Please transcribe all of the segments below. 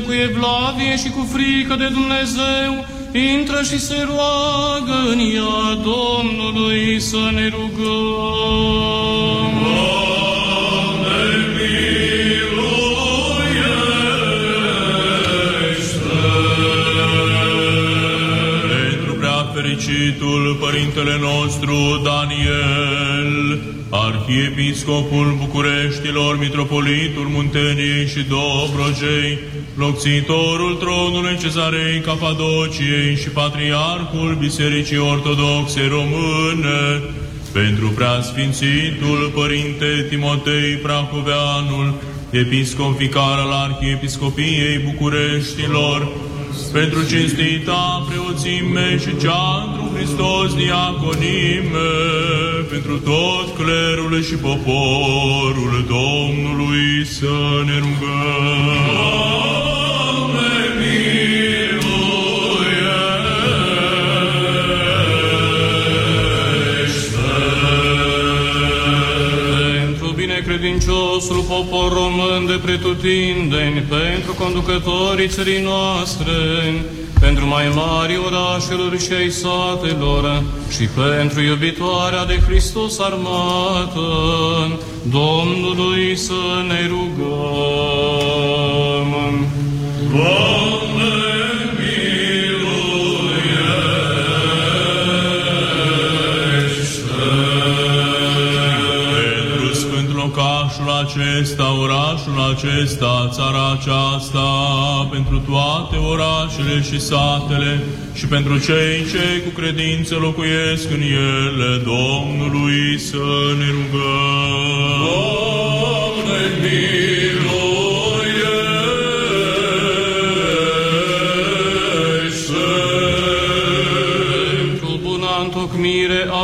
cu evlavie și cu frică de Dumnezeu intră și se roagă în ea Domnului să ne Arhiepiscopul Bucureștilor, Mitropolitul Munteniei și Dobrogei, locțitorul tronului Cezarei Capadociei și Patriarhul Bisericii Ortodoxe Române, pentru preasfințitul Părinte Timotei Pracoveanul, episcop vicar al Arhiepiscopiei Bucureștilor, pentru cinstita preoțime și cea într Hristos diaconime, pentru tot clerul și poporul Domnului să ne rugăm. Pentru binecredinciosul popor român de pretutindeni, pentru conducătorii țării noastre, pentru mai mari orașelor și ai satelor și pentru iubitoarea de Hristos armată, Domnului să ne rugăm. Pentru acesta, orașul acesta, țara aceasta, pentru toate orașele și satele și pentru cei ce cu credință locuiesc în ele, Domnului să ne rugăm. Doamne,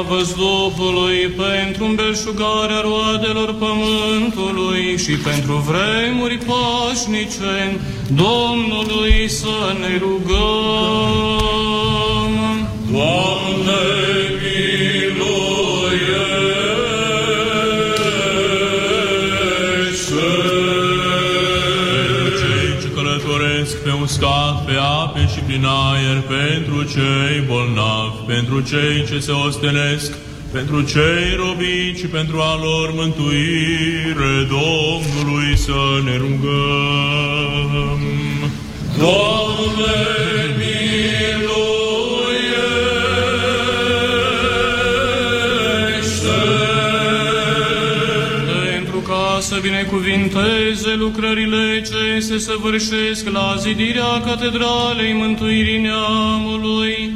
văzduhului pentru îmbelșugarea roadelor pământului și pentru vremuri pașnice, Domnului să ne rugăm. Doamne, miluiește! cei ce călătoresc pe uscat, pe ape și prin aer, pentru cei bolnavi, pentru cei ce se ostenesc, pentru cei robici și pentru a lor mântuire, Domnului să ne rugăm. Doamne, miluiește! pentru ca să binecuvinteze lucrările ce se săvârșesc la zidirea Catedralei Mântuirii Neamului,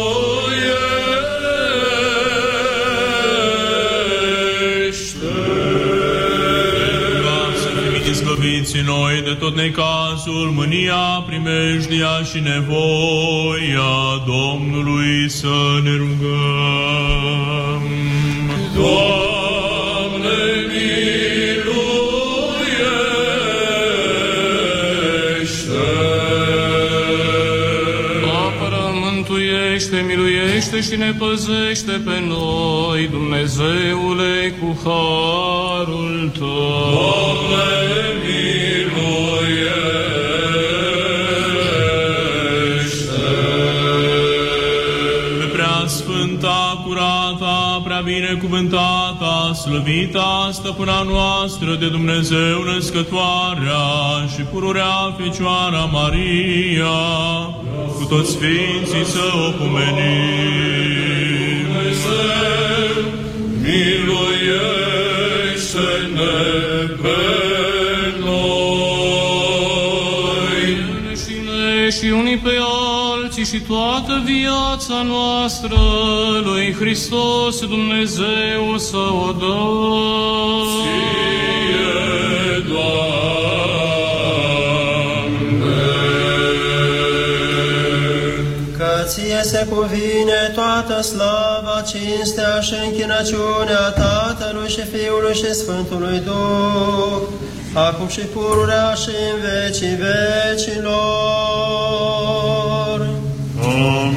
Noi de tot necazul, mânia, primejdia și nevoia Domnului să ne rugăm. Doamne, mântuiește, miluiește și ne păzește pe noi, Dumnezeule, cu harul Tău. Doamne, miluiește! Pe prea sfânta, curata, prea binecuvântata, slăvita, stăpâna noastră de Dumnezeu născătoarea și pururea Fecioara Maria, cu toți sfinții să o pomenim. Dumnezeu, miluiește-ne pe noi. Înșine și unii pe alții și toată viața noastră lui Hristos Dumnezeu să o dăm. Ție, Doamne. Ție se cuvine toată slava, cinstea și închinăciunea Tatălui și Fiului și Sfântului Duh, acum și pururea și în vecii vecilor. Amin.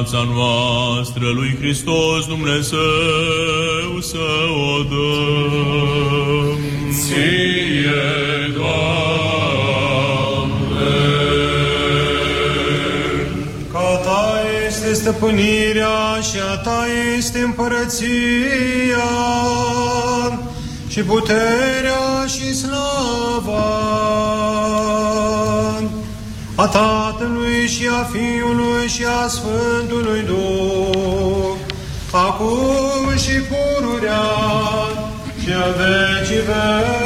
viața noastră lui Hristos Dumnezeu să o dăm. Ție, Doamne! Ca Ta este stăpânirea și a Ta este împărăția și puterea și slava a Ta și a Fiului și a Sfântului Duh, acum și pururea și a vecii veci.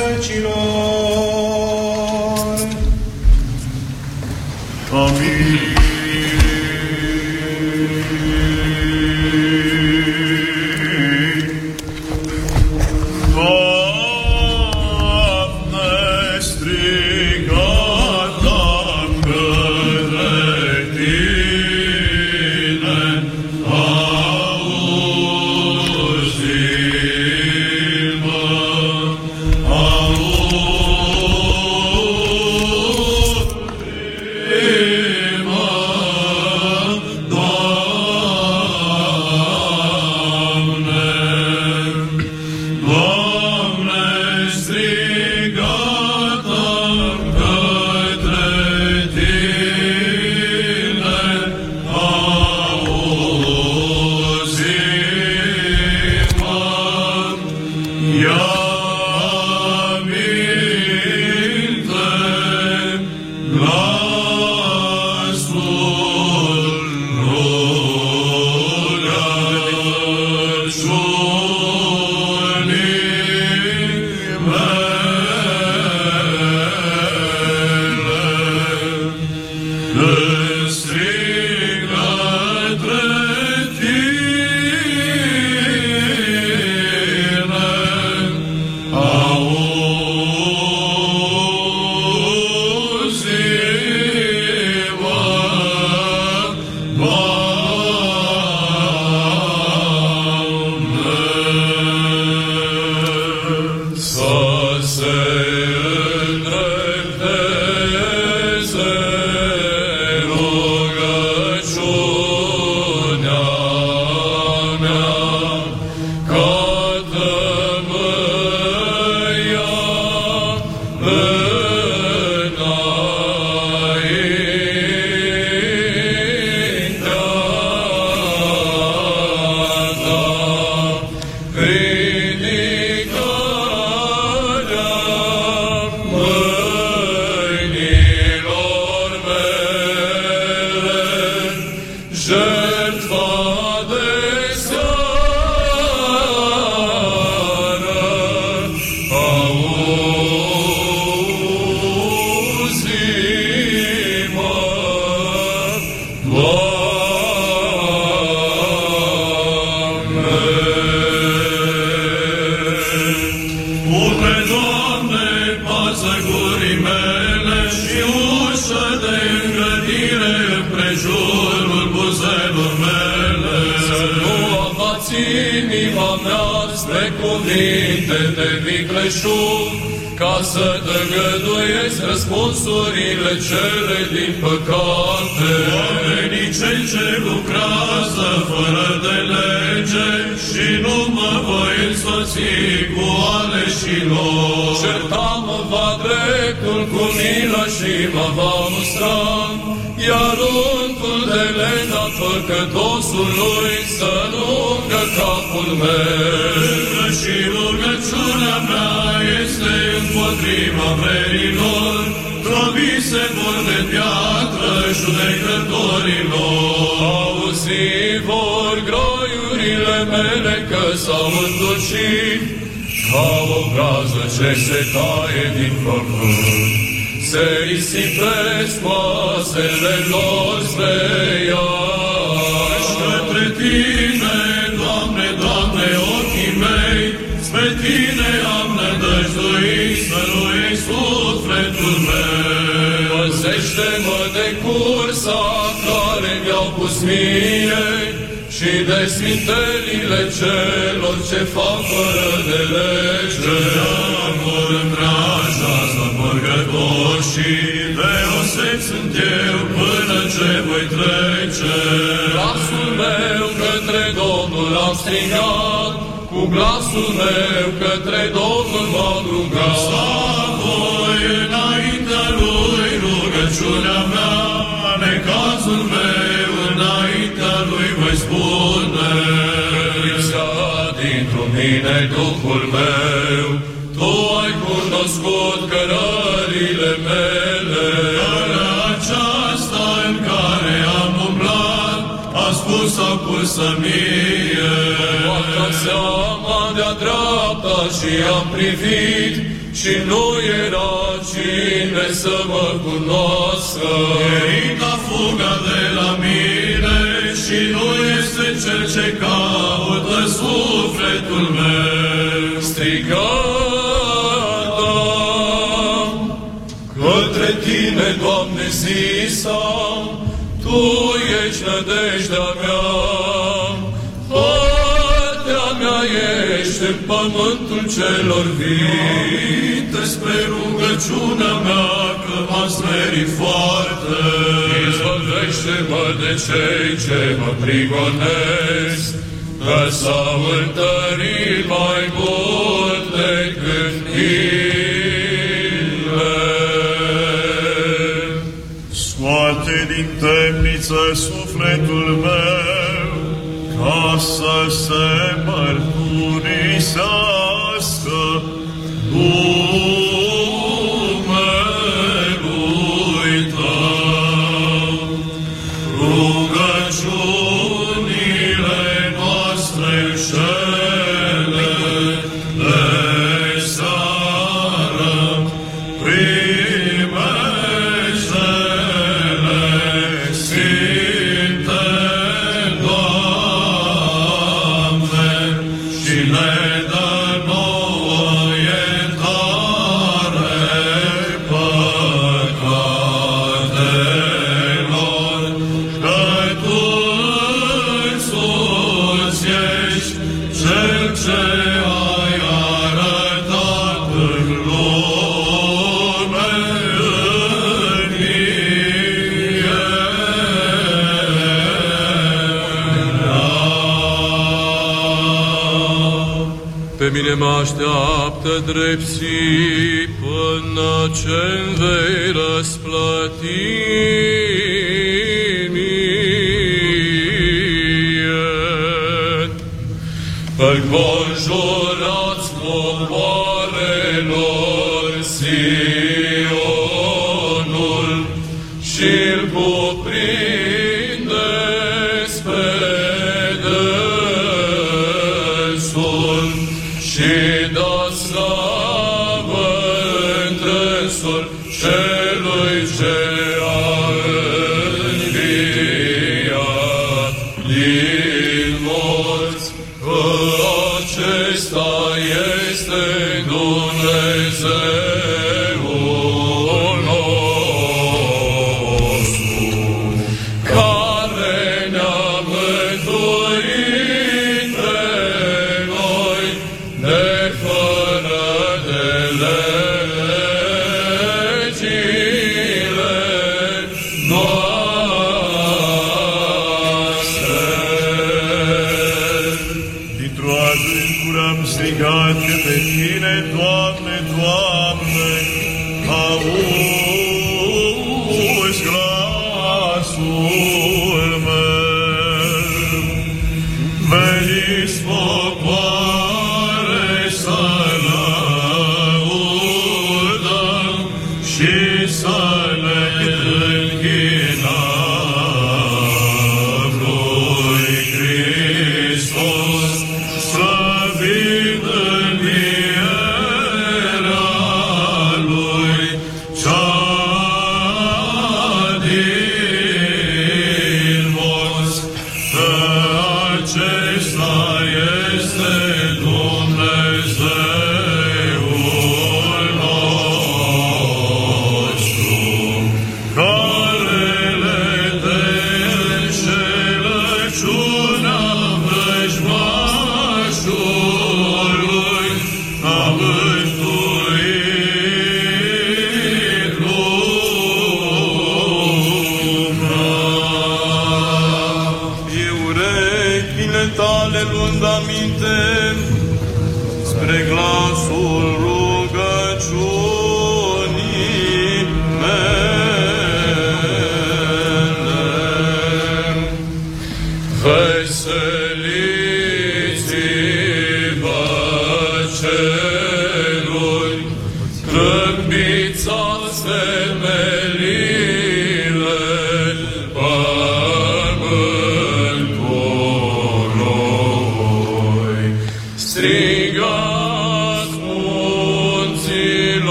Mă prigonesc, așteaptă drepții până ce vei răsplăti și să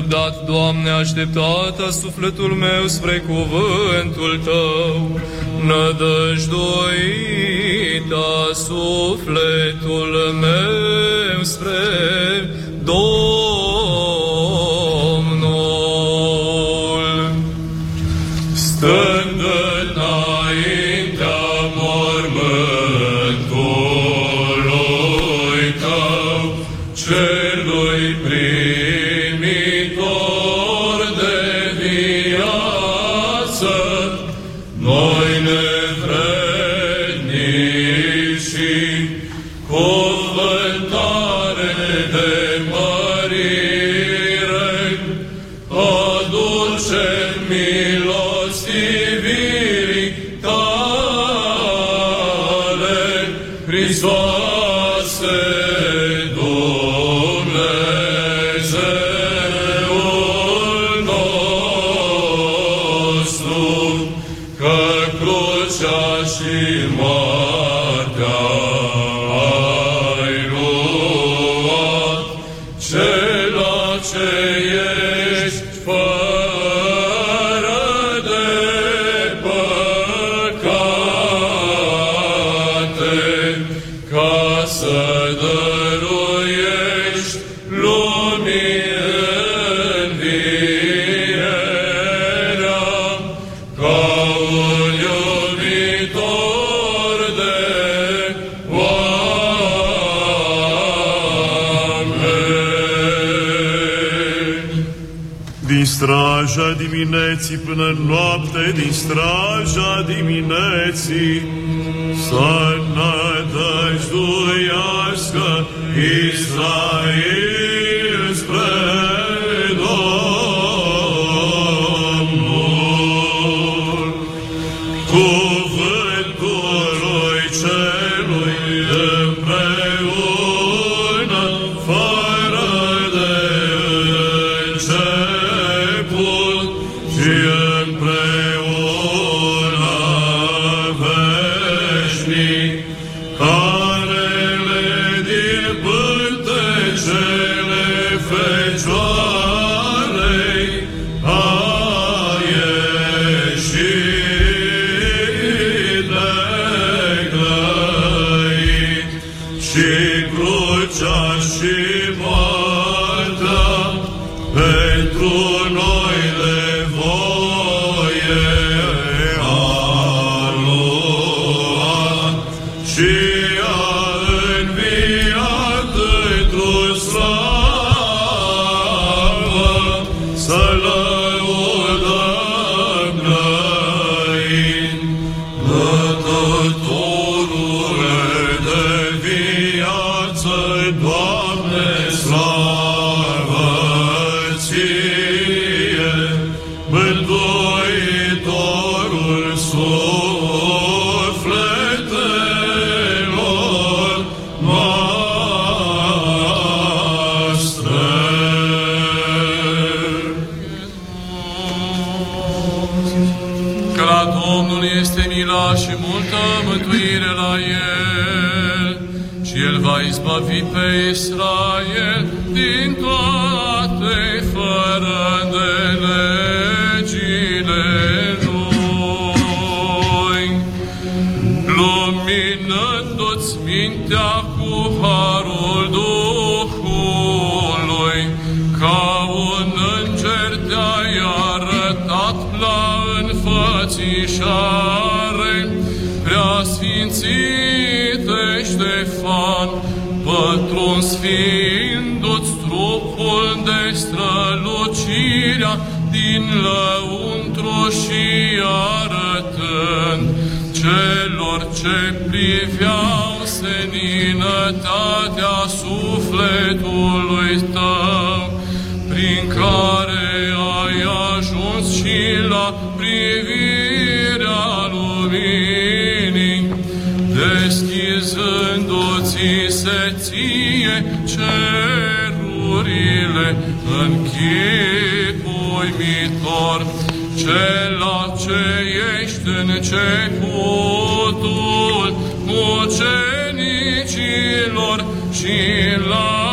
răbdat, Doamne, așteptat a sufletul meu spre cuvântul Tău, nădăjduit a sufletul meu spre Domnul. până în noapte din straja dimineții, să nădăjduiască Israel. consfindu-ți trupul de strălucirea din lăuntru și arătând celor ce priveau seninătatea sufletului tău, prin care ai ajuns și la cerurile în chip uimitor, Cela ce ești începutul mucenicilor și la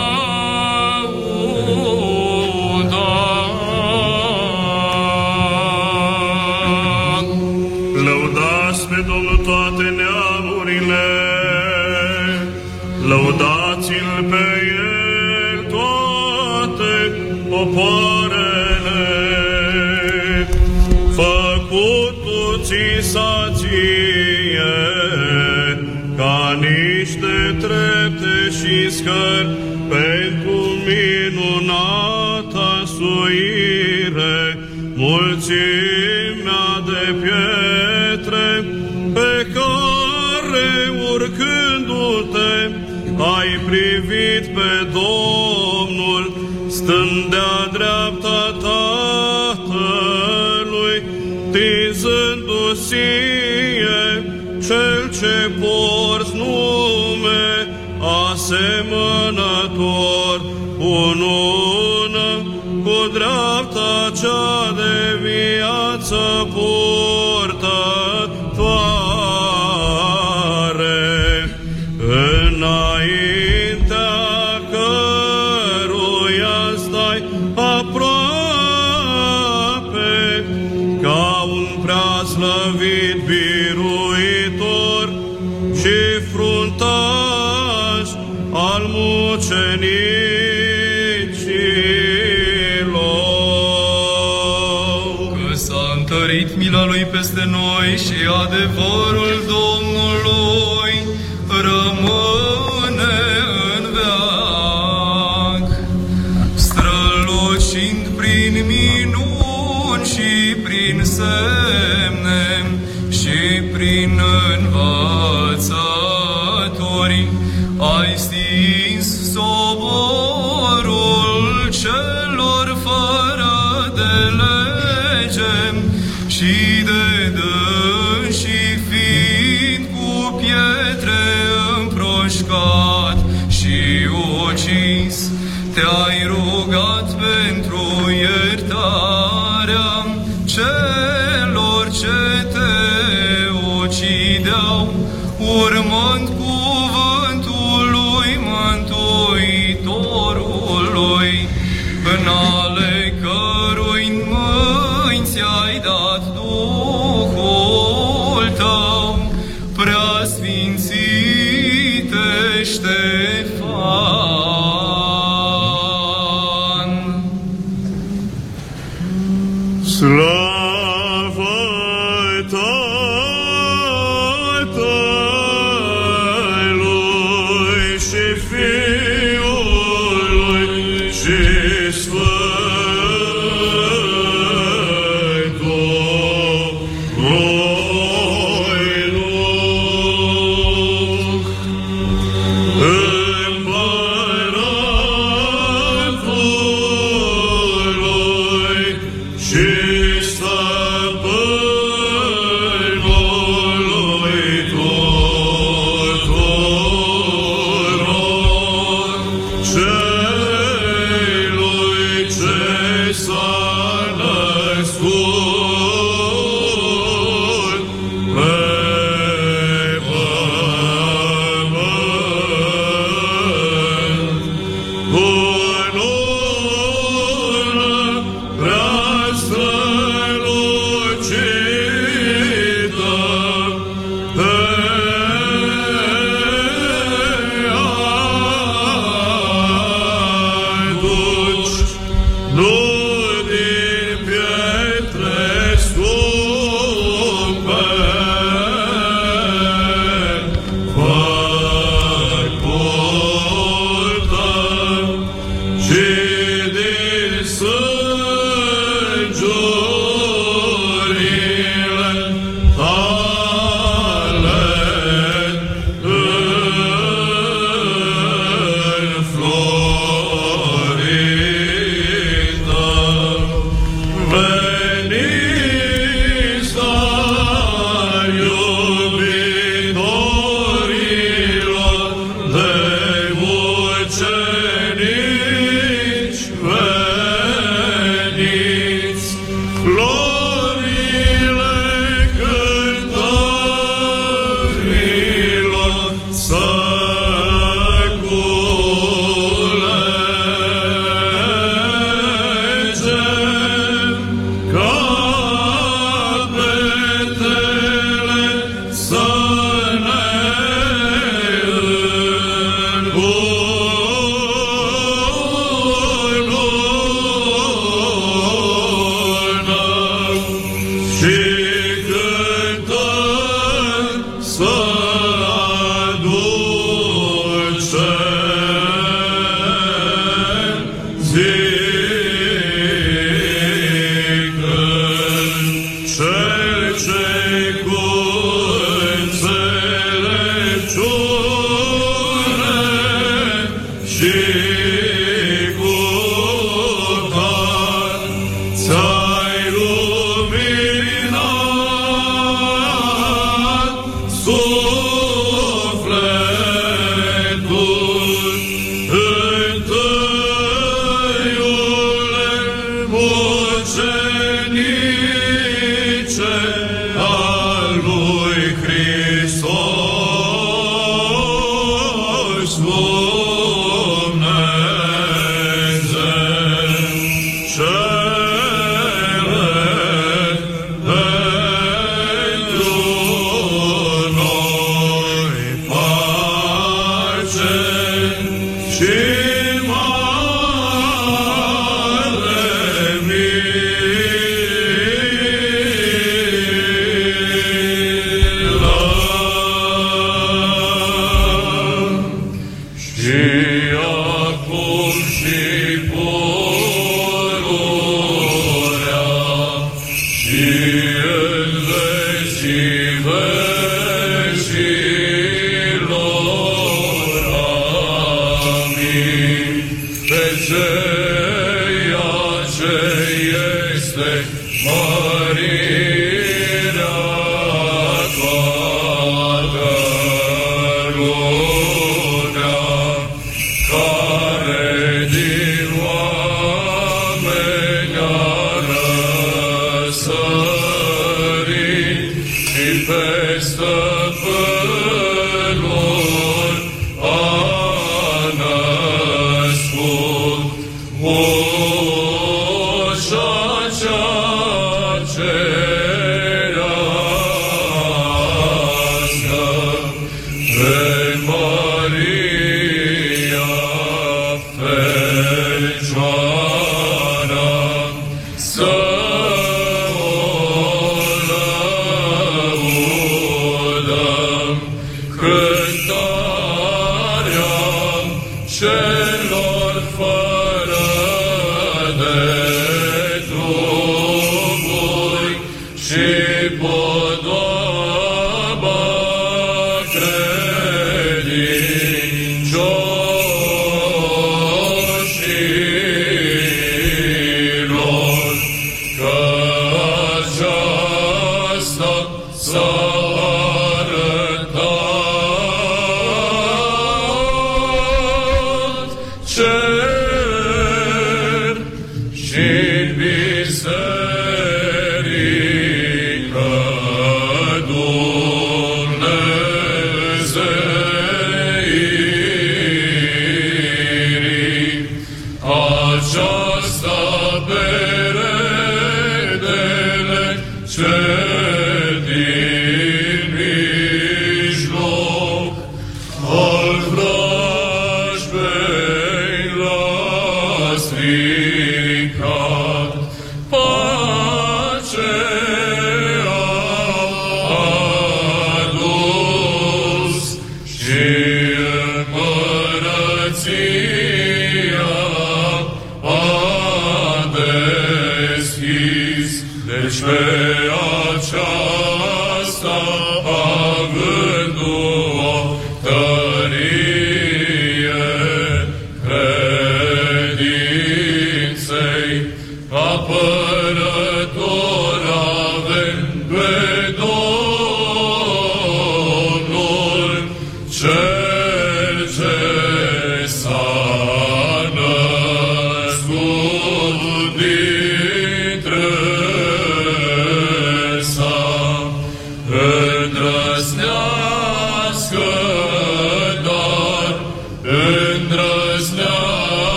iscări pentru minunata suire, mulțimea de pietre pe care urcându-te ai privit pe Domnul stând de-a dreapta Tatălui, tizându-se cel ce poate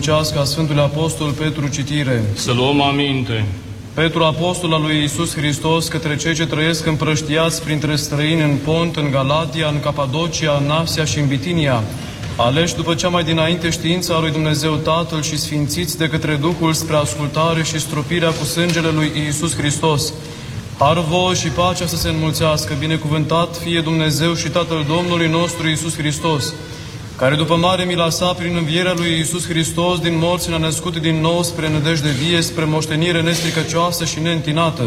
epistolă sobornicească a Sfântului Apostol Petru citire. Să luăm aminte. Petru, apostol al lui Isus Hristos, către cei ce trăiesc împrăștiați printre străini în Pont, în Galatia, în Capadocia, în Asia și în Bitinia, aleși după cea mai dinainte știință a lui Dumnezeu Tatăl și sfințiți de către Duhul spre ascultare și stropirea cu sângele lui Isus Hristos. Har vouă și pacea să se înmulțească, binecuvântat fie Dumnezeu și Tatăl Domnului nostru Isus Hristos, care după mare mila sa, prin învierea lui Iisus Hristos, din morți ne-a născut din nou spre nădejde vie, spre moștenire nestricăcioasă și neîntinată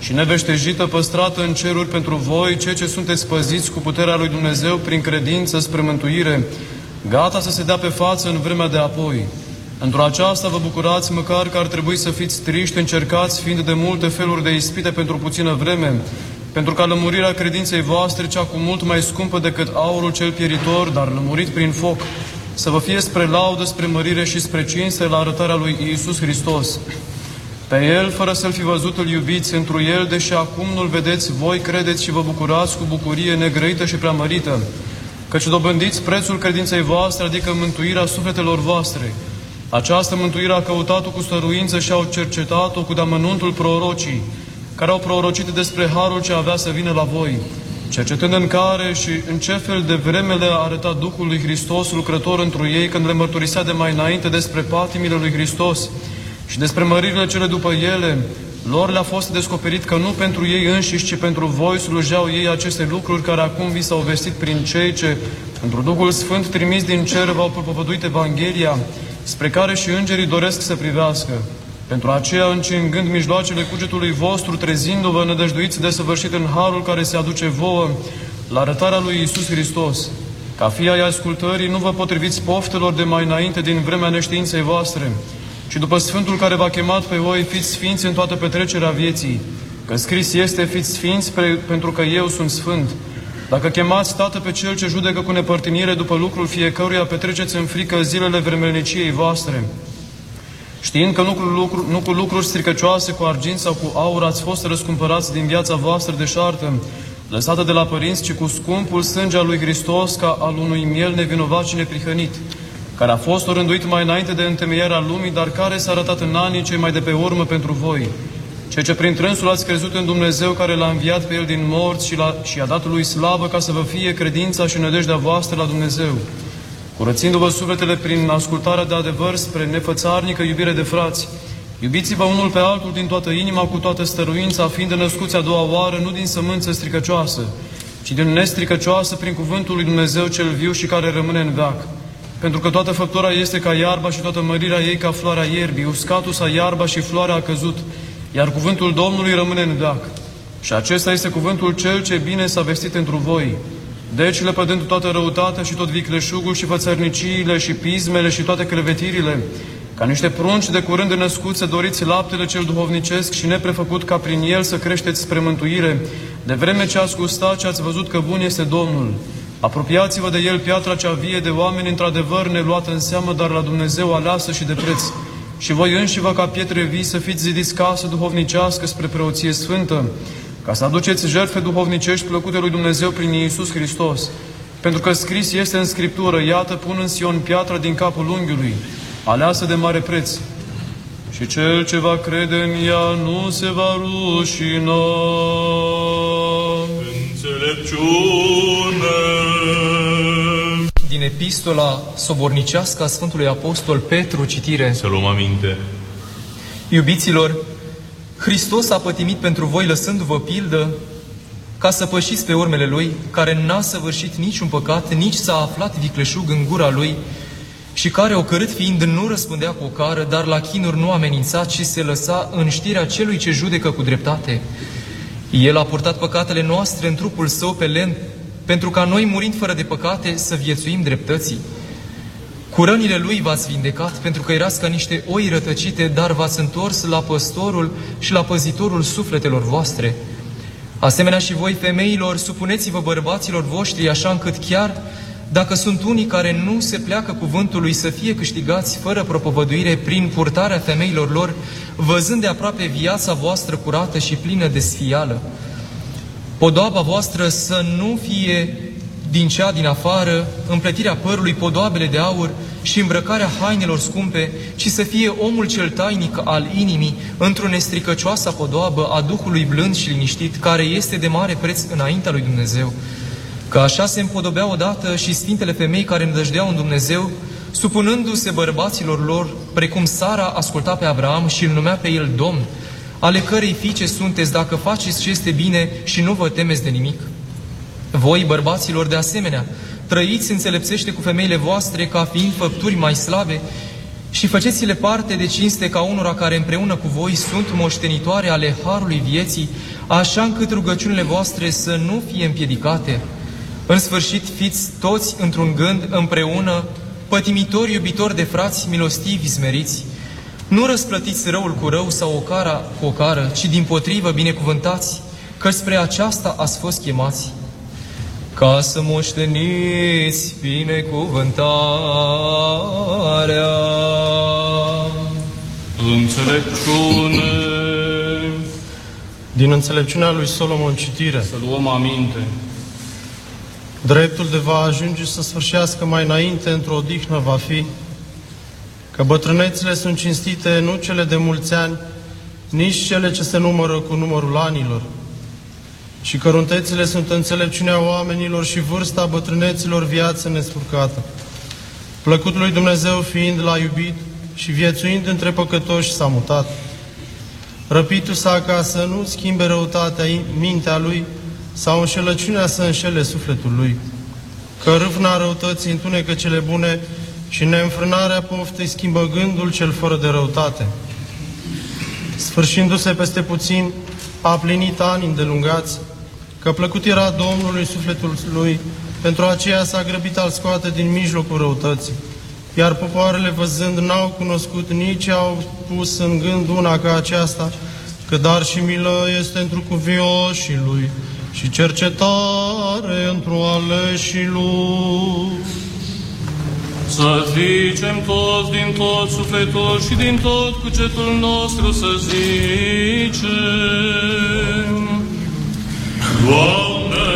și neveștejită, păstrată în ceruri pentru voi, cei ce sunteți păziți cu puterea lui Dumnezeu prin credință spre mântuire, gata să se dea pe față în vremea de apoi. Într-o aceasta vă bucurați măcar că ar trebui să fiți triști, încercați, fiind de multe feluri de ispite pentru puțină vreme, pentru ca lămurirea credinței voastre, cea cu mult mai scumpă decât aurul cel pieritor, dar lămurit prin foc, să vă fie spre laudă, spre mărire și spre cinste la arătarea lui Iisus Hristos. Pe El, fără să-L fi văzut, îl iubiți, întru El, deși acum nu-L vedeți, voi credeți și vă bucurați cu bucurie negrăită și preamărită, căci dobândiți prețul credinței voastre, adică mântuirea sufletelor voastre. Această mântuire a căutat-o cu stăruință și au cercetat-o cu deamănuntul prorocii, care au prorocit despre harul ce avea să vină la voi, cercetând în care și în ce fel de vreme le-a arătat Duhul lui Hristos, lucrător întru ei, când le mărturisea de mai înainte despre patimile lui Hristos și despre măririle cele după ele, lor le-a fost descoperit că nu pentru ei înșiși, ci pentru voi slujeau ei aceste lucruri care acum vi s-au vestit prin cei ce, într Duhul Sfânt trimis din cer, v-au propovăduit Evanghelia, spre care și îngerii doresc să privească. Pentru aceea, încingând mijloacele cugetului vostru, trezindu-vă nădăjduiți de săvârșit în harul care se aduce vouă, la arătarea lui Isus Hristos. Ca fii ai ascultării, nu vă potriviți poftelor de mai înainte din vremea neștiinței voastre, ci după Sfântul care v-a chemat pe voi, fiți sfinți în toată petrecerea vieții. Că scris este, fiți sfinți pe, pentru că eu sunt sfânt. Dacă chemați, Tată, pe Cel ce judecă cu nepărtinire după lucrul fiecăruia, petreceți în frică zilele vremelniciei voastre. Știind că nu cu, lucru, nu cu lucruri stricăcioase, cu argint sau cu aur ați fost răscumpărați din viața voastră de șartă, lăsată de la părinți, ci cu scumpul sânge al lui Hristos ca al unui miel nevinovat și neprihănit, care a fost orânduit mai înainte de întemeierea lumii, dar care s-a arătat în anii cei mai de pe urmă pentru voi. Ceea ce prin trânsul ați crezut în Dumnezeu care l-a înviat pe El din morți și, la, și a dat lui slavă ca să vă fie credința și nădejdea voastră la Dumnezeu curățindu-vă sufletele prin ascultarea de adevăr spre nefățarnică iubire de frați. Iubiți-vă unul pe altul din toată inima, cu toată stăruința, fiind născuți a doua oară, nu din sămânță stricăcioasă, ci din nestricăcioasă prin cuvântul lui Dumnezeu cel viu și care rămâne în veac. Pentru că toată făptura este ca iarba și toată mărirea ei ca floarea ierbii, uscatul sa iarba și floarea a căzut, iar cuvântul Domnului rămâne în veac. Și acesta este cuvântul cel ce bine s-a vestit pentru voi. Deci, lepădând toată răutatea și tot vicleșugul și fățărniciile și pismele și toate clevetirile, ca niște prunci de curând născuți să doriți laptele cel duhovnicesc și neprefăcut ca prin el să creșteți spre mântuire, de vreme ce ați gustat și ați văzut că bun este Domnul. Apropiați-vă de el piatra cea vie de oameni într-adevăr neluată în seamă, dar la Dumnezeu aleasă și de preț. Și voi înși vă ca pietre vii să fiți zidiți casă duhovnicească spre preoție sfântă, ca să aduceți jertfe duhovnicești plăcute lui Dumnezeu prin Iisus Hristos. Pentru că scris este în Scriptură, iată pun în Sion piatra din capul unghiului, aleasă de mare preț. și cel ce va crede în ea nu se va rușina. Înțelepciune! Din epistola sobornicească a Sfântului Apostol Petru, citire. Să luăm aminte. Iubiților, Hristos a pătimit pentru voi lăsându-vă pildă ca să pășiți pe urmele Lui, care n-a săvârșit niciun păcat, nici s-a aflat vicleșug în gura Lui, și care, ocărât fiind, nu răspundea cu o cară, dar la chinuri nu amenințat, ci se lăsa în știrea celui ce judecă cu dreptate. El a purtat păcatele noastre în trupul său pe len, pentru ca noi, murind fără de păcate, să viețuim dreptății. Cu rănile lui v-ați vindecat, pentru că erați ca niște oi rătăcite, dar v-ați întors la păstorul și la păzitorul sufletelor voastre. Asemenea și voi, femeilor, supuneți-vă bărbaților voștri, așa încât chiar dacă sunt unii care nu se pleacă cuvântului să fie câștigați fără propovăduire prin purtarea femeilor lor, văzând de aproape viața voastră curată și plină de sfială. Podoaba voastră să nu fie din cea din afară, împletirea părului, podoabele de aur și îmbrăcarea hainelor scumpe, ci să fie omul cel tainic al inimii, într-o nestricăcioasă podoabă a Duhului blând și liniștit, care este de mare preț înaintea lui Dumnezeu. Că așa se împodobeau odată și sfintele femei care îndăjdeau în Dumnezeu, supunându-se bărbaților lor, precum Sara asculta pe Abraham și îl numea pe el Domn, ale cărei fiice sunteți dacă faceți ce este bine și nu vă temeți de nimic. Voi, bărbaților, de asemenea, trăiți înțelepțește cu femeile voastre ca fiind făpturi mai slabe și faceți-le parte de cinste ca unora care împreună cu voi sunt moștenitoare ale harului vieții, așa încât rugăciunile voastre să nu fie împiedicate. În sfârșit, fiți toți într-un gând împreună, pătimitori, iubitori de frați, milostivi, smeriți. Nu răsplătiți răul cu rău sau o cara cu o cară, ci din potrivă binecuvântați, că spre aceasta ați fost chemați ca să moșteniți binecuvântarea. Înțelepciune. Din înțelepciunea lui Solomon citire. Să luăm aminte. Dreptul de va ajunge să sfârșească mai înainte într-o odihnă va fi, că bătrânețile sunt cinstite nu cele de mulți ani, nici cele ce se numără cu numărul anilor, și căruntețile sunt înțelepciunea oamenilor și vârsta bătrâneților viață nespurcată. Plăcut lui Dumnezeu fiind la iubit și viețuind între păcătoși s-a mutat. Răpitul sa acasă nu schimbe răutatea mintea lui sau înșelăciunea să înșele sufletul lui. Că râvna răutății întunecă cele bune și neînfrânarea poftei schimbă gândul cel fără de răutate. Sfârșindu-se peste puțin, a plinit ani îndelungați, că plăcut era Domnului sufletul lui, pentru aceea s-a grăbit al scoate din mijlocul răutății. Iar popoarele văzând n-au cunoscut, nici au pus în gând una ca aceasta, că dar și milă este într cuvioșii lui și cercetare într-o aleșii lui. Să zicem toți din tot sufletul și din tot cugetul nostru să zicem. Doamne,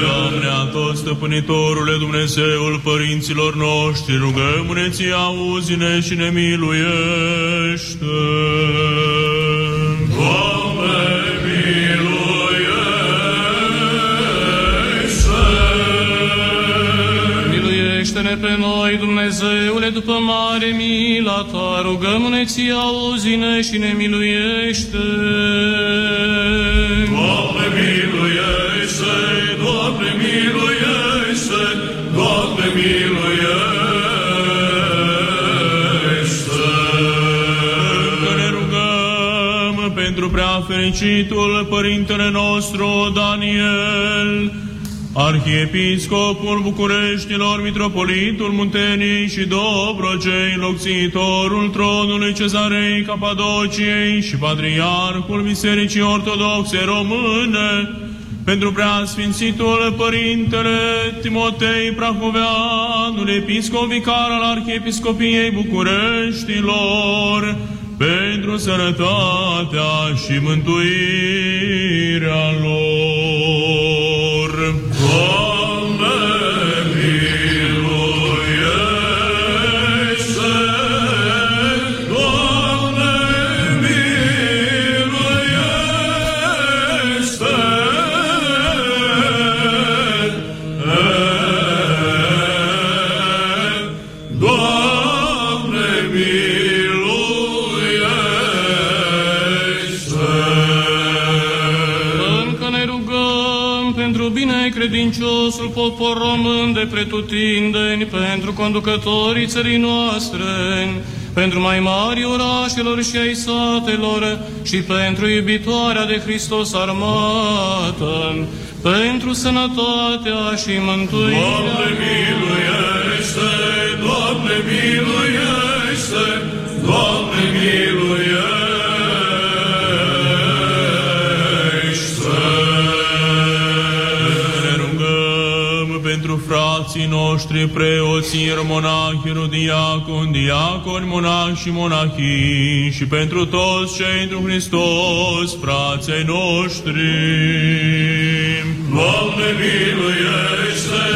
Doamne, tot stăpânitorule Dumnezeul părinților noștri, rugăm-ne auzi-ne și ne miluiește. Miluiește-ne pe noi, Dumnezeule, după mare mila ta, rugăm-ne ție, auzi-ne și ne miluiește. Doamne, miluiește! Doamne, miluiește! Doamne, miluiește! Că ne rugăm pentru prea fericitul Părintele nostru Daniel, Arhiepiscopul Bucureștilor, Mitropolitul Munteniei și Dobrogei, locțitorul tronului Cezarei Capadociei și Patriarhul Bisericii Ortodoxe Române, pentru preasfințitul Părintele Timotei Prahoveanul, episcop vicar al Arhiepiscopiei Bucureștilor, pentru sănătatea și mântuirea lor. Român de pretutindeni, pentru conducătorii țării noastre, pentru mai mari orașelor și ai satelor și pentru iubitoarea de Hristos armată, pentru sănătatea și mântuirea. Doamne miluiește, frații noștri, preoții, monahi, diaconi, diaconi, monahi și monahii și pentru toți cei într Hristos, frații ai noștri. Doamne miluiește,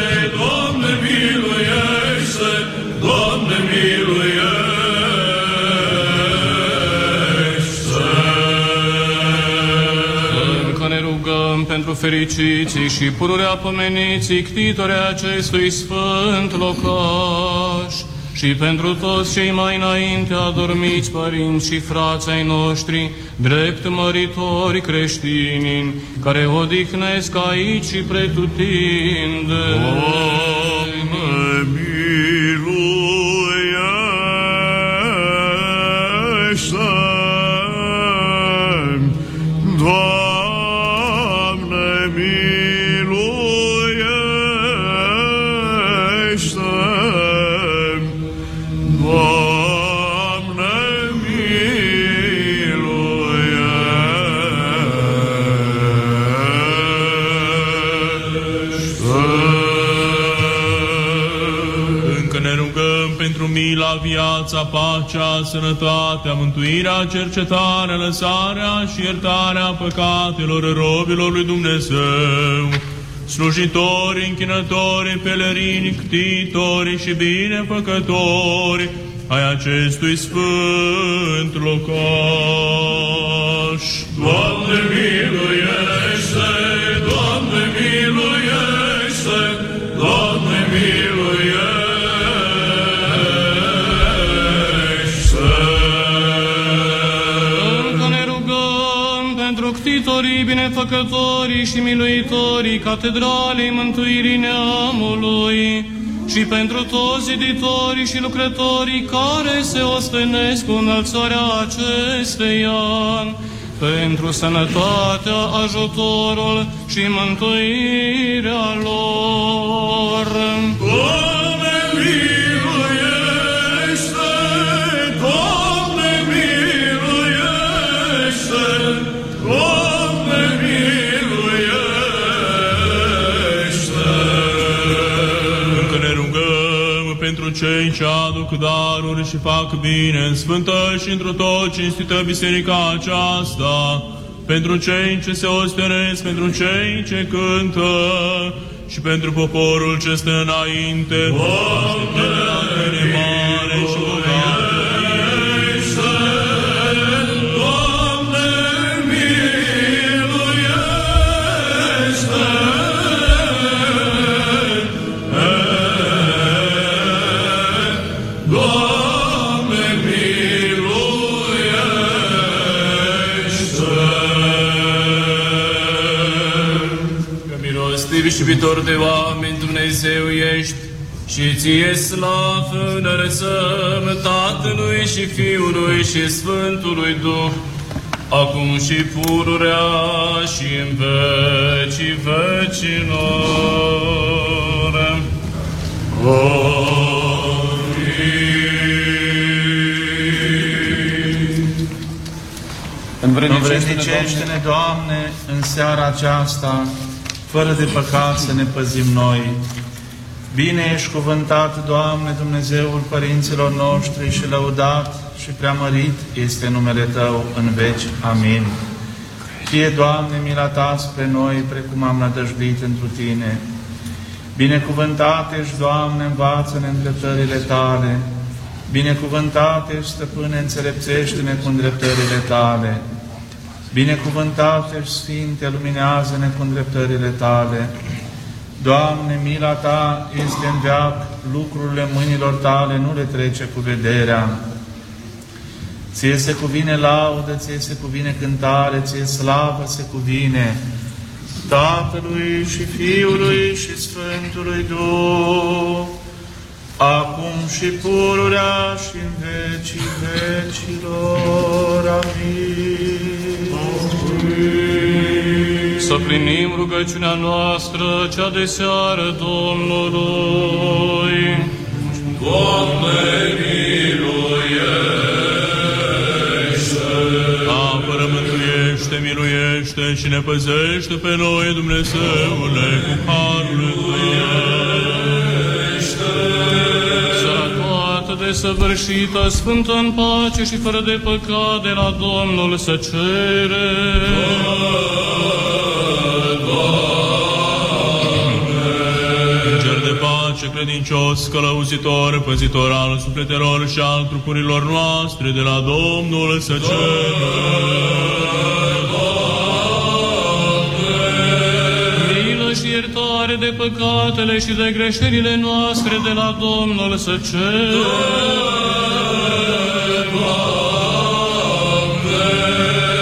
pentru fericiții și pururea pomeniții ctitore acestui sfânt locaș și pentru toți cei mai înainte adormiți părinți și frați ai noștri, drept măritori creștini, care odihnesc aici și pretutinde. Doamne viața, pacea, sănătatea, mântuirea, cercetarea, lăsarea și iertarea păcatelor robilor lui Dumnezeu, slujitori, închinători, pelerini, ctitori și binefăcători ai acestui sfânt locaș. Doamne miluiește, ctitorii, binefăcătorii și miluitorii catedralei mântuirii neamului și pentru toți ziditorii și lucrătorii care se ostenesc cu înălțarea acesteia, pentru sănătatea, ajutorul și mântuirea lor. Doamne cei ce aduc daruri și fac bine în sfântă și într tot cinstită biserica aceasta, pentru cei ce se ostenesc, pentru cei ce cântă și pentru poporul ce stă înainte, Doamne, iubitor de oameni Dumnezeu ești. Și ție slavă înălțăm Tatălui și Fiului și Sfântului Duh, acum și pururea și în vecii vecilor. Învrednicește-ne, Doamne, în seara aceasta, fără de păcat să ne păzim noi. Bine ești cuvântat, Doamne, Dumnezeul părinților noștri și lăudat și preamărit este numele Tău în veci. Amin. Fie, Doamne, mila Ta spre noi, precum am nădăjduit întru Tine. Binecuvântat ești, Doamne, învață-ne îndreptările Tale. Binecuvântat ești, Stăpâne, înțelepțește-ne cu îndreptările Tale. Binecuvântat ești, Sfinte, luminează-ne cu îndreptările Tale. Doamne, mila Ta este în veac, lucrurile mâinilor Tale nu le trece cu vederea. Ție se cuvine laudă, ție se cuvine cântare, ție slavă se cuvine Tatălui și Fiului și Sfântului Duh, acum și pururea și în vecii vecilor. Amin. Să plinim rugăciunea noastră, cea de seară Domnului. Doamne, miluiește! Apără, mântuiește, miluiește și ne păzește pe noi, Dumnezeule, cu harul Miluiește! Toată desăvârșită, sfântă în pace și fără de păcat de la Domnul să cere. Înger de pace, credincios, călăuzitor, păzitor al sufletelor și al trupurilor noastre, de la Domnul să cerem. Iertare de păcatele și de greșelile noastre de la Domnul să cere.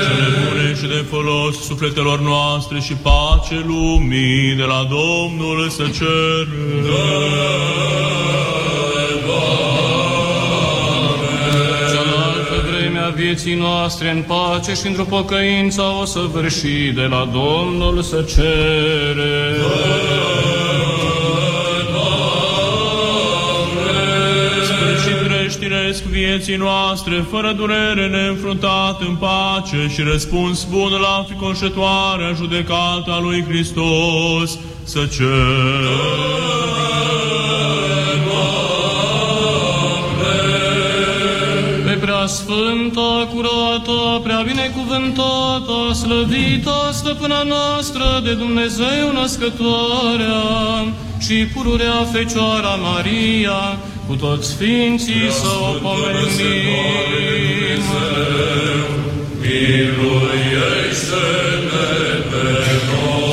Cele bune și de folos sufletelor noastre și pace lumii, de la Domnul să cerem. Cealaltă vieții noastre în pace și într-o pocăință o să vârși de la Domnul să cere. Sfârșit creștinesc vieții noastre, fără durere, neînfruntat în pace și răspuns bun la fricoșătoarea judecata lui Hristos, să Pe prea sfânta, curată, prea binecuvântată, slăvită, stăpâna noastră de Dumnezeu născătoarea și pururea Fecioara Maria, cu toți Sfinții să o pomenim. Pe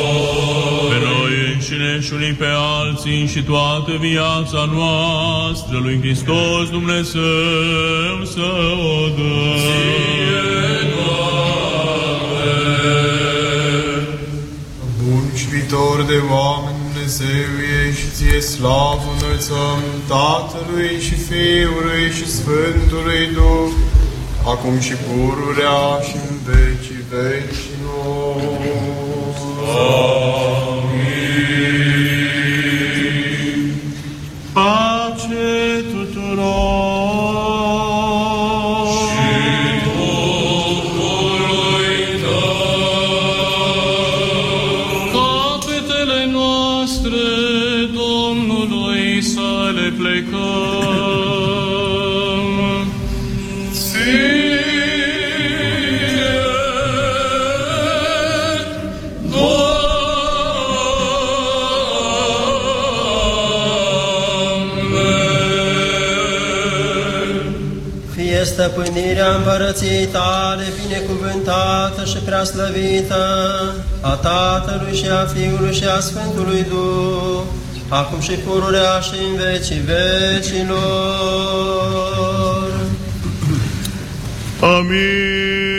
noi înșine și unii pe alții și toată viața noastră lui Hristos Dumnezeu să o Bun și viitor de oameni Dumnezeu ești, ție slavă înălțăm Tatălui și Fiului și Sfântului Duh, acum și pururea și în vecii vecilor. Pace stăpânirea împărăției tale binecuvântată și preaslăvită a Tatălui și a Fiului și a Sfântului Duh, acum și pururea și în vecii vecilor. Amin.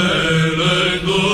Cele durat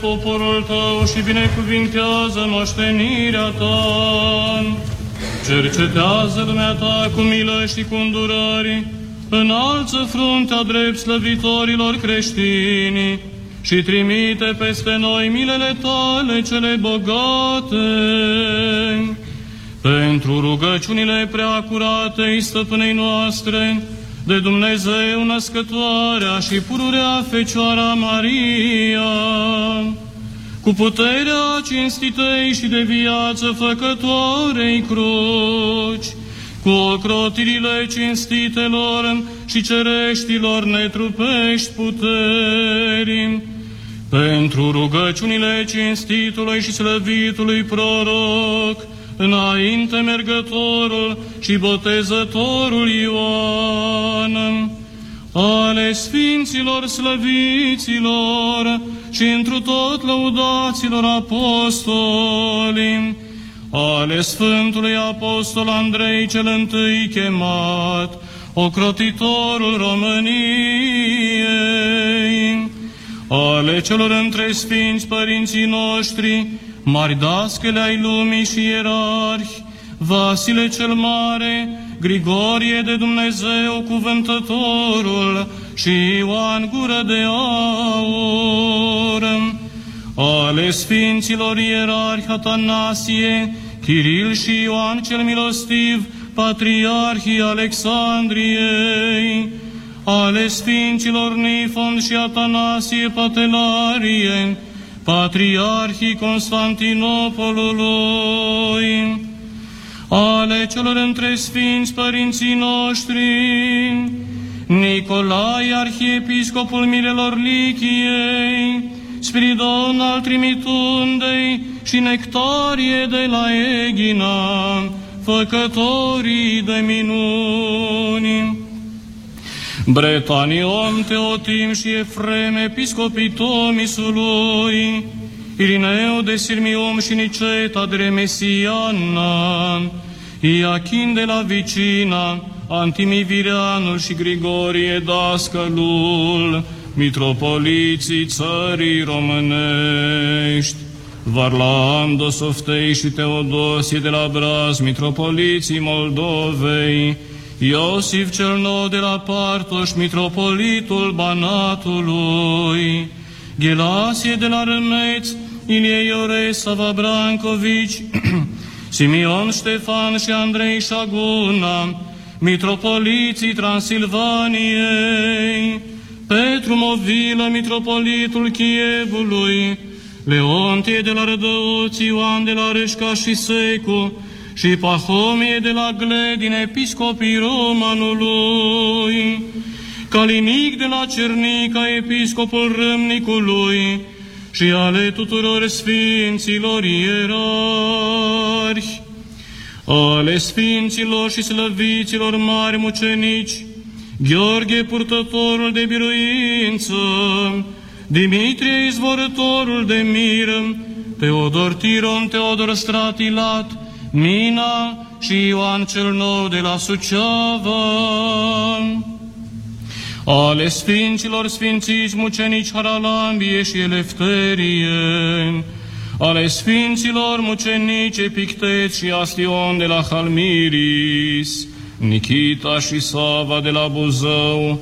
poporul Tău și binecuvintează moștenirea Ta. Cercetează lumea Ta cu milă și cu îndurări, înalță fruntea drept slăvitorilor creștini și trimite peste noi milele Tale cele bogate. Pentru rugăciunile preacuratei stăpânei noastre, de Dumnezeu născătoarea și pururea Fecioara Maria, cu puterea cinstitei și de viață făcătoarei cruci, cu ocrotirile cinstitelor și cereștilor netrupești puteri, pentru rugăciunile cinstitului și slăvitului proroc, înainte mergătorul și botezătorul Ioan, ale Sfinților slăviților și întru tot lăudaților apostoli, ale Sfântului Apostol Andrei cel întâi chemat, ocrotitorul României, ale celor între Sfinți părinții noștri, mari dascăle ai lumii și ierarhi, Vasile cel Mare, Grigorie de Dumnezeu cuvântătorul și Ioan Gură de Aur, ale Sfinților Ierarhi Atanasie, Chiril și Ioan cel Milostiv, Patriarhii Alexandriei, ale Sfinților Nifon și Atanasie Patelarie, Patriarhii Constantinopolului, ale celor între Sfinți Părinții noștri, Nicolae, Arhiepiscopul Mirelor Lichiei, Spiridon al Trimitundei și Nectarie de la Egina, făcătorii de minuni. Bretanion, Teotim și Efrem, episcopii Tomisului, Irineu de Sirmium și Niceta de Remesiana, Iachin de la Vicina, Antimivireanul și Grigorie Dascălul, mitropoliții țării românești, Varlam Dosoftei și Teodosie de la Braz, mitropoliții Moldovei, Iosif cel nou de la Partoș, mitropolitul Banatului, Gelasie de la Râmeț, Ilie Iore Sava Brancovici, Simion Ștefan și Andrei Șaguna, mitropoliții Transilvaniei, Petru Movilă, mitropolitul Chievului, Leontie de la Rădăuți, Ioan de la Reșca și Secu, și Pahomie de la Gledin, episcopii Romanului, Calinic de la Cernica, episcopul Râmnicului, și ale tuturor sfinților ierarhi, ale sfinților și slăviților mari mucenici, Gheorghe, purtătorul de biruință, Dimitrie, izvorătorul de miră, Teodor Tiron, Teodor Stratilat, Mina și Ioan cel Nou de la Suceava, ale Sfinților Sfințiți Mucenici Haralambie și Elefterie, ale Sfinților Mucenici Epicteți și Astion de la Halmiris, Nikita și Sava de la Buzău,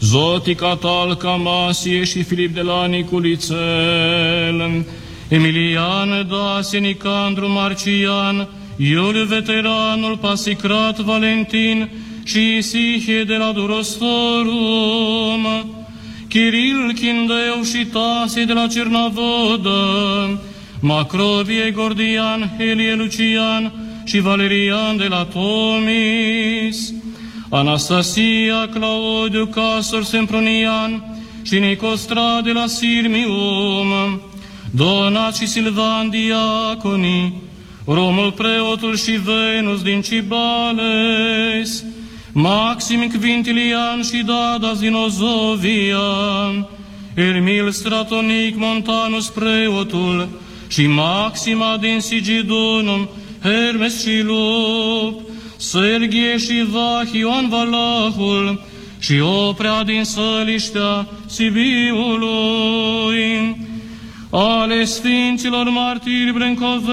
Zotica Talca Masie și Filip de la Niculițel, Emilian Dasie, Nicandru Marcian, Iuliu Veteranul, Pasicrat Valentin și Isihie de la Durostorum, Chiril Chindeu și Tasie de la Cernavodă, Macrovie Gordian, Helie Lucian și Valerian de la Tomis, Anastasia, Claudiu, Casor, Sempronian și Nicostra de la Sirmium, Donat și Silvan Diaconii, Romul preotul și Venus din Cibales, Maxim Quintilian și Dadas din Ozovia, Ermil Stratonic Montanus preotul și Maxima din Sigidunum, Hermes și Lup, Sergie și Vah Ioan Valahul și Oprea din Săliștea Sibiului, ale Sfinților Martiri Brencoveni,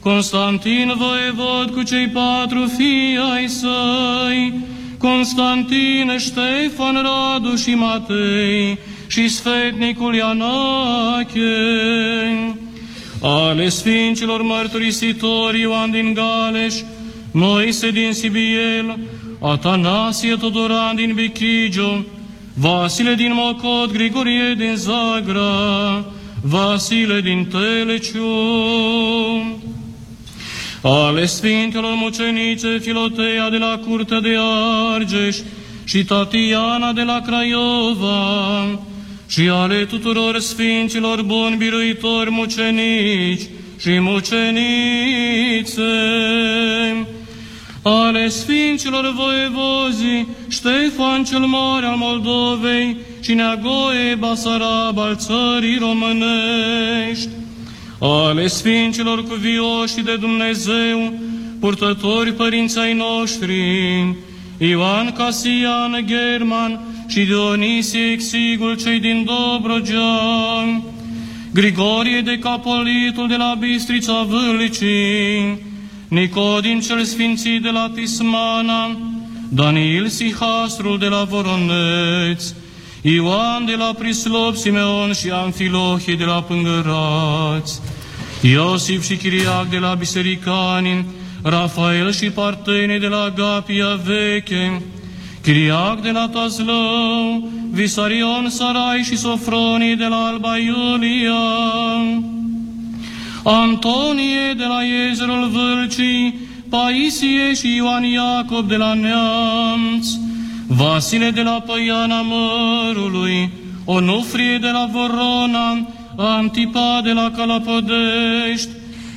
Constantin Voievod cu cei patru fii ai săi, Constantin, Ștefan, Radu și Matei și Sfetnicul Ianache, ale Sfinților Mărturisitori Ioan din Galeș, Moise din Sibiel, Atanasie Todoran din Bichigiu, Vasile din Mocot, Grigorie din Zagra, Vasile din Teleciu, ale Sfintelor Mucenice Filoteia de la Curtea de Argeș și Tatiana de la Craiova, și ale tuturor Sfinților buni biruitori mucenici și mucenițe, ale Sfinților voievozii, Ștefan cel Mare al Moldovei și Neagoe Basarab al țării românești, ale Sfinților cuvioși de Dumnezeu, purtători părinții ai noștri, Ioan Casian German și Dionisie Exigul cei din Dobrogea, Grigorie de Capolitul de la Bistrița Vâlcii, Nicodin cel Sfințit de la Tismana, Daniel Sihastrul de la Voroneț, Ioan de la Prislop, Simeon și Amfilohie de la Pângărați, Iosif și Chiriac de la Bisericanin, Rafael și Partene de la Gapia Veche, Chiriac de la Tazlău, Visarion Sarai și Sofronii de la Alba Iulia, Antonie de la Iezerul Vâlcii, Paisie și Ioan Iacob de la Neamț, Vasile de la Păiana Mărului, Onufrie de la Vorona, Antipa de la Calapădești,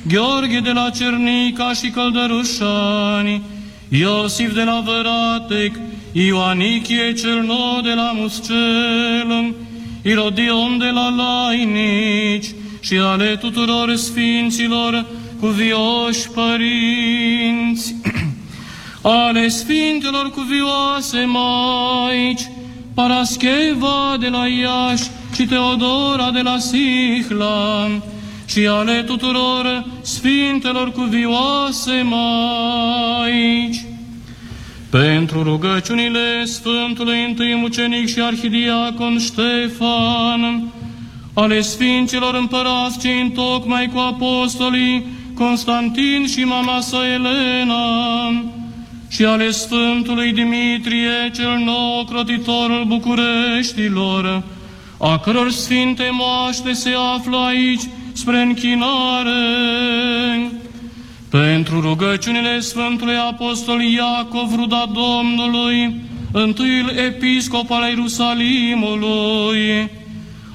Gheorghe de la Cernica și Căldărușani, Iosif de la Văratec, Ioanichie cel nou de la Muscel, Irodion de la Lainici și ale tuturor sfinților cuvioși părinți, ale sfintelor cuvioase maici, Parascheva de la Iași și Teodora de la Sihla, și ale tuturor sfintelor cuvioase maici. Pentru rugăciunile Sfântului Întâi Mucenic și Arhidiacon Ștefan, ale Sfinților Împărați cei întocmai cu apostolii Constantin și mama sa Elena, și ale Sfântului Dimitrie, cel nou crotitorul Bucureștilor, a căror sfinte moaște se află aici spre închinare. Pentru rugăciunile Sfântului Apostol Iacov, ruda Domnului, întâiul episcop al Ierusalimului,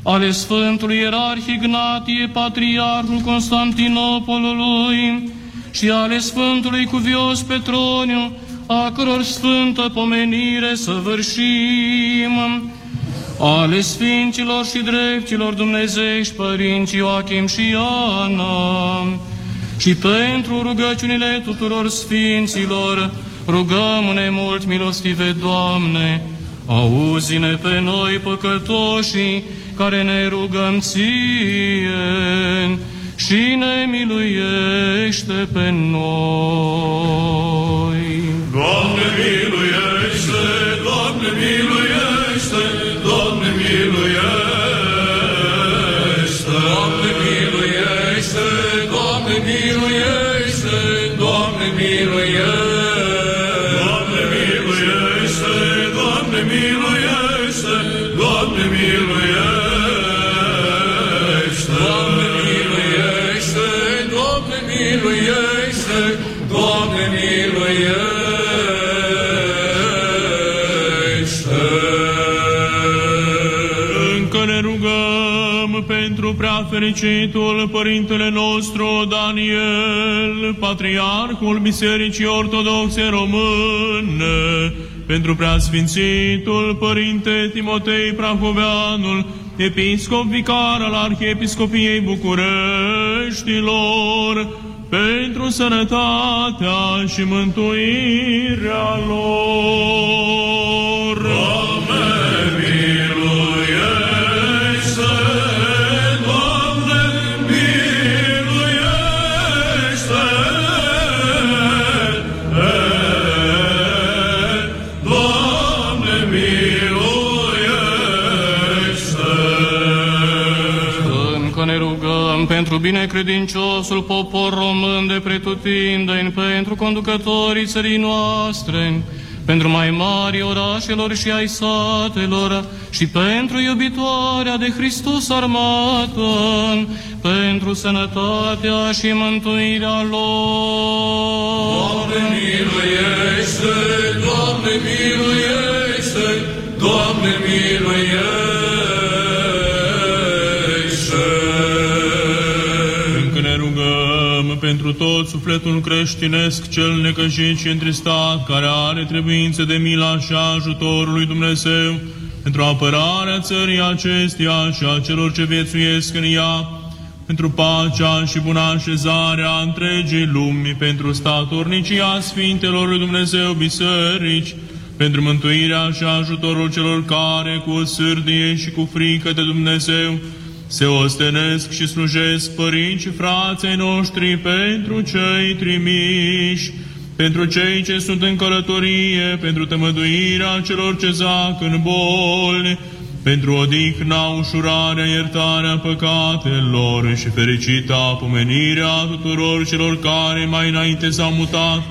ale Sfântului Ierarh Ignatie, Patriarhul Constantinopolului, și ale Sfântului Cuvios Petroniu, a căror sfântă pomenire să vârșim, ale Sfinților și Dreptilor Dumnezești, Părinți Ioachim și Ana, și pentru rugăciunile tuturor Sfinților, rugăm-ne mult milostive, Doamne, auzi-ne pe noi păcătoșii, care ne rugăm Ție, și ne miluiește pe noi. Doamne miluiește, prea fericitul Părintele nostru Daniel, Patriarhul Bisericii Ortodoxe Române, pentru prea sfințitul Părinte Timotei Prahoveanul, Episcop vicar al Arhiepiscopiei Bucureștilor, pentru sănătatea și mântuirea lor. Doamne, pentru binecredinciosul popor român de pretutindeni, pentru conducătorii țării noastre, pentru mai mari orașelor și ai satelor și pentru iubitoarea de Hristos armată, pentru sănătatea și mântuirea lor. Doamne miluiește, Doamne miluiește, Doamne miluiește. Pentru tot sufletul creștinesc cel necăjit și întristat, care are trebuință de mila și ajutorul lui Dumnezeu, pentru apărarea țării acesteia și a celor ce viețuiesc în ea, pentru pacea și buna așezare a întregii lumi, pentru statornicia Sfintelor lui Dumnezeu biserici, pentru mântuirea și ajutorul celor care cu sârdie și cu frică de Dumnezeu se ostenesc și slujesc părinți și frații noștri pentru cei trimiși, pentru cei ce sunt în călătorie, pentru tămăduirea celor ce zac în boli, pentru odihna, ușurarea, iertarea păcatelor și fericita pomenirea tuturor celor care mai înainte s-au mutat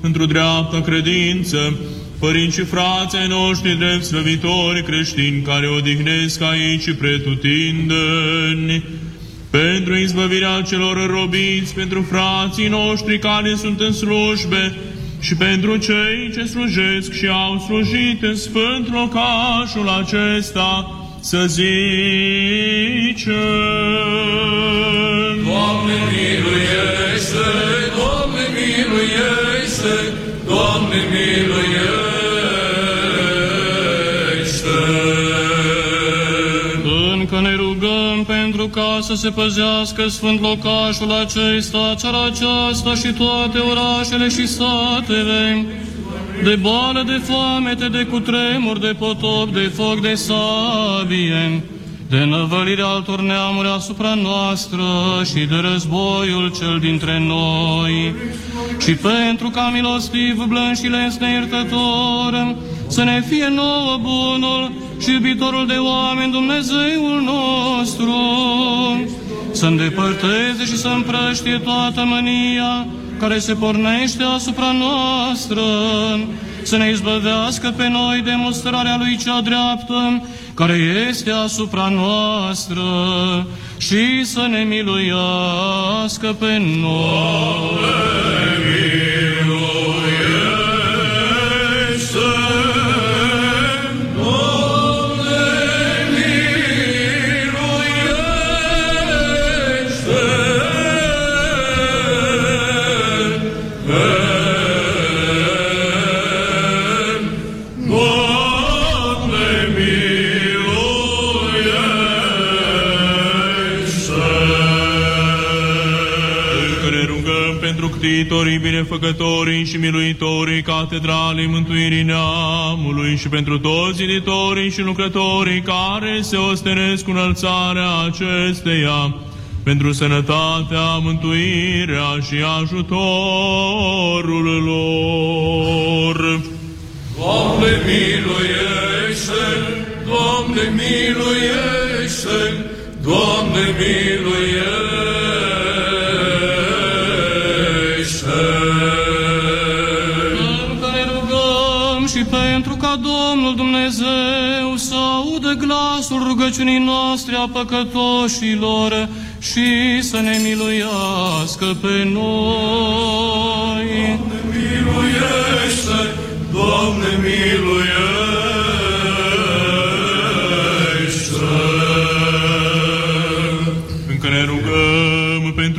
într-o dreaptă credință, părinți și frații ai noștri drept slăvitori creștini care odihnesc aici pretutindeni, pentru izbăvirea celor robiți, pentru frații noștri care sunt în slujbe și pentru cei ce slujesc și au slujit în sfânt locașul acesta, să zicem. Doamne miluiește, Doamne miluiește, rugăm pentru ca să se păzească sfânt locașul acesta, țara aceasta și toate orașele și satele, de boală, de foamete, de cutremur, de potop, de foc, de sabie, de năvălire altor neamuri asupra noastră și de războiul cel dintre noi. Și pentru ca milostiv, blând și lesne iertător, să ne fie nouă bunul și iubitorul de oameni Dumnezeul nostru, să îndepărteze și să împrăștie toată mânia care se pornește asupra noastră, să ne izbăvească pe noi de mustrarea lui cea dreaptă, care este asupra noastră, și să ne miluiască pe noi. Pentru ctitorii, binefăcătorii și miluitorii catedralei mântuirii neamului și pentru toți editorii și lucrătorii care se ostenesc cu înălțarea acesteia, pentru sănătatea, mântuirea și ajutorul lor. Doamne miluiește, Doamne miluiește, Doamne miluiește. Dumnezeu să audă glasul rugăciunii noastre a păcătoșilor și să ne miluiască pe noi. miluiește, Doamne miluiește.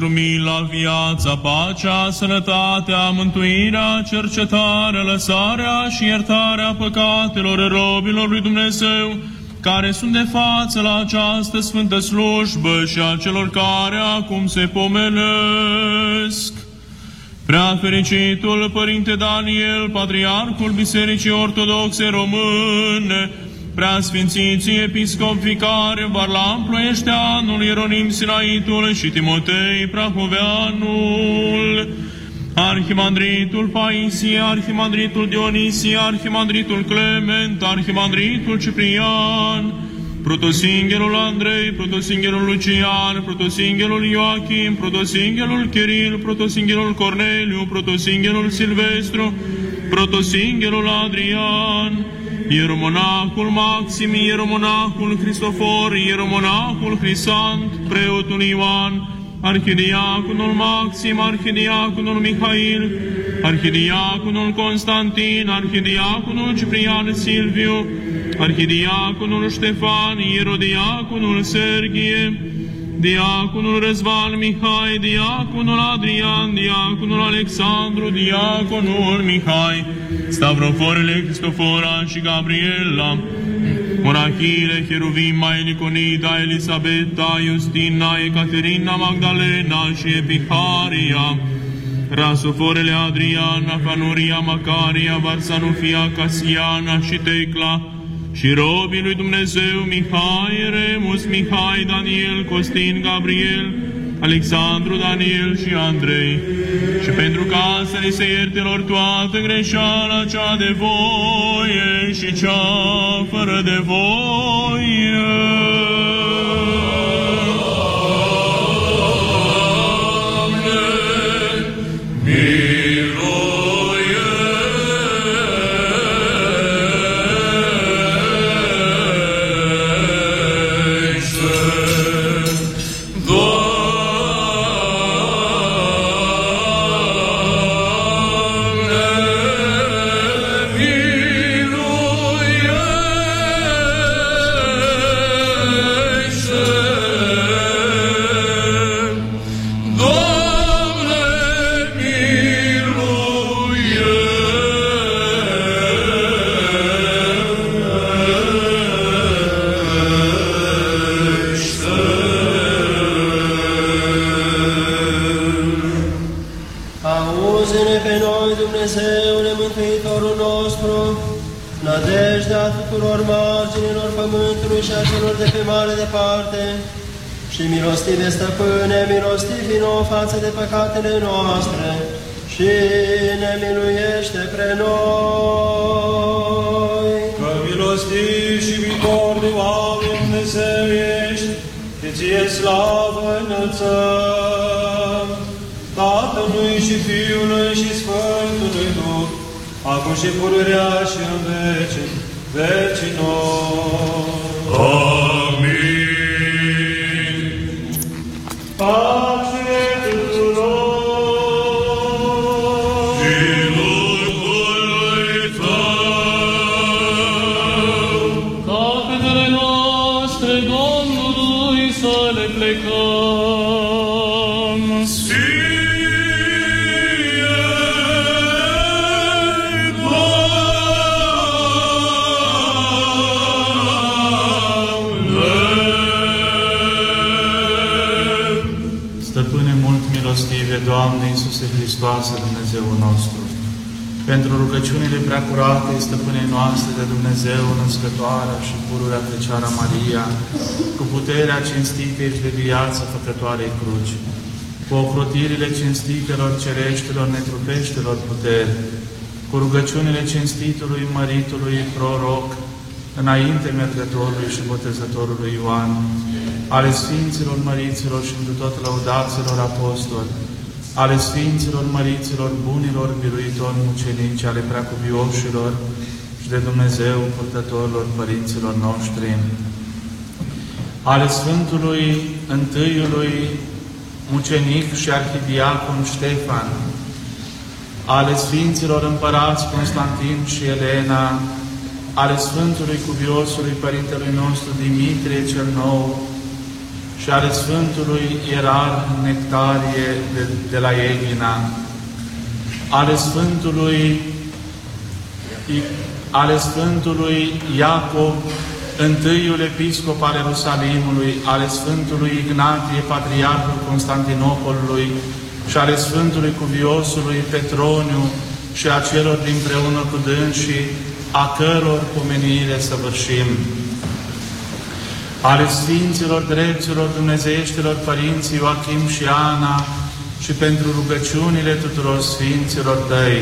Mila, viața, pacea, sănătatea, mântuirea, cercetarea, lăsarea și iertarea păcatelor robilor lui Dumnezeu, care sunt de față la această sfântă slujbă și a celor care acum se pomenesc. Prea fericitul Părinte Daniel, Patriarhul Bisericii Ortodoxe Române, prea sfințiții episcop vicare Varlam Ploieșteanul, Ieronim Sinaitul și Timotei Prahoveanul, Arhimandritul Paisie, Arhimandritul Dionisie, Arhimandritul Clement, Arhimandritul Ciprian, Protosinghelul Andrei, Protosinghelul Lucian, Protosinghelul Ioachim, Protosinghelul Chiril, Protosinghelul Corneliu, Protosinghelul Silvestru, Protosinghelul Adrian, Ieromonacul Maxim, Ieromonacul Cristofor, Ieromonacul Crisant, Preotul Ioan, Arhidiaconul Maxim, Arhidiaconul Mihail, Arhidiaconul Constantin, Arhidiaconul Ciprian Silviu, Arhidiaconul Ștefan, Ierodiaconul Sergie, Diaconul Răzvan Mihai, Diaconul Adrian, Diaconul Alexandru, Diaconul Mihai, Stavroforele Cristofora și Gabriela, Morachile, Cheruvima, Eliconida, Elisabeta, Justina, Ecaterina, Magdalena și Epiharia, Rasoforele Adriana, Fanuria, Macaria, Varsanufia, Casiana și Tecla, și robii lui Dumnezeu Mihai, Remus, Mihai, Daniel, Costin, Gabriel, Alexandru, Daniel și Andrei, și pentru ca să ne se ierte lor toată greșeala cea de voie și cea fără de voie. Mare departe, și milostive stăpâne, milostivi nouă față de păcatele noastre, și ne miluiește pre noi. Că milostiv și viitor de oameni Dumnezeu ești, că ție slavă înălțăm, Tatălui și Fiului și Sfântului Duh, acum și pururea și în vece, vecii noi. Pentru rugăciunile preacurate, stăpânei noastre de Dumnezeu, născătoarea și pururea Fecioara Maria, cu puterea cinstitei și de viață făcătoarei cruci, cu ocrotirile cinstitelor cereștilor netrupeștilor puteri, cu rugăciunile cinstitului măritului proroc, înainte mergătorului și botezătorului Ioan, ale Sfinților Măriților și întru tot lăudaților apostoli, ale Sfinților Măriților bunilor biruitori mucenici, ale preacuvioșilor și de Dumnezeu purtătorilor părinților noștri, ale Sfântului întâiului mucenic și arhidiacon Ștefan, ale Sfinților Împărați Constantin și Elena, ale Sfântului Cuviosului Părintelui nostru Dimitrie cel Nou și ale Sfântului Ierar Nectarie de, de la Eghina, ale Sfântului, ale Sfântului Iacob, întâiul episcop al Ierusalimului, ale Sfântului Ignatie, Patriarhul Constantinopolului și ale Sfântului Cuviosului Petroniu și a celor dinpreună cu dânsii, a căror pomenire săvârșim ale Sfinților Drepților Dumnezeieștilor Părinții Joachim și Ana și pentru rugăciunile tuturor Sfinților Tăi.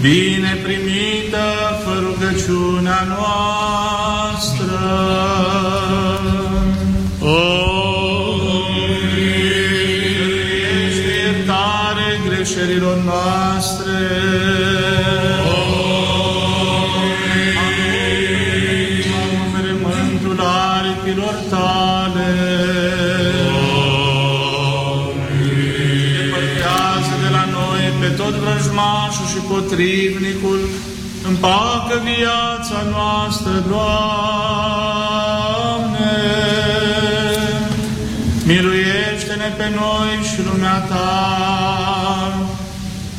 Bine primită fă rugăciunea noastră! Ești iertare greșelilor noastre! Vrăjmașul și potrivnicul, împacă viața noastră, Doamne! Miluiește-ne pe noi și lumea Ta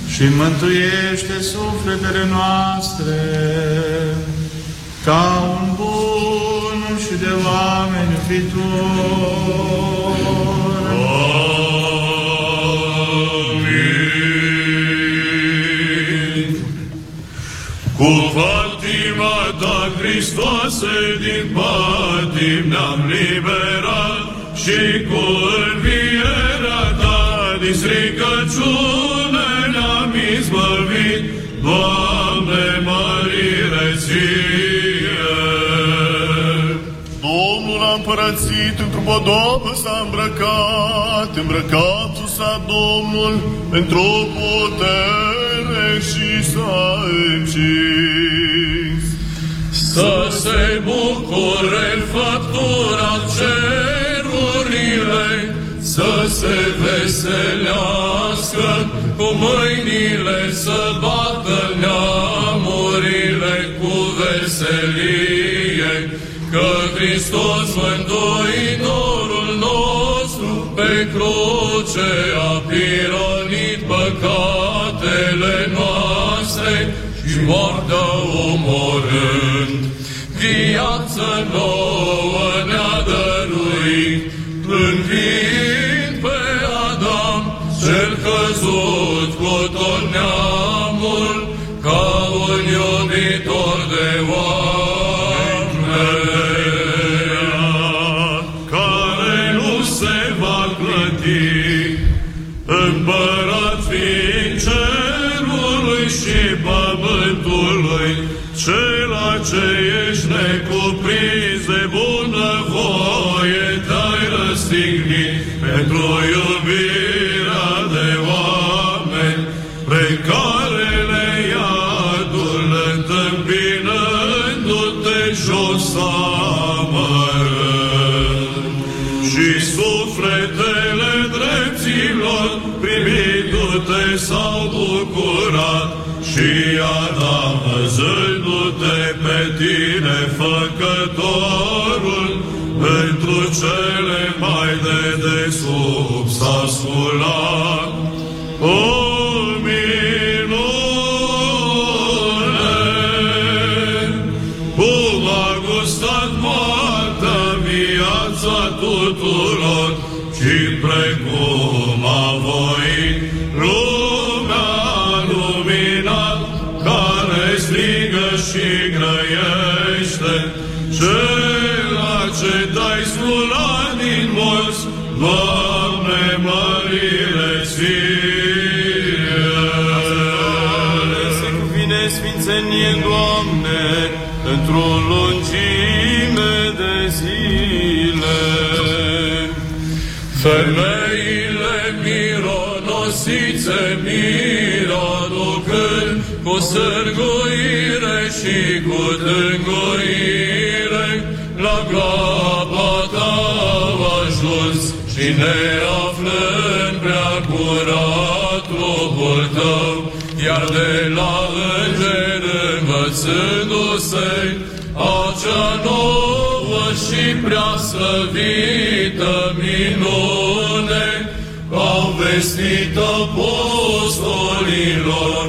și mântuiește sufletele noastre ca un bun și de oameni iubitor. Cu patima ta, Hristoase, din patim ne-am liberat și cu învierea ta din stricăciune ne-am izbăvit. Doamne, mărire ție! Domnul a împărățit într-o podobă s-a îmbrăcat, îmbrăcatul s-a Domnul într-o putere și s-a încins. Să se bucure făptura cerurile, să se veselească cu mâinile, să bată neamurile cu veselie, că Hristos Mântuitorul nostru pe cruce a pironit păcatele noastre și moartea omorând. Viață nouă ne-a dăruit, înviind pe Adam, cel căzut cu tot cela cele mai de desubt s-a sculat. O minune! Cum a gustat moartea viața tuturor și precum cu sârguire și cu tânguire la groapa ta au ajuns și ne aflând prea curat trupul tău, iar de la înger învățându-se acea nouă și prea slăvită minune, au vestit apostolilor,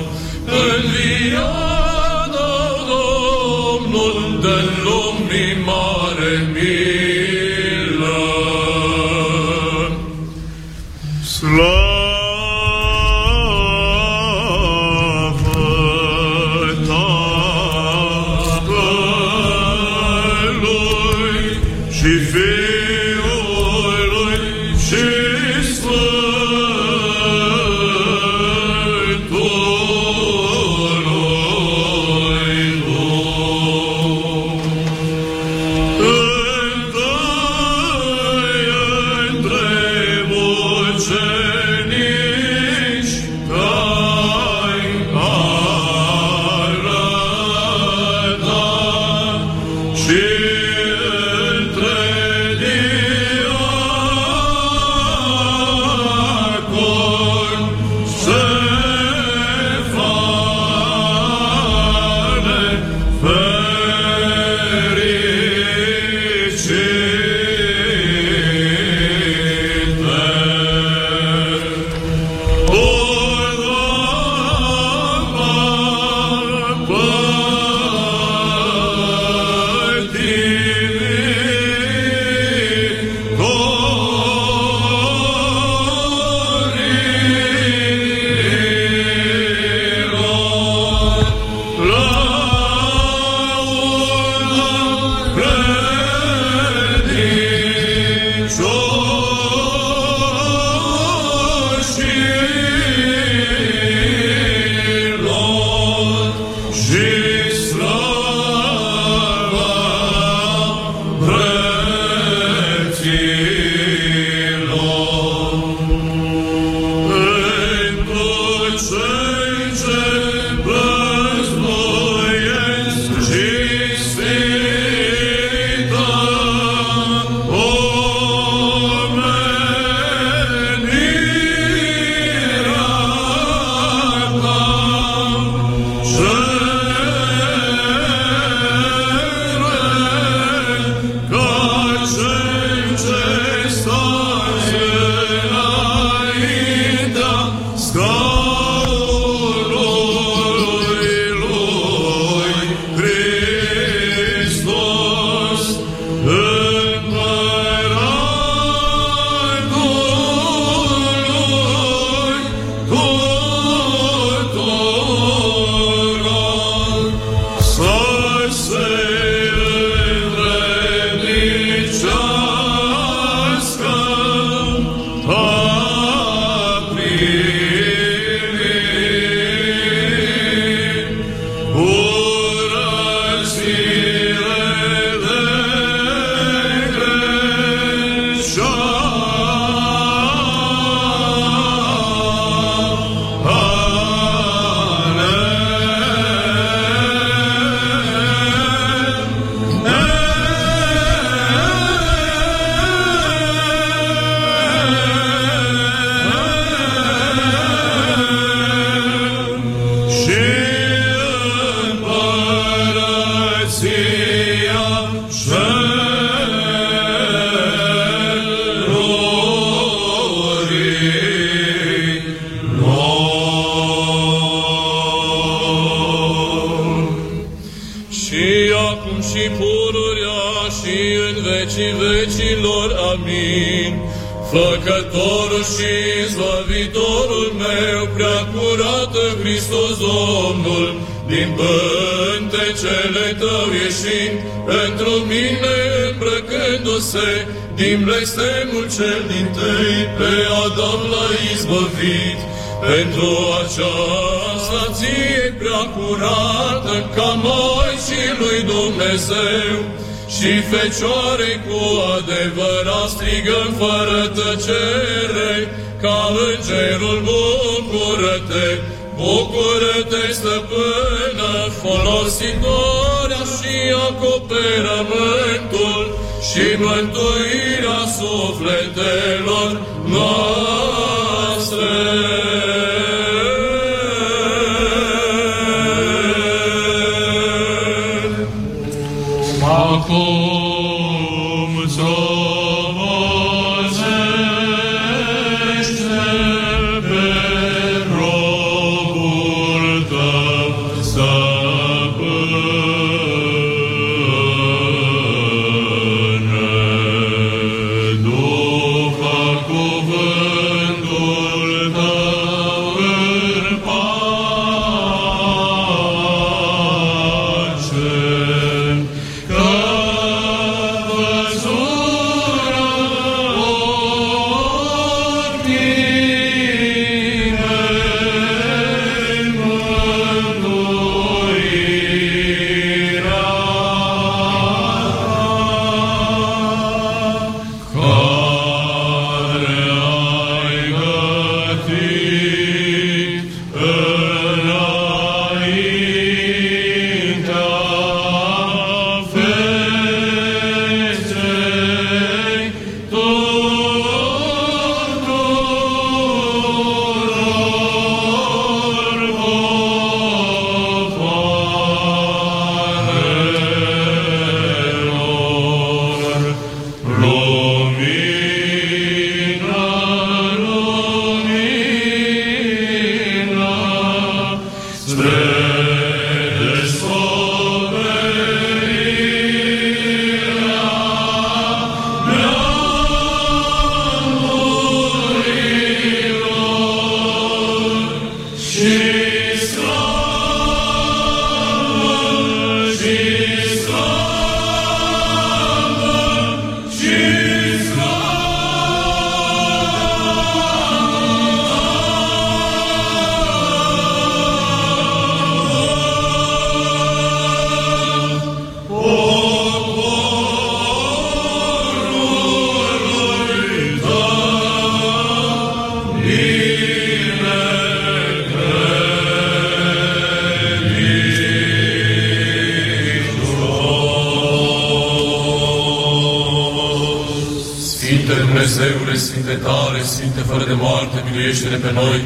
Dumnezeule, Sfinte tare, Sfinte fără de moarte, miluiește-ne pe noi.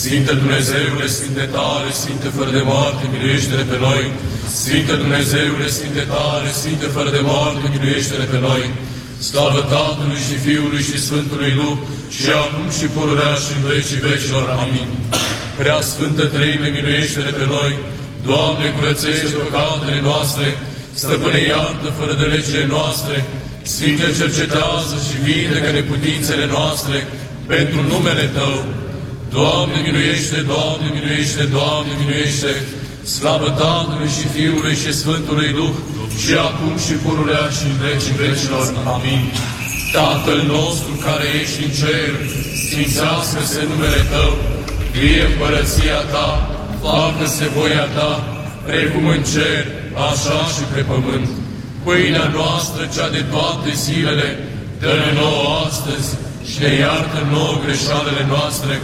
Sfinte Dumnezeule, Sfinte tare, Sfinte fără de moarte, miluiește-ne pe noi. Sfinte Dumnezeule, Sfinte tare, Sfinte fără de moarte, miluiește-ne pe noi. Slavă Tatălui și Fiului și Sfântului Duh, și acum și pururea și în vecii vecilor. Amin. Prea Sfântă Treime, miluiește-ne pe noi. Doamne, curățește păcatele noastre, Stăpâne, iartă fără de legile noastre, Sfinte, cercetează și vindecă neputințele noastre pentru numele Tău. Doamne, miluiește, Doamne, miluiește, Doamne, miluiește, slavă Tatălui și Fiului și Sfântului Duh, și acum și pururea și în vecii vecilor. Amin. Tatăl nostru care ești în cer, sfințească-se numele Tău, vie împărăția Ta, facă-se voia Ta, precum în cer, așa și pe pământ. Pâinea noastră, cea de toate zilele, dă-ne nouă astăzi și ne iartă nouă greșalele noastre,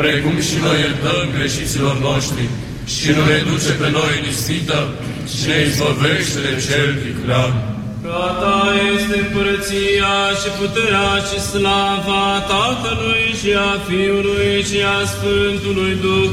precum și noi iertăm greșiților noștri. Și nu ne duce pe noi în ispită, ci ne izbăvește de cel viclean. Ca ta este părăția și puterea și slava Tatălui și a Fiului și a Sfântului Duh,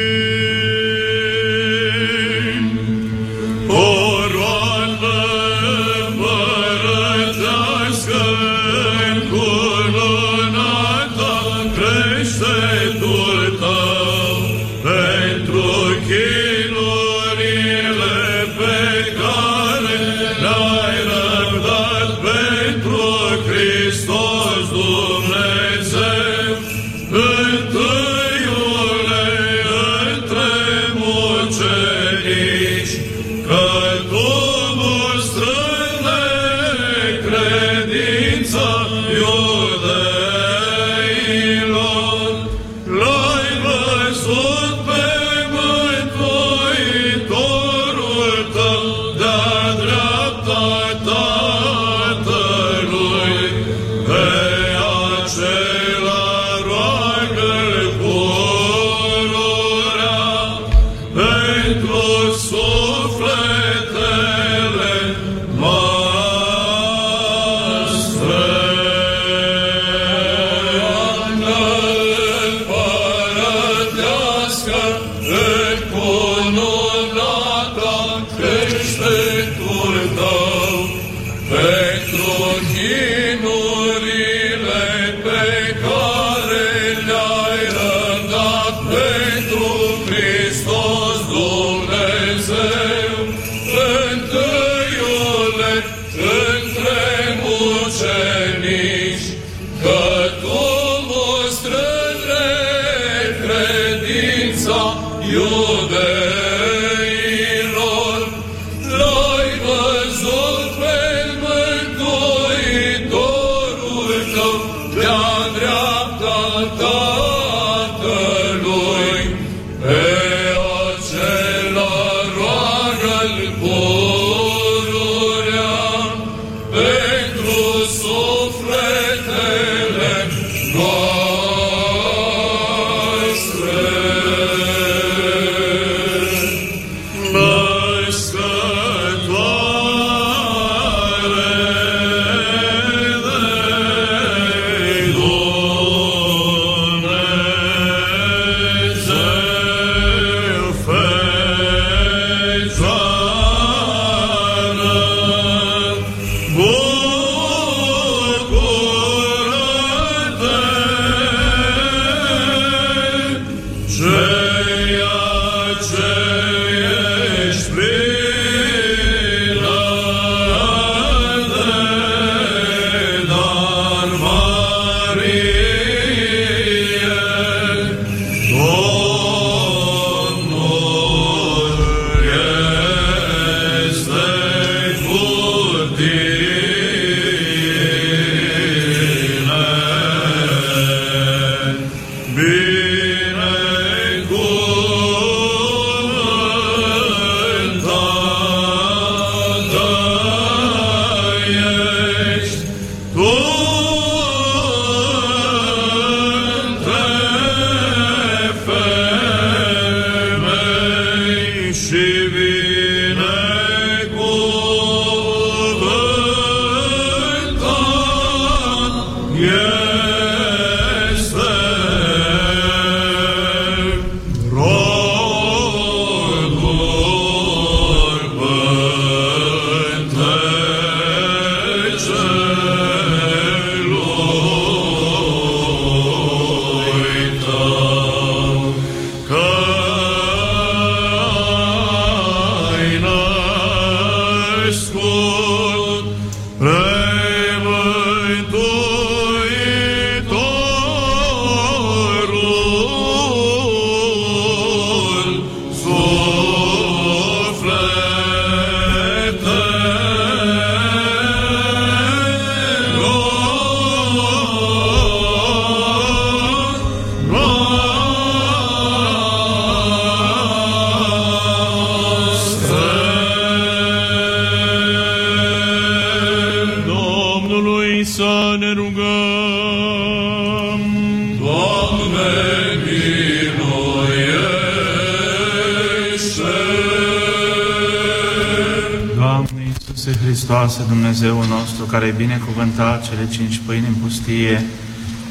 Care ai binecuvântat cele cinci pâini în pustie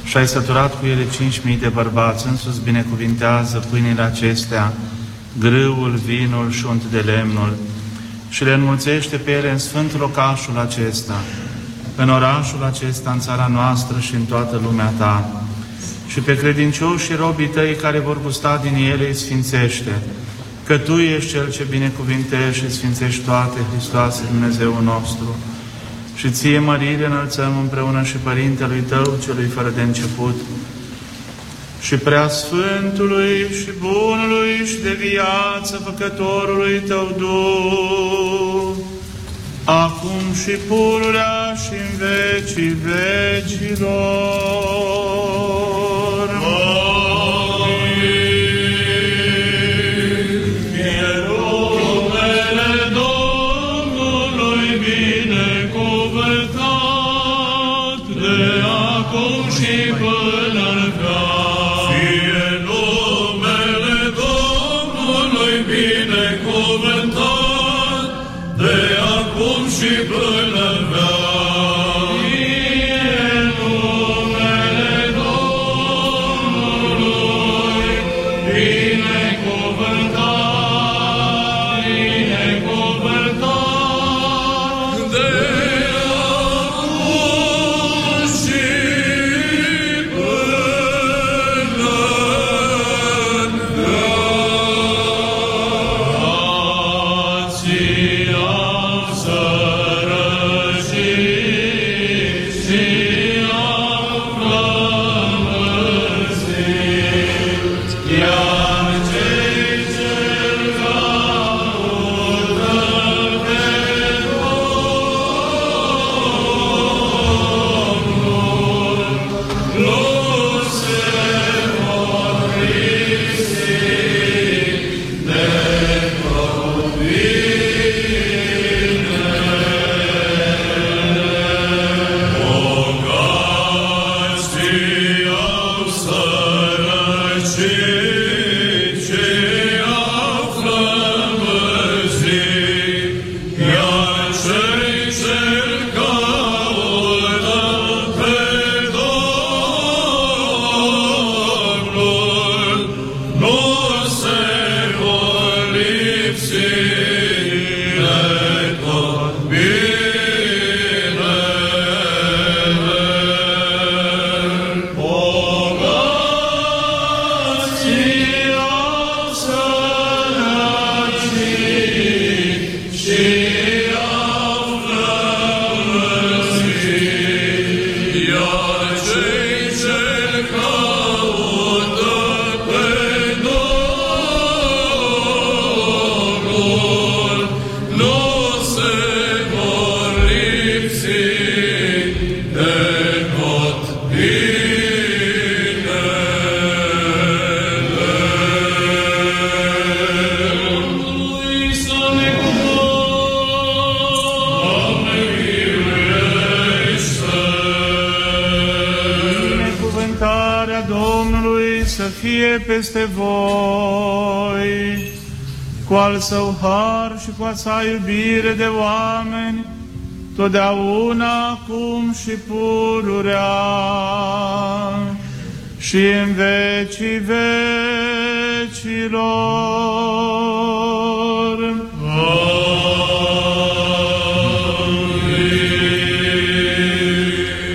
și ai săturat cu ele cinci mii de bărbați, însuți binecuvintează pâinile acestea, grâul, vinul și unt de lemnul, și le înmulțește pe ele în sfânt locașul acesta, în orașul acesta, în țara noastră și în toată lumea ta. Și pe credincioși și robii tăi care vor gusta din ele îi sfințește, că Tu ești Cel ce binecuvintești și sfințești toate, Hristoase, Dumnezeul nostru. Și Ție mărire înălțăm împreună și Părintelui Tău, Celui fără de început, și prea Sfântului și Bunului și de viață Făcătorului Tău Duh, acum și pururea și în vecii vecilor. Binecuvântat, sa iubire de oameni, totdeauna, acum și pururea, și în vecii vecilor.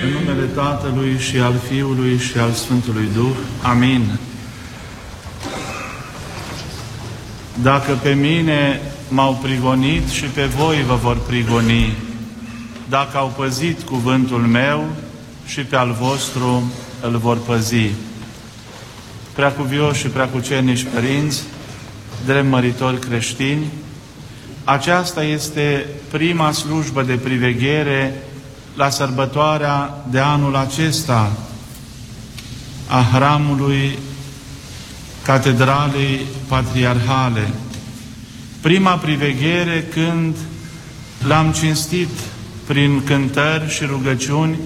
În numele Tatălui și al Fiului și al Sfântului Duh. Amin. Dacă pe mine m-au prigonit și pe voi vă vor prigoni, dacă au păzit cuvântul meu și pe al vostru îl vor păzi. Preacuvioși și preacucernici părinți, drept măritori creștini, aceasta este prima slujbă de priveghere la sărbătoarea de anul acesta a hramului Catedralei Patriarhale. Prima priveghere când l-am cinstit prin cântări și rugăciuni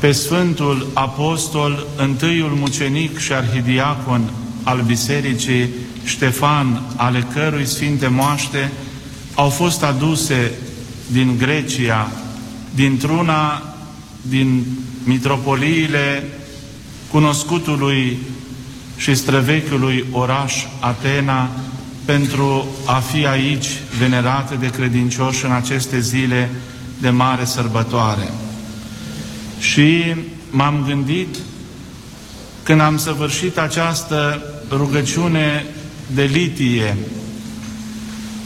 pe Sfântul Apostol, întâiul mucenic și arhidiacon al Bisericii Ștefan, ale cărui sfinte moaște au fost aduse din Grecia, dintr-una din mitropoliile cunoscutului și străvechiului oraș Atena pentru a fi aici venerate de credincioși în aceste zile de mare sărbătoare. Și m-am gândit când am săvârșit această rugăciune de litie,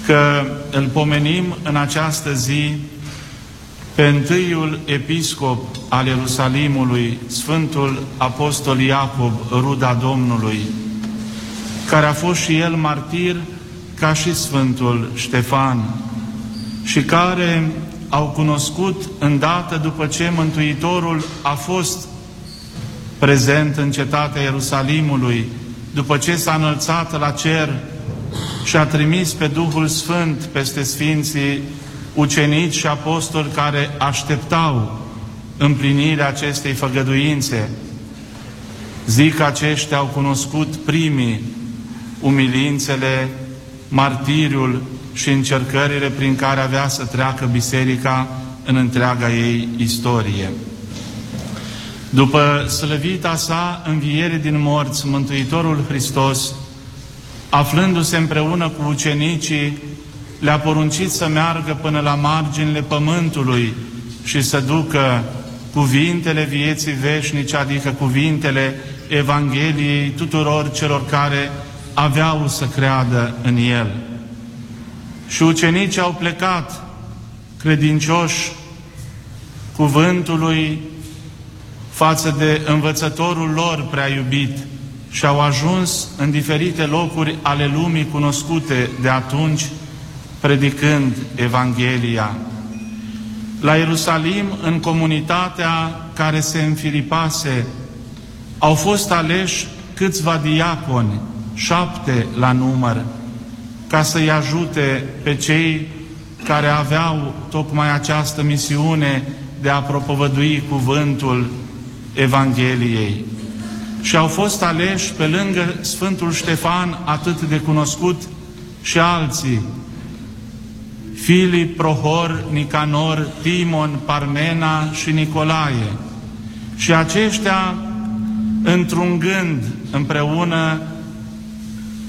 că îl pomenim în această zi pe întâiul episcop al Ierusalimului, Sfântul Apostol Iacob, ruda Domnului, care a fost și el martir ca și Sfântul Ștefan și care au cunoscut îndată după ce Mântuitorul a fost prezent în cetatea Ierusalimului, după ce s-a înălțat la cer și a trimis pe Duhul Sfânt peste Sfinții ucenici și apostoli care așteptau împlinirea acestei făgăduințe. Zic că aceștia au cunoscut primii umilințele, martiriul și încercările prin care avea să treacă biserica în întreaga ei istorie. După slăvita sa înviere din morți, Mântuitorul Hristos, aflându-se împreună cu ucenicii, le-a poruncit să meargă până la marginile pământului și să ducă cuvintele vieții veșnice, adică cuvintele Evangheliei tuturor celor care aveau să creadă în El. Și ucenicii au plecat credincioși cuvântului față de învățătorul lor prea iubit și au ajuns în diferite locuri ale lumii cunoscute de atunci, predicând Evanghelia. La Ierusalim, în comunitatea care se înfilipase, au fost aleși câțiva diaconi, șapte la număr, ca să-i ajute pe cei care aveau tocmai această misiune de a propovădui cuvântul Evangheliei. Și au fost aleși pe lângă Sfântul Ștefan, atât de cunoscut, și alții, Filip, Prohor, Nicanor, Timon, Parmena și Nicolae. Și aceștia, într-un gând, împreună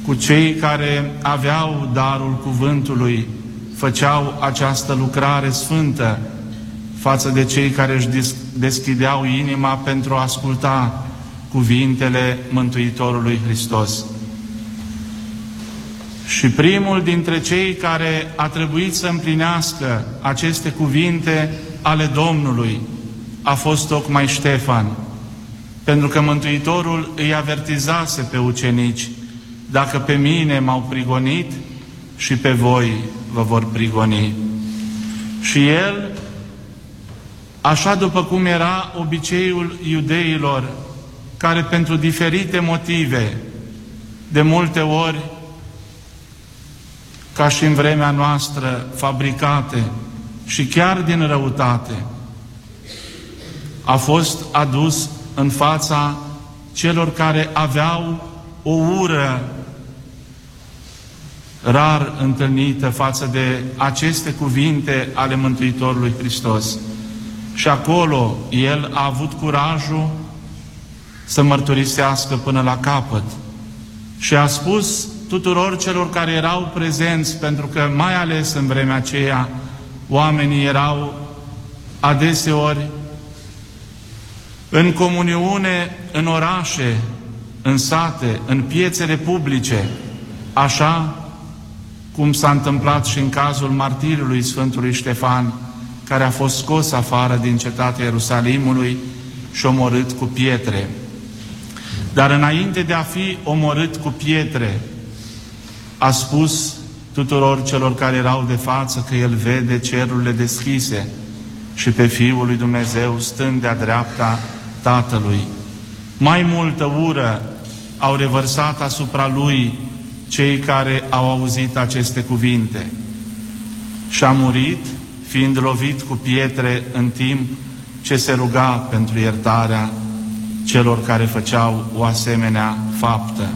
cu cei care aveau darul cuvântului, făceau această lucrare sfântă față de cei care își deschideau inima pentru a asculta cuvintele Mântuitorului Hristos. Și primul dintre cei care a trebuit să împlinească aceste cuvinte ale Domnului a fost tocmai Ștefan, pentru că Mântuitorul îi avertizase pe ucenici, dacă pe mine m-au prigonit, și pe voi vă vor prigoni. Și el, așa după cum era obiceiul iudeilor, care pentru diferite motive, de multe ori ca și în vremea noastră, fabricate și chiar din răutate, a fost adus în fața celor care aveau o ură rar întâlnită față de aceste cuvinte ale Mântuitorului Hristos. Și acolo el a avut curajul să mărturisească până la capăt și a spus tuturor celor care erau prezenți, pentru că mai ales în vremea aceea oamenii erau adeseori în comuniune, în orașe, în sate, în piețele publice, așa cum s-a întâmplat și în cazul martirului Sfântului Ștefan, care a fost scos afară din cetatea Ierusalimului și omorât cu pietre. Dar înainte de a fi omorât cu pietre, a spus tuturor celor care erau de față că El vede cerurile deschise și pe Fiul lui Dumnezeu stând de-a dreapta Tatălui. Mai multă ură au revărsat asupra Lui cei care au auzit aceste cuvinte. Și a murit, fiind lovit cu pietre în timp ce se ruga pentru iertarea celor care făceau o asemenea faptă.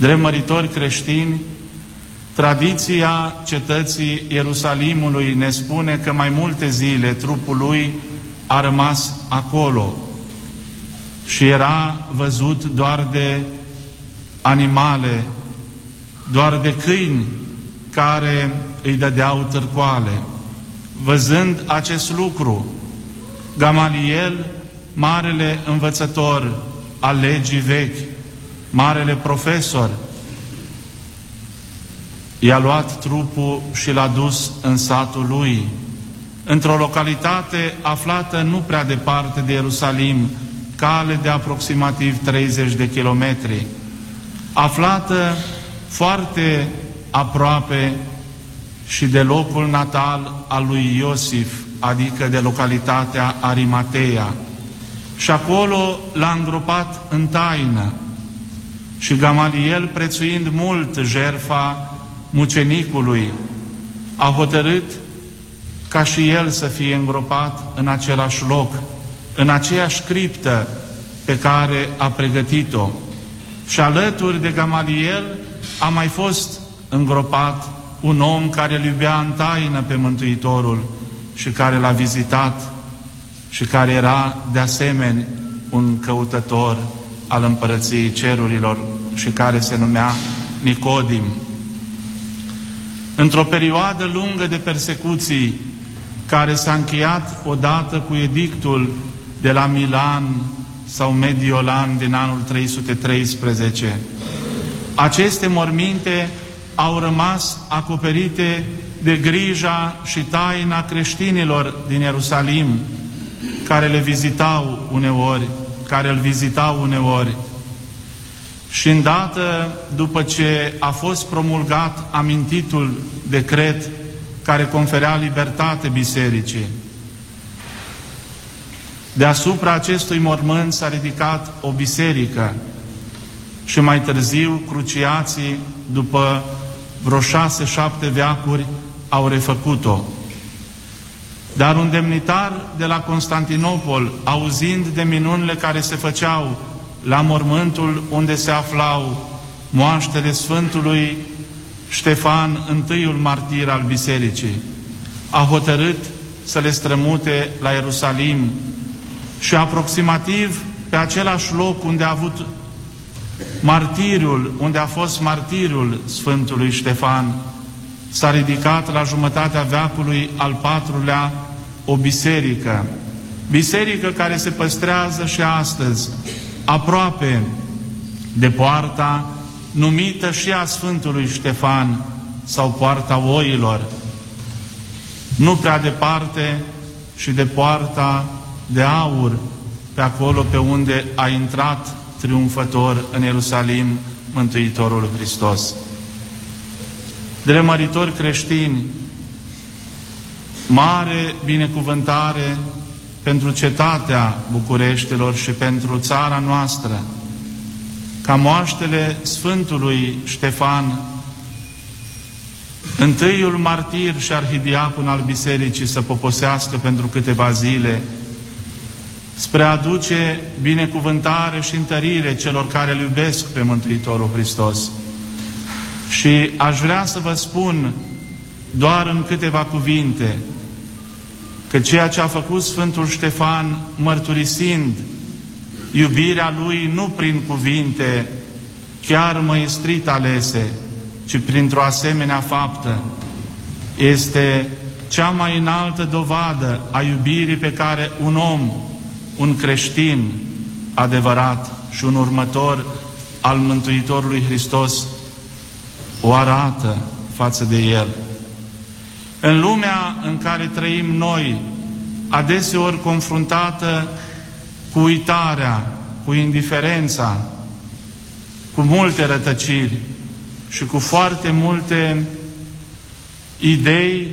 Drept măritori creștini, Tradiția cetății Ierusalimului ne spune că mai multe zile trupul lui a rămas acolo și era văzut doar de animale, doar de câini care îi dădeau târcoale. Văzând acest lucru, Gamaliel, marele învățător al legii vechi, marele profesor, i-a luat trupul și l-a dus în satul lui, într-o localitate aflată nu prea departe de Ierusalim, cale de aproximativ 30 de kilometri, aflată foarte aproape și de locul natal al lui Iosif, adică de localitatea Arimatea. Și acolo l-a îngropat în taină. Și Gamaliel, prețuind mult jerfa mucenicului, a hotărât ca și el să fie îngropat în același loc, în aceeași criptă pe care a pregătit-o. Și alături de Gamaliel a mai fost îngropat un om care îl iubea în taină pe Mântuitorul și care l-a vizitat și care era de asemenea un căutător al împărăției cerurilor și care se numea Nicodim. Într-o perioadă lungă de persecuții, care s-a încheiat odată cu edictul de la Milan sau Mediolan din anul 313, aceste morminte au rămas acoperite de grija și taina creștinilor din Ierusalim, care le vizitau uneori, care îl vizitau uneori. Și îndată după ce a fost promulgat amintitul decret care conferea libertate bisericii, deasupra acestui mormânt s-a ridicat o biserică și mai târziu cruciații, după vreo șase-șapte veacuri, au refăcut-o. Dar un demnitar de la Constantinopol, auzind de minunile care se făceau la mormântul unde se aflau moaștele Sfântului Ștefan, întâiul martir al bisericii, a hotărât să le strămute la Ierusalim și aproximativ pe același loc unde a avut martirul, unde a fost martirul Sfântului Ștefan, s-a ridicat la jumătatea veacului al patrulea o biserică. Biserică care se păstrează și astăzi, aproape de poarta numită și a Sfântului Ștefan sau poarta oilor, nu prea departe și de poarta de aur, pe acolo pe unde a intrat triumfător în Ierusalim Mântuitorul Hristos. Dremăritori creștini, mare binecuvântare pentru cetatea Bucureștilor și pentru țara noastră, ca moaștele Sfântului Ștefan, întâiul martir și arhidiacon al bisericii să poposească pentru câteva zile, spre a aduce binecuvântare și întărire celor care îl iubesc pe Mântuitorul Hristos. Și aș vrea să vă spun doar în câteva cuvinte că ceea ce a făcut Sfântul Ștefan mărturisind iubirea lui nu prin cuvinte chiar măestrit alese, ci printr-o asemenea faptă, este cea mai înaltă dovadă a iubirii pe care un om, un creștin adevărat și un următor al Mântuitorului Hristos o arată față de El. În lumea în care trăim noi, adeseori confruntată cu uitarea, cu indiferența, cu multe rătăciri și cu foarte multe idei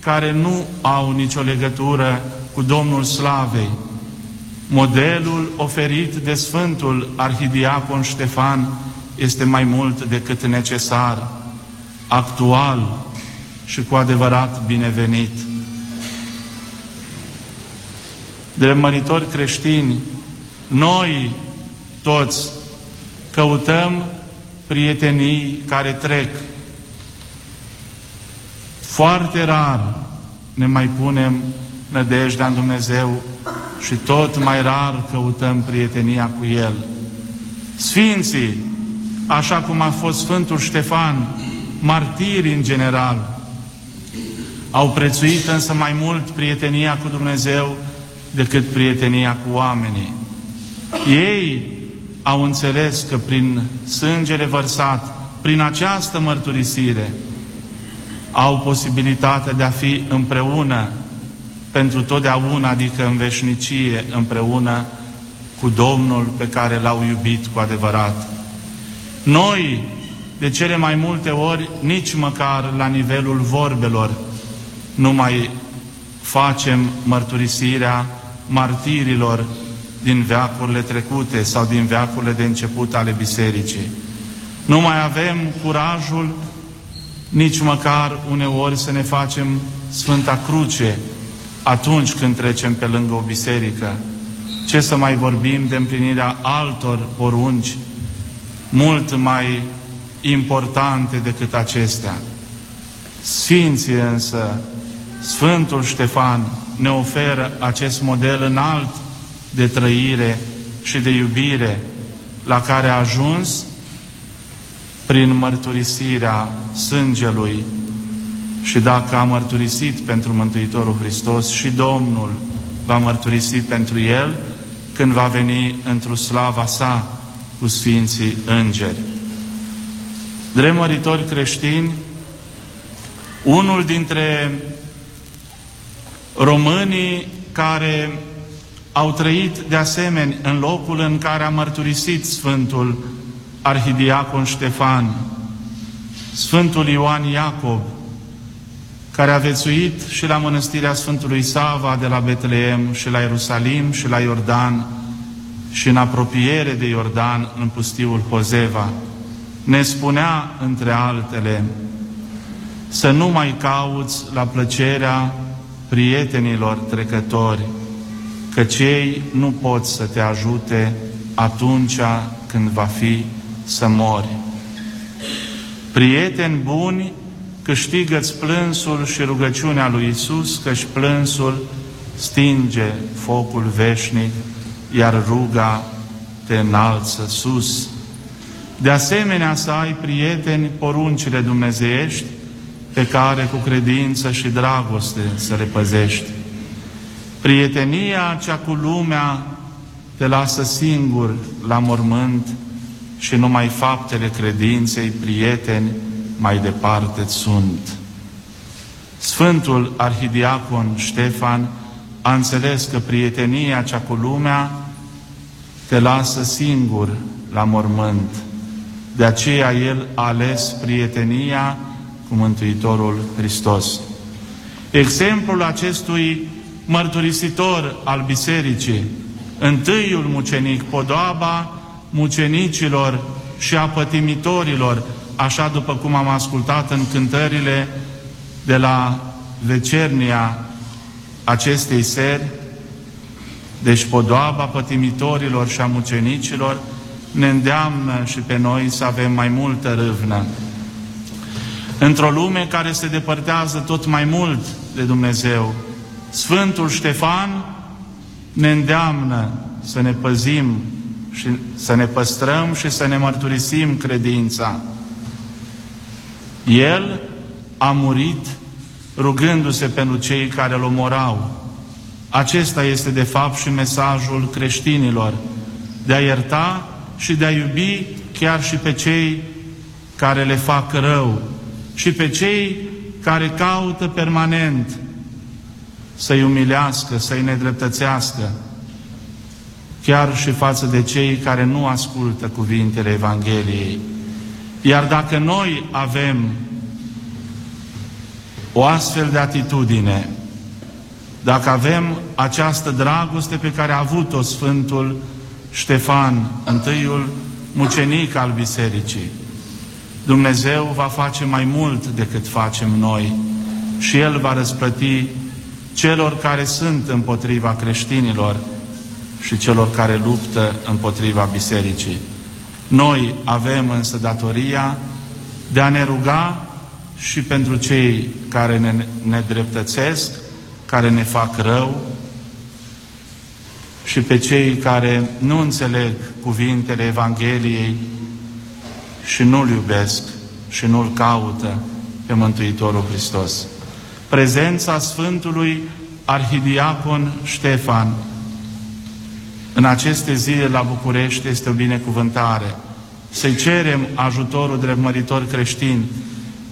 care nu au nicio legătură cu Domnul Slavei. Modelul oferit de Sfântul Arhidiacon Ștefan este mai mult decât necesar, actual și cu adevărat binevenit. De măritori creștini, noi toți căutăm prietenii care trec, Foarte rar ne mai punem nădejdea în Dumnezeu și tot mai rar căutăm prietenia cu El. Sfinții, așa cum a fost Sfântul Ștefan, martiri în general, au prețuit însă mai mult prietenia cu Dumnezeu decât prietenia cu oamenii. Ei au înțeles că prin sângele vărsat, prin această mărturisire, au posibilitatea de a fi împreună pentru totdeauna, adică în veșnicie, împreună cu Domnul pe care l-au iubit cu adevărat. Noi, de cele mai multe ori, nici măcar la nivelul vorbelor, nu mai facem mărturisirea martirilor din veacurile trecute sau din veacurile de început ale bisericii. Nu mai avem curajul nici măcar uneori să ne facem Sfânta Cruce atunci când trecem pe lângă o biserică. Ce să mai vorbim de împlinirea altor porunci mult mai importante decât acestea. Sfinții însă, Sfântul Ștefan ne oferă acest model înalt de trăire și de iubire la care a ajuns prin mărturisirea sângelui și dacă a mărturisit pentru Mântuitorul Hristos și Domnul va mărturisi pentru El când va veni într-o slava sa cu Sfinții Îngeri. Dremăritori creștini, unul dintre românii care au trăit de asemenea în locul în care a mărturisit Sfântul Arhidiacon Ștefan, Sfântul Ioan Iacob, care a vețuit și la mănăstirea Sfântului Sava de la Betleem și la Ierusalim și la Iordan și în apropiere de Iordan în pustiul Hozeva, ne spunea, între altele, să nu mai cauți la plăcerea prietenilor trecători, că cei nu pot să te ajute atunci când va fi să mori. Prieteni buni câștigă-ți plânsul și rugăciunea lui Isus, căci plânsul stinge focul veșnic, iar ruga te înalță sus. De asemenea, să ai prieteni poruncile dumnezeiești, pe care cu credință și dragoste să le păzești. Prietenia cea cu lumea te lasă singur la mormânt și numai faptele credinței, prieteni, mai departe sunt. Sfântul Arhidiacon Ștefan a înțeles că prietenia cea cu lumea te lasă singur la mormânt. De aceea el a ales prietenia cu Mântuitorul Hristos. Exemplul acestui mărturisitor al bisericii, întâiul mucenic, podoaba mucenicilor și a pătimitorilor, așa după cum am ascultat în cântările de la vecernia acestei seri, deci podoaba pătimitorilor și a mucenicilor ne îndeamnă și pe noi să avem mai multă râvnă. Într-o lume care se depărtează tot mai mult de Dumnezeu, Sfântul Ștefan ne îndeamnă să ne păzim și să ne păstrăm și să ne mărturisim credința. El a murit rugându-se pentru cei care îl omorau. Acesta este de fapt și mesajul creștinilor, de a ierta și de a iubi chiar și pe cei care le fac rău și pe cei care caută permanent să-i umilească, să-i nedreptățească, chiar și față de cei care nu ascultă cuvintele Evangheliei. Iar dacă noi avem o astfel de atitudine, dacă avem această dragoste pe care a avut-o Sfântul Ștefan, întâiul mucenic al Bisericii, Dumnezeu va face mai mult decât facem noi și El va răsplăti celor care sunt împotriva creștinilor și celor care luptă împotriva bisericii. Noi avem însă datoria de a ne ruga și pentru cei care ne nedreptățesc, care ne fac rău și pe cei care nu înțeleg cuvintele Evangheliei și nu-L iubesc și nu-L caută pe Mântuitorul Hristos. Prezența Sfântului Arhidiacon Ștefan în aceste zile la București este o binecuvântare. Să-i cerem ajutorul dreptmăritori creștini,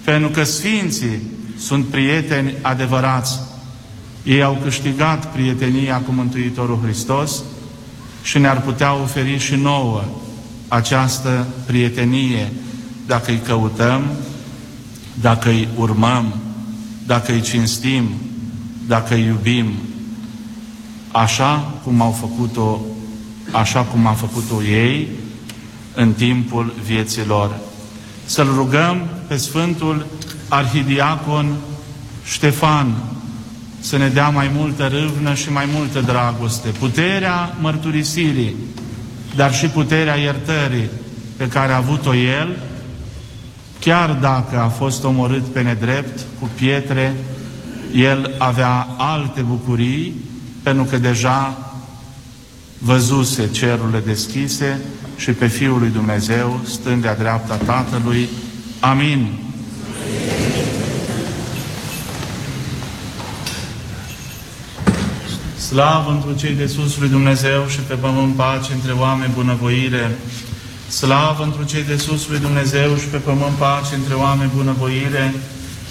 pentru că Sfinții sunt prieteni adevărați. Ei au câștigat prietenia cu Mântuitorul Hristos și ne-ar putea oferi și nouă această prietenie dacă îi căutăm, dacă îi urmăm, dacă îi cinstim, dacă îi iubim, așa cum au făcut-o, așa cum a făcut-o ei în timpul vieții lor. Să-L rugăm pe Sfântul Arhidiacon Ștefan să ne dea mai multă râvnă și mai multă dragoste, puterea mărturisirii, dar și puterea iertării pe care a avut-o El, chiar dacă a fost omorât pe nedrept cu pietre, El avea alte bucurii, pentru că deja văzuse cerurile deschise și pe Fiul lui Dumnezeu stând de-a dreapta Tatălui. Amin. Slavă întru cei de sus lui Dumnezeu și pe pământ pace între oameni bunăvoire. Slavă întru cei de sus lui Dumnezeu și pe pământ pace între oameni bunăvoire.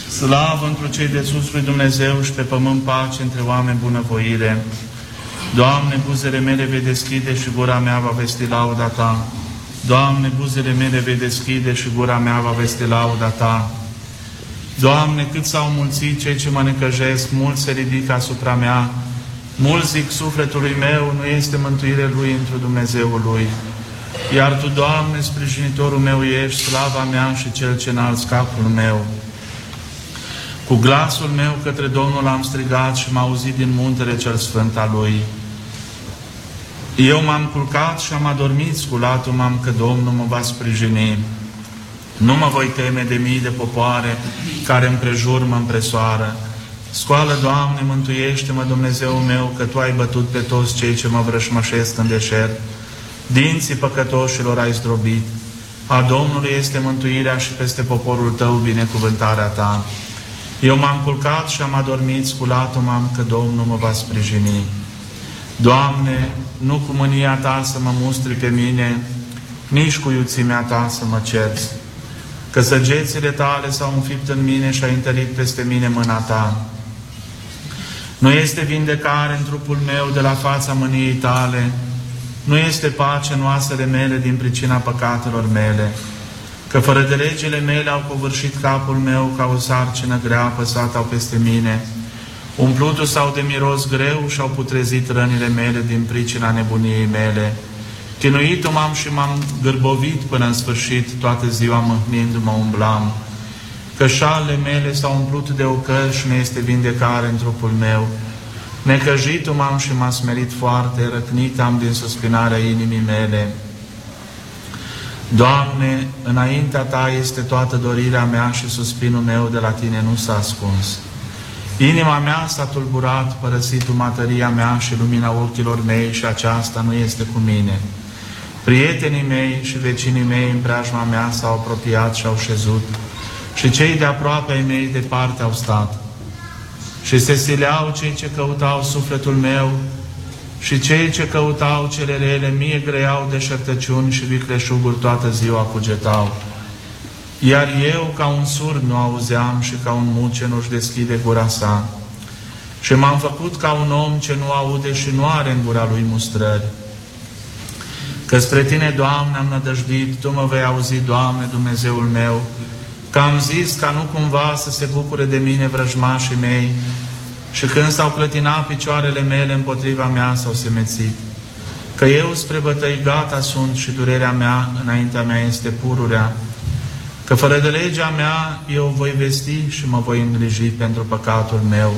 Slavă întru cei de sus lui Dumnezeu și pe pământ pace între oameni bunăvoire. Doamne, buzele mele vei deschide și gura mea va vesti lauda Ta. Doamne, buzele mele vei deschide și gura mea va vesti lauda Ta. Doamne, cât s-au mulțit cei ce mă necăjesc, mulți se ridică asupra mea, mulți zic sufletului meu, nu este mântuire lui într Dumnezeul lui. Iar Tu, Doamne, sprijinitorul meu ești, slava mea și cel ce înalți capul meu. Cu glasul meu către Domnul am strigat și m-a auzit din muntele cel sfânt al Lui. Eu m-am culcat și am adormit, sculatul m-am că Domnul mă va sprijini. Nu mă voi teme de mii de popoare care împrejur mă împresoară. Scoală, Doamne, mântuiește-mă, Dumnezeu meu, că Tu ai bătut pe toți cei ce mă vrășmășesc în deșert. Dinții păcătoșilor ai zdrobit. A Domnului este mântuirea și peste poporul Tău binecuvântarea Ta. Eu m-am culcat și am adormit, sculatul m-am că Domnul mă va sprijini. Doamne, nu cu mânia Ta să mă mustri pe mine, nici cu iuțimea Ta să mă cerți, că săgețile Tale s-au înfipt în mine și a întărit peste mine mâna Ta. Nu este vindecare în trupul meu de la fața mâniei Tale, nu este pace în oasele mele din pricina păcatelor mele, că fără de legile mele au covârșit capul meu ca o sarcină grea apăsată au peste mine, umplutul sau de miros greu și au putrezit rănile mele din pricina nebuniei mele. Chinuitul m-am și m-am gârbovit până în sfârșit, toată ziua mâhnindu-mă umblam. Că șalele mele s-au umplut de ocări și nu este vindecare în trupul meu. Necăjitul m-am și m-a smerit foarte, răcnit am din suspinarea inimii mele. Doamne, înaintea Ta este toată dorirea mea și suspinul meu de la Tine nu s-a ascuns. Inima mea s-a tulburat, părăsit matăria mea și lumina ochilor mei și aceasta nu este cu mine. Prietenii mei și vecinii mei în preajma mea s-au apropiat și au șezut și cei de aproape ai mei departe au stat. Și se sileau cei ce căutau sufletul meu și cei ce căutau cele rele mie greiau deșertăciuni și vicleșuguri toată ziua cugetau. Iar eu, ca un surd, nu auzeam și ca un muce nu-și deschide gura sa. Și m-am făcut ca un om ce nu aude și nu are în gura lui mustrări. Că spre Tine, Doamne, am nădăjduit, Tu mă vei auzi, Doamne, Dumnezeul meu, că am zis ca nu cumva să se bucure de mine vrăjmașii mei, și când s-au clătinat picioarele mele împotriva mea s-au semețit. Că eu spre bătăi gata sunt și durerea mea înaintea mea este pururea. Că fără de legea mea eu voi vesti și mă voi îngriji pentru păcatul meu.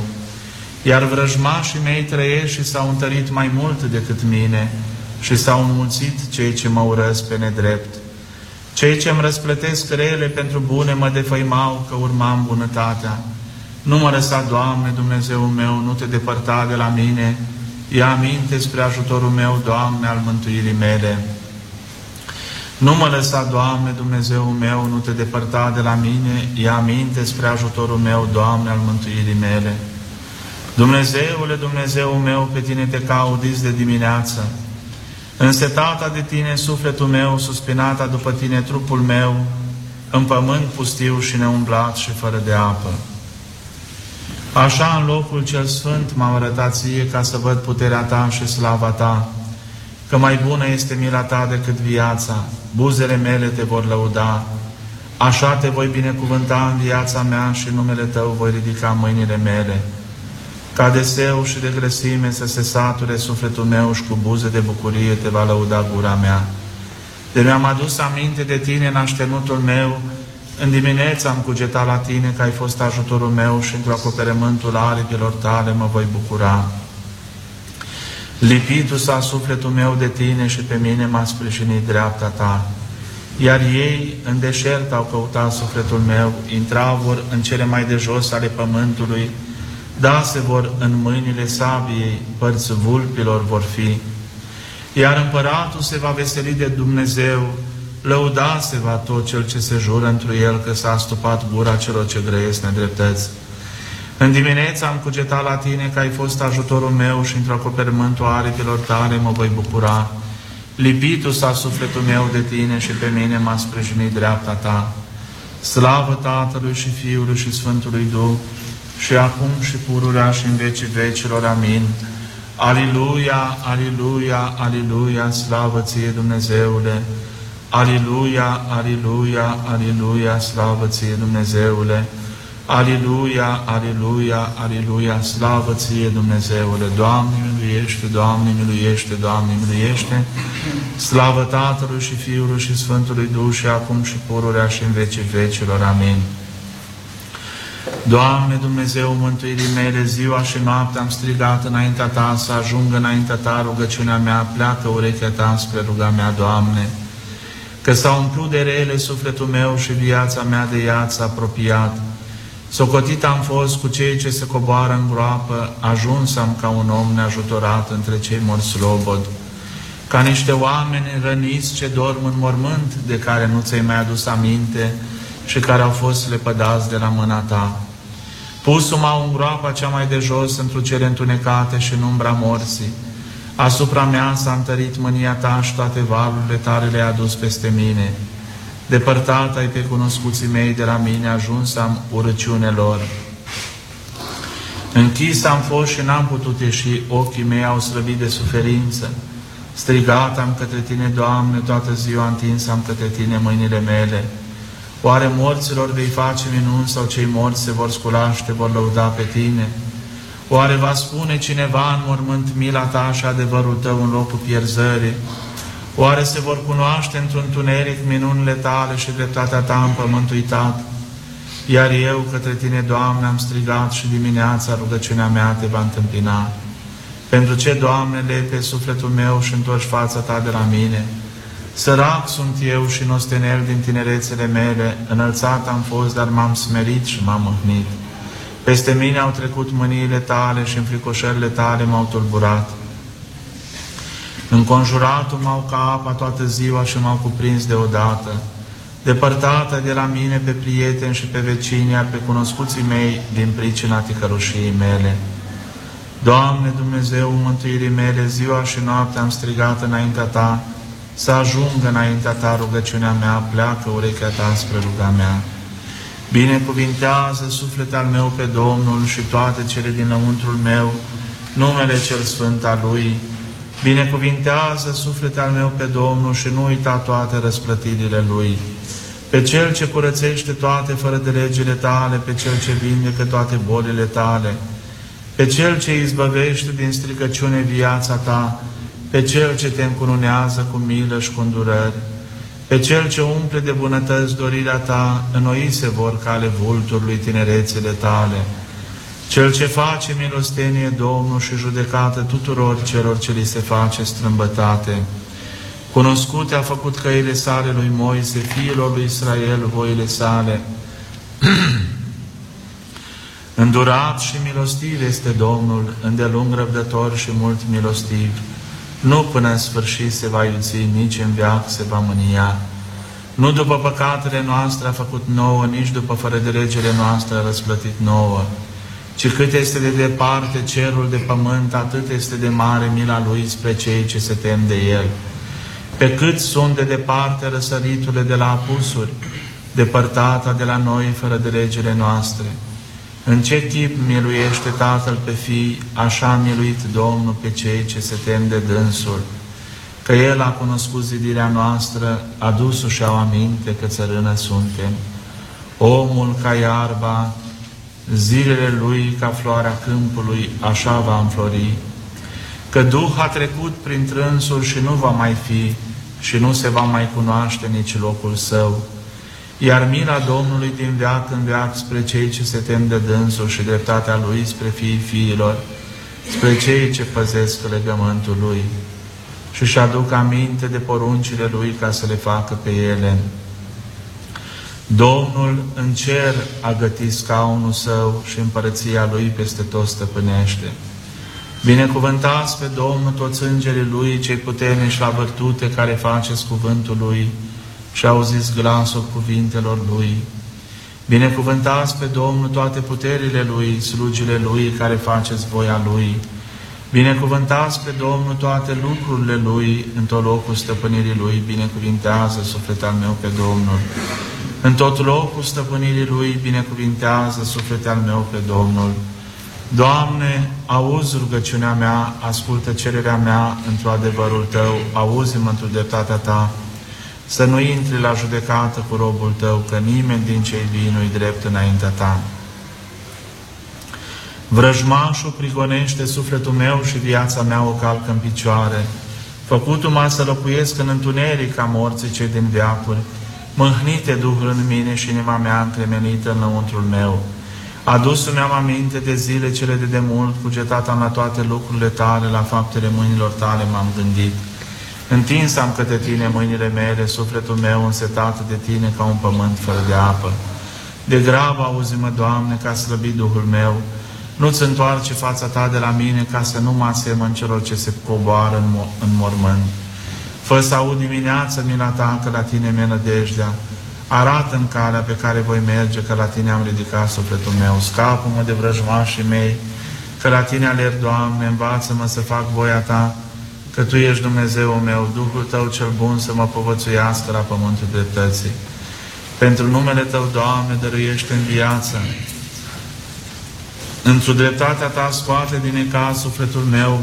Iar vrăjmașii mei trăiesc și s-au întărit mai mult decât mine și s-au înmulțit cei ce mă urăsc pe nedrept. Cei ce îmi răsplătesc rele pentru bune mă defăimau că urmam bunătatea. Nu mă lăsa, Doamne, Dumnezeu meu, nu te depărta de la mine, ia aminte spre ajutorul meu, Doamne, al mântuirii mele. Nu mă lăsa, Doamne, Dumnezeu meu, nu te depărta de la mine, ia aminte spre ajutorul meu, Doamne, al mântuirii mele. Dumnezeule, Dumnezeu meu, pe Tine te caudiți de dimineață. Însetata de Tine sufletul meu, suspinata după Tine trupul meu, în pământ pustiu și neumblat și fără de apă. Așa în locul cel sfânt m-am arătat ție ca să văd puterea Ta și slava Ta, că mai bună este mila Ta decât viața, buzele mele te vor lăuda, așa te voi binecuvânta în viața mea și numele Tău voi ridica mâinile mele. Ca de seu și de grăsime să se sature sufletul meu și cu buze de bucurie te va lăuda gura mea. De mi-am adus aminte de Tine în așternutul meu, în dimineața am cugetat la Tine că ai fost ajutorul meu și într-o acoperământul aripilor Tale mă voi bucura. Lipitul s-a sufletul meu de Tine și pe mine m-a sprijinit dreapta Ta. Iar ei în deșert au căutat sufletul meu, intrau vor în cele mai de jos ale pământului, da se vor în mâinile sabiei, părți vulpilor vor fi. Iar împăratul se va veseli de Dumnezeu, lăuda se va tot cel ce se jură întru el că s-a stupat gura celor ce grăiesc nedreptăți. În dimineața am cugetat la tine că ai fost ajutorul meu și într-o acoperământul aripilor tale mă voi bucura. Lipitul s-a sufletul meu de tine și pe mine m-a sprijinit dreapta ta. Slavă Tatălui și Fiului și Sfântului Duh, și acum și pururea și în vecii vecilor. Amin. Aliluia, aliluia, aliluia, slavă ție Dumnezeule! Aliluia, aliluia, aliluia, slavă ție Dumnezeule! Aliluia, aliluia, aliluia, slavă ție Dumnezeule! Doamne miluiește, Doamne miluiește, Doamne miluiește! Slavă Tatălui și Fiului și Sfântului Duh și acum și pururea și în vecii vecilor. Amin. Doamne Dumnezeu mântuirii mele, ziua și noaptea am strigat înaintea Ta să ajungă înaintea Ta rugăciunea mea, pleacă urechea Ta spre ruga mea, Doamne, că s-a umplut de rele sufletul meu și viața mea de ea s-a apropiat. Socotit am fost cu cei ce se coboară în groapă, ajuns am ca un om neajutorat între cei morți slobod, ca niște oameni răniți ce dorm în mormânt, de care nu ți-ai mai adus aminte, și care au fost lepădați de la mâna ta. Pusul-mă în groapa cea mai de jos, într cele întunecate și în umbra morții. Asupra mea s-a întărit mânia ta și toate valurile tale le-a adus peste mine. Depărtat ai pe cunoscuții mei de la mine, ajuns am urăciunelor. Închis am fost și n-am putut ieși, ochii mei au slăbit de suferință. Strigat am către Tine, Doamne, toată ziua întins am către Tine mâinile mele. Oare morților vei face minuni sau cei morți se vor scula și te vor lăuda pe tine? Oare va spune cineva în mormânt mila ta și adevărul tău în locul pierzării? Oare se vor cunoaște într-un tuneric minunile tale și dreptatea ta în pământul uitat? Iar eu către tine, Doamne, am strigat și dimineața rugăciunea mea te va întâmpina. Pentru ce, Doamne, lepe sufletul meu și întorci fața ta de la mine? Sărac sunt eu și nostenel din tinerețele mele, înălțat am fost, dar m-am smerit și m-am mâhnit. Peste mine au trecut mâniile tale și înfricoșările tale m-au tulburat. Înconjuratul m-au ca apa toată ziua și m-au cuprins deodată. Depărtată de la mine pe prieteni și pe vecini, iar pe cunoscuții mei din pricina ticărușii mele. Doamne Dumnezeu, mântuirii mele, ziua și noaptea am strigat înaintea Ta, să ajungă înaintea ta rugăciunea mea, pleacă urechea ta spre ruga mea. Binecuvintează sufletul al meu pe Domnul și toate cele dinăuntrul meu, numele cel sfânt al Lui. Binecuvintează sufletul al meu pe Domnul și nu uita toate răsplătirile Lui. Pe Cel ce curățește toate fără de legile tale, pe Cel ce vindecă toate bolile tale, pe Cel ce izbăvește din stricăciune viața ta, pe Cel ce te încununează cu milă și cu îndurări, pe Cel ce umple de bunătăți dorirea ta, înnoi se vor cale vulturului tinerețele tale, Cel ce face milostenie Domnul și judecată tuturor celor ce li se face strâmbătate, Cunoscute a făcut căile sale lui Moise, fiilor lui Israel, voile sale. Îndurat și milostiv este Domnul, îndelung răbdător și mult milostiv. Nu până în sfârșit se va iuți, nici în veac se va mânia. Nu după păcatele noastre a făcut nouă, nici după fără de legele noastre a răsplătit nouă. Ci cât este de departe cerul de pământ, atât este de mare mila Lui spre cei ce se tem de El. Pe cât sunt de departe răsăriturile de la apusuri, depărtata de la noi fără de legile noastre. În ce chip miluiește Tatăl pe fii, așa a miluit Domnul pe cei ce se tem de dânsul. Că El a cunoscut zidirea noastră, adus și au aminte că țărână suntem. Omul ca iarba, zilele lui ca floarea câmpului, așa va înflori. Că Duh a trecut prin trânsul și nu va mai fi, și nu se va mai cunoaște nici locul său. Iar mila Domnului din veac în veac spre cei ce se tem de dânsul și dreptatea Lui spre fiii fiilor, spre cei ce păzesc legământul Lui și-și aduc aminte de poruncile Lui ca să le facă pe ele. Domnul în cer a gătit scaunul său și împărăția Lui peste tot stăpânește. Binecuvântați pe Domnul toți îngerii Lui, cei puternici la vârtute care faceți cuvântul Lui și auziți glasul cuvintelor Lui. Binecuvântați pe Domnul toate puterile Lui, slugile Lui care faceți voia Lui. Binecuvântați pe Domnul toate lucrurile Lui, în tot locul stăpânirii Lui, binecuvintează sufletul al meu pe Domnul. În tot locul stăpânirii Lui, binecuvintează sufletul al meu pe Domnul. Doamne, auzi rugăciunea mea, ascultă cererea mea într-o adevărul Tău, auzi-mă într-o dreptatea Ta, să nu intri la judecată cu robul Tău, că nimeni din cei vii nu-i drept înaintea Ta. Vrăjmașul prigonește sufletul meu și viața mea o calcă în picioare. Făcutul-mă să locuiesc în întuneric ca morții cei din veacuri. Mâhnite Duhul în mine și inima mea încremenită înăuntrul meu. Adus-mi am aminte de zile cele de demult, cugetat am la toate lucrurile tale, la faptele mâinilor tale m-am gândit. Întins am către tine mâinile mele, sufletul meu însetat de tine ca un pământ fără de apă. De grabă auzi-mă, Doamne, ca slăbi Duhul meu, nu-ți întoarce fața ta de la mine ca să nu mă asemăn celor ce se coboară în, mo- în mormânt. Fă să aud dimineața mila ta că la tine mi nădejdea. Arată-mi calea pe care voi merge, că la tine am ridicat sufletul meu. Scapă-mă de vrăjmașii mei, că la tine alerg, Doamne, învață-mă să fac voia ta, că Tu ești Dumnezeu meu, Duhul Tău cel bun să mă povățuiască la pământul dreptății. Pentru numele Tău, Doamne, dăruiește în viață. Într-o dreptatea Ta scoate din ecaz sufletul meu,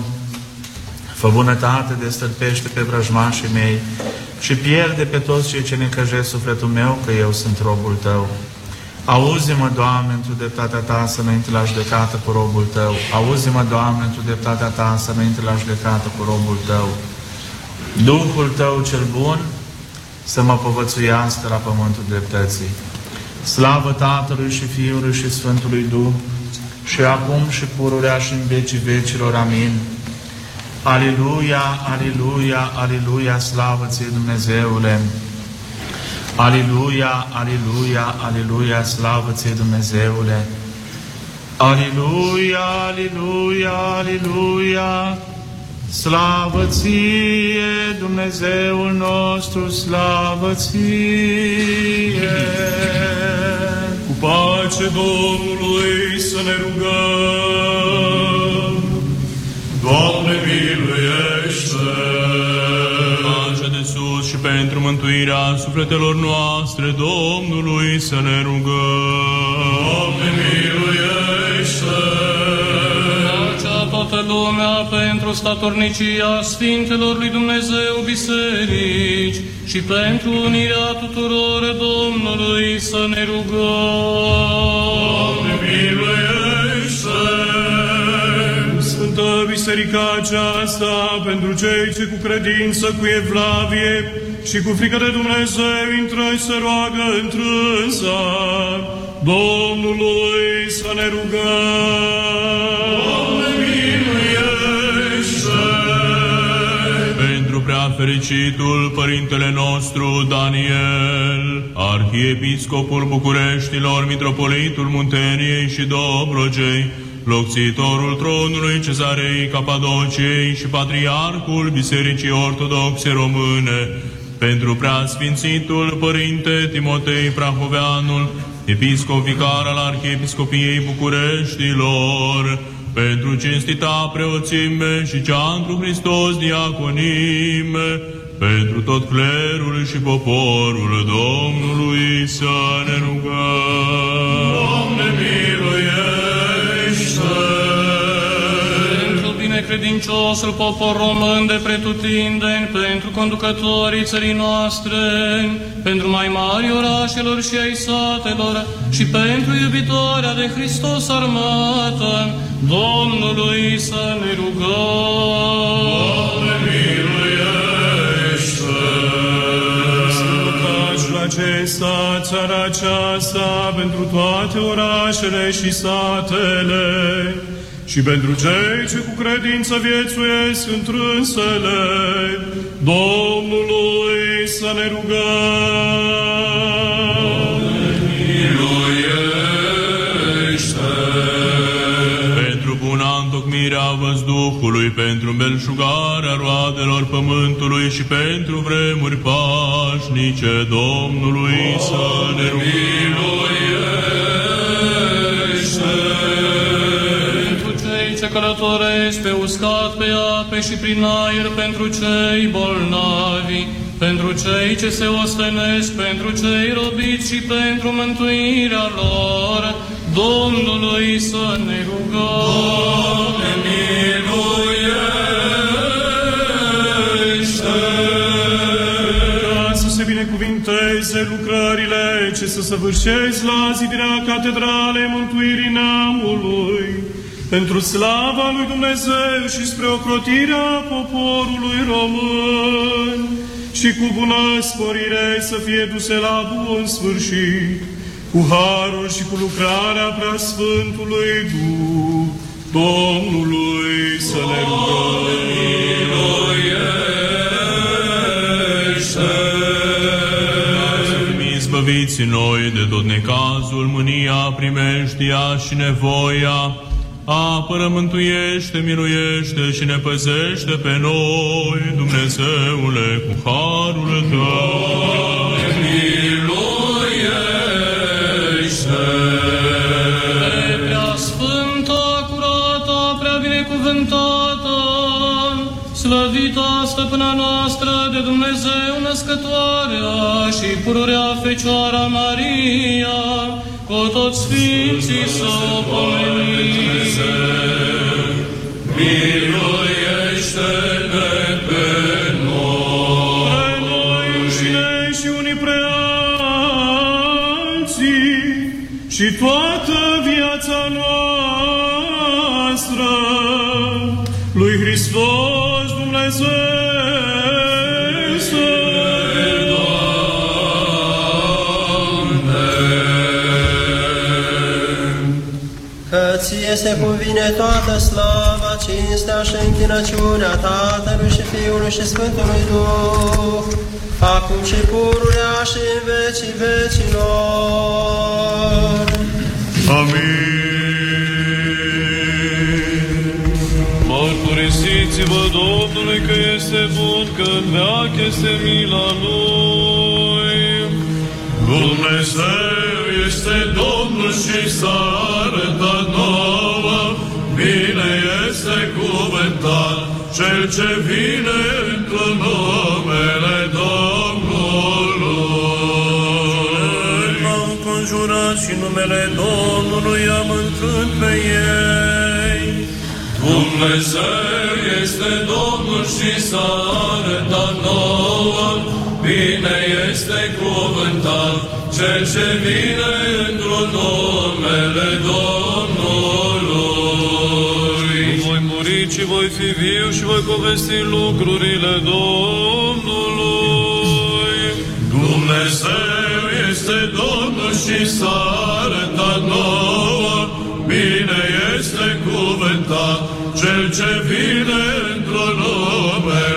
fă bunătate, destălpește pe vrăjmașii mei și pierde pe toți cei ce necăjesc sufletul meu, că eu sunt robul Tău. Auzi-mă, Doamne, într-o dreptatea Ta să nu intri la judecată cu robul Tău. Auzi-mă, Doamne, într-o dreptatea Ta să nu intri la judecată cu robul Tău. Duhul Tău cel bun să mă povățuiască la pământul dreptății. Slavă Tatălui și Fiului și Sfântului Duh, și acum și pururea și în vecii vecilor. Amin. Aleluia, aleluia, aleluia, slavă ție Dumnezeule! Aleluia, aleluia, aleluia, slavă ție Dumnezeule! Aleluia, aleluia, aleluia, slavă ție Dumnezeul nostru, slavă ție! Cu pace Domnului să ne rugăm. Doamne, și pentru mântuirea sufletelor noastre, Domnului să ne rugăm. Doamne, miluiește! Pacea toată lumea pentru statornicia Sfintelor lui Dumnezeu Biserici și pentru unirea tuturor Domnului să ne rugăm. Doamne, miluiește! Sfântă Biserica aceasta, pentru cei ce cu credință, cu evlavie și cu frică de Dumnezeu intră și se roagă întrânsa, Domnului să ne rugăm. Doamne, miluiește! Pentru prea fericitul Părintele nostru Daniel, Arhiepiscopul Bucureștilor, Mitropolitul Munteniei și Dobrogei, locțitorul tronului Cezarei Capadociei și Patriarhul Bisericii Ortodoxe Române, pentru preasfințitul Părinte Timotei Prahoveanul, episcop vicar al Arhiepiscopiei Bucureștilor, pentru cinstita preoțime și cea întru Hristos diaconime, pentru tot clerul și poporul Domnului să ne rugăm. Doamne, miluiește! Pentru binecredinciosul popor român de pretutindeni, pentru conducătorii țării noastre, pentru mai mari orașelor și ai satelor și pentru iubitoarea de Hristos armată, Domnului să ne rugăm. Doamne, miluiește! Lucrajul acesta, țara aceasta, pentru toate orașele și satele, și pentru cei ce cu credință viețuiesc întrânsele, Domnului să ne rugăm. Pentru buna întocmirea văzduhului, pentru belșugarea roadelor pământului și pentru vremuri pașnice, Domnului să ne rugăm. Ce călătoresc pe uscat, pe ape și prin aer, pentru cei bolnavi, pentru cei ce se ostenesc, pentru cei robiți și pentru mântuirea lor, Domnului să ne rugăm. Doamne, Ca să se binecuvinteze lucrările ce să săvârșesc la zidirea Catedralei Mântuirii Neamului, pentru slava lui Dumnezeu și spre ocrotirea poporului român și cu bună sporire să fie duse la bun sfârșit, cu harul și cu lucrarea preasfântului Duh, Domnului să ne rugăm. Izbăviți noi de tot necazul, mânia, primeștia și nevoia, apără, mântuiește, miluiește și ne păzește pe noi, Dumnezeule, cu harul Tău. Prea sfântă, curată, prea binecuvântată, slăvita stăpâna noastră de Dumnezeu născătoarea și pururea Fecioara Maria, cu toți sfinții să o pomenim. Miluiește-ne pe noi! Pre noi înșine și unii pre alții și toată viața noastră se cuvine toată slava, cinstea și închinăciunea Tatălui și Fiului și Sfântului Duh, acum și pururea și în vecii vecilor. Mărturisiți-vă Domnului că este bun, că în veac este mila Lui. Dumnezeu este Domnul și s-a arătat nouă, bine este cuvântat cel ce vine într numele Domnului. M-au înconjurat și numele Domnului am întrânt pe ei. Dumnezeu este Domnul și s-a arătat nouă, bine este cuvântat cel ce vine într-un numele Domnului. Voi muri și voi fi viu și voi povesti lucrurile Domnului. Dumnezeu este Domnul și s-a arătat nouă, bine este cuvântat cel ce vine într-un numele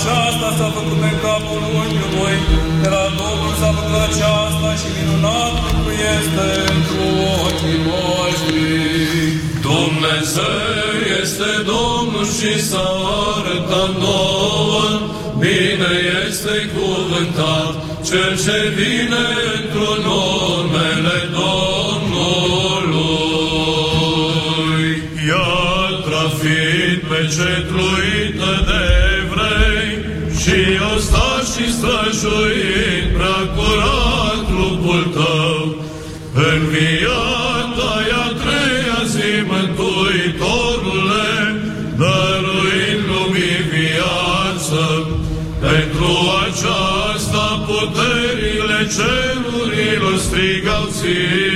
aceasta s-a făcut în capul unchiului, de la Domnul s-a făcut aceasta și minunat lucru este într ochii voștri. Dumnezeu este Domnul și s-a arătat nouă, bine este cuvântat cel ce vine într-un numele Domnului. Iar trafit pe cetluită străjuit prea curat trupul tău, înviat ai a treia zi, Mântuitorule, dăruind lumii viață, pentru aceasta puterile cerurilor strigau ție,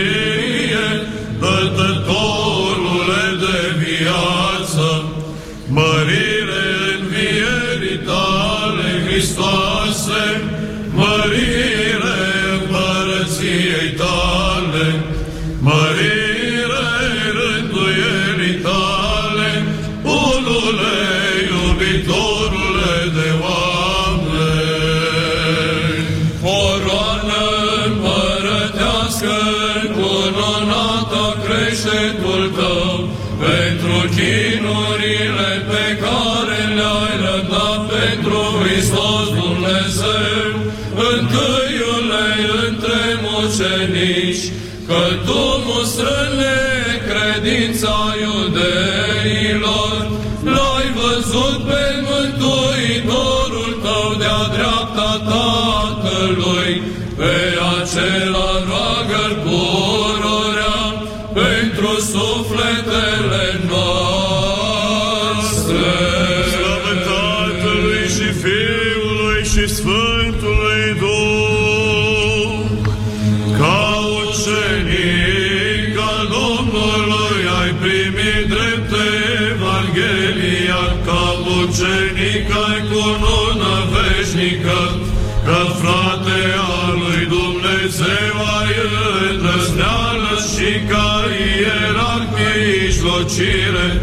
mucenici, că tu mustrâne credința iudeilor, l-ai văzut pe Mântuitorul tău de-a dreapta Tatălui, pe acela roagă pururea pentru sufletele noastre. Mijlocire,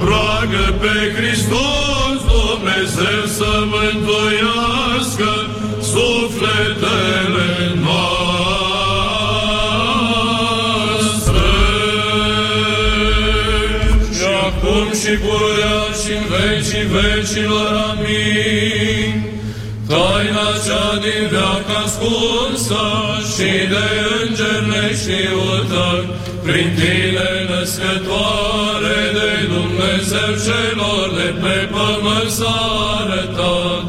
roagă pe Hristos Dumnezeu să mântuiască sufletele noastre. Și acum și pururea și în vecii vecilor. Amin. Taina cea din veac ascunsă și de înger neștiută, prin tine născătoare de Dumnezeu celor de pe pământ s-a arătat.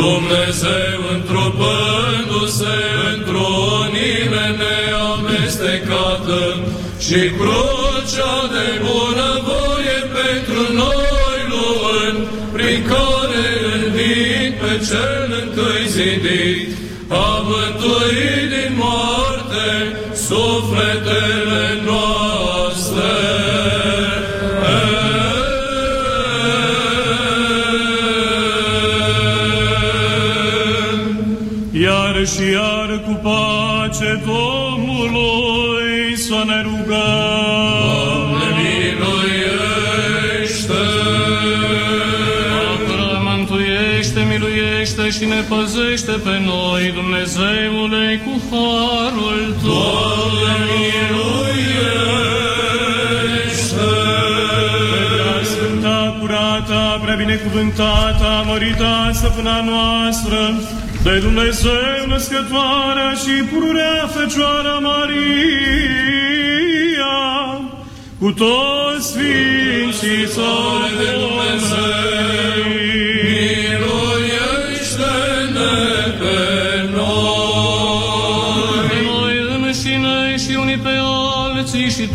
Dumnezeu întrupându-se într-o unire neamestecată și crucea de bunăvoie pentru noi luând, prin care învit pe cel întâi zidit, a mântuit din moarte sufletele noastre. Și ne păzește pe noi, Dumnezeule, cu harul Tău. Doamne, miluiește! Prea Sfânta, curata, prea binecuvântata, mărita stăpâna noastră, de Dumnezeu născătoarea și pururea Fecioara Maria, cu toți sfinții să de Dumnezeu,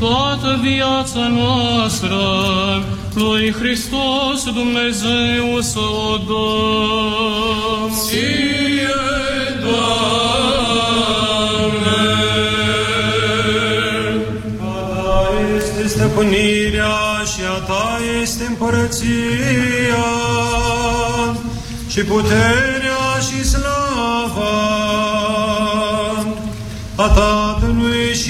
toată viața noastră, lui Hristos Dumnezeu să o dăm. Ție, Doamne! Ta este stăpânirea și a ta este împărăția și puterea și slava a Tatălui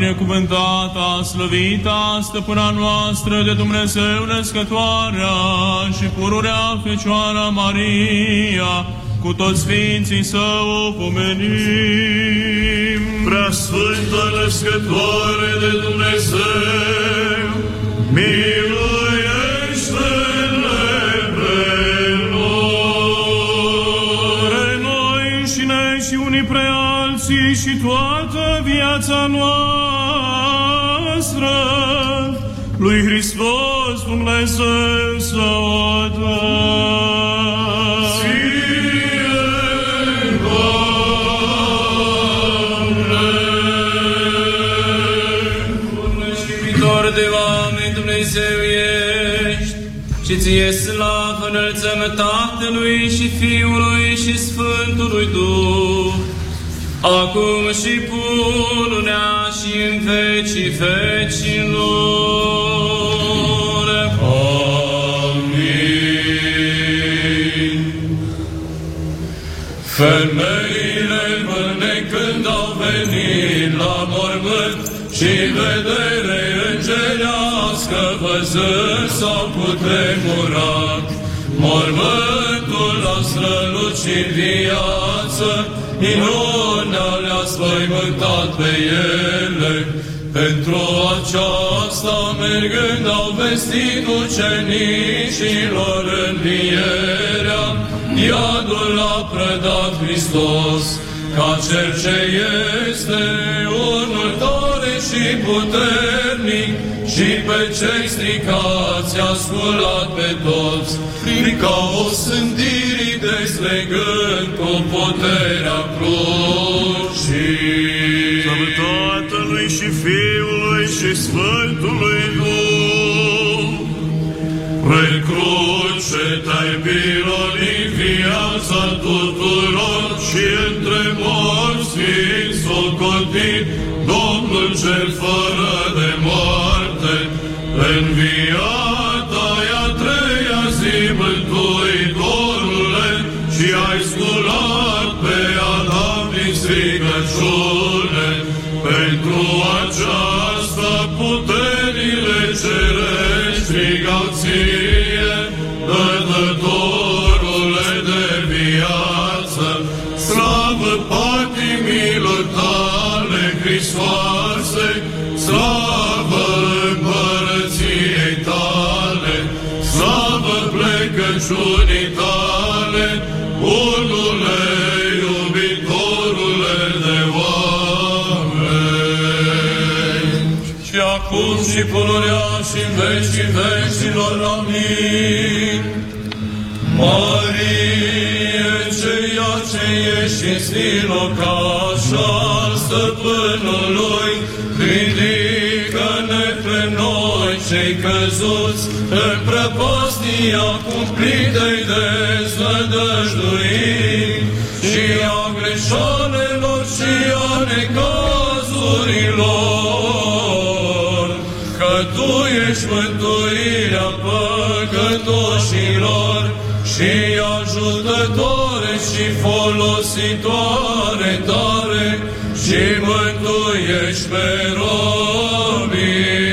binecuvântata, slăvita, stăpâna noastră de Dumnezeu născătoarea și pururea Fecioara Maria, cu toți sfinții să o pomenim. Prea Sfântă Născătoare de Dumnezeu, miluiește-ne pe noi! Pre noi și ne și unii pre alții și toată viața noastră, lui Hristos Dumnezeu să o dăm. și iubitor de oameni Dumnezeu ești, și ție slavă înălțăm Tatălui și Fiului și Sfântului Duh, acum și pururea și în vecii vecilor. Femeile vânecând au venit la mormânt și vedere îngerească văzând s-au cutremurat. Mormântul a strălucit viață, minunea le-a spăimântat pe ele, Pentru aceasta, mergând, au vestit ucenicilor învierea, iadul a predat Hristos, ca cel ce este unul tare și puternic, și pe cei stricați a sculat pe toți, prin caos sândirii deslegând cu puterea crucii. Slavă Tatălui și Fiului și Sfântului Duh, Pe cruce te-ai bironit viața tuturor și între morți fiind socotit, Domnul cel fără de moarte, înviat acum și pururea și în vecii vecilor. Amin. Marie, ceea ce ești în stilocaș al stăpânului, ridică-ne pe noi cei căzuți în prăpastia cumplitei de zădăjduiri și a greșalelor și a necazurilor, că Tu ești mântuirea păcătoșilor și ajutătoare și folositoare tare și mântuiești pe robii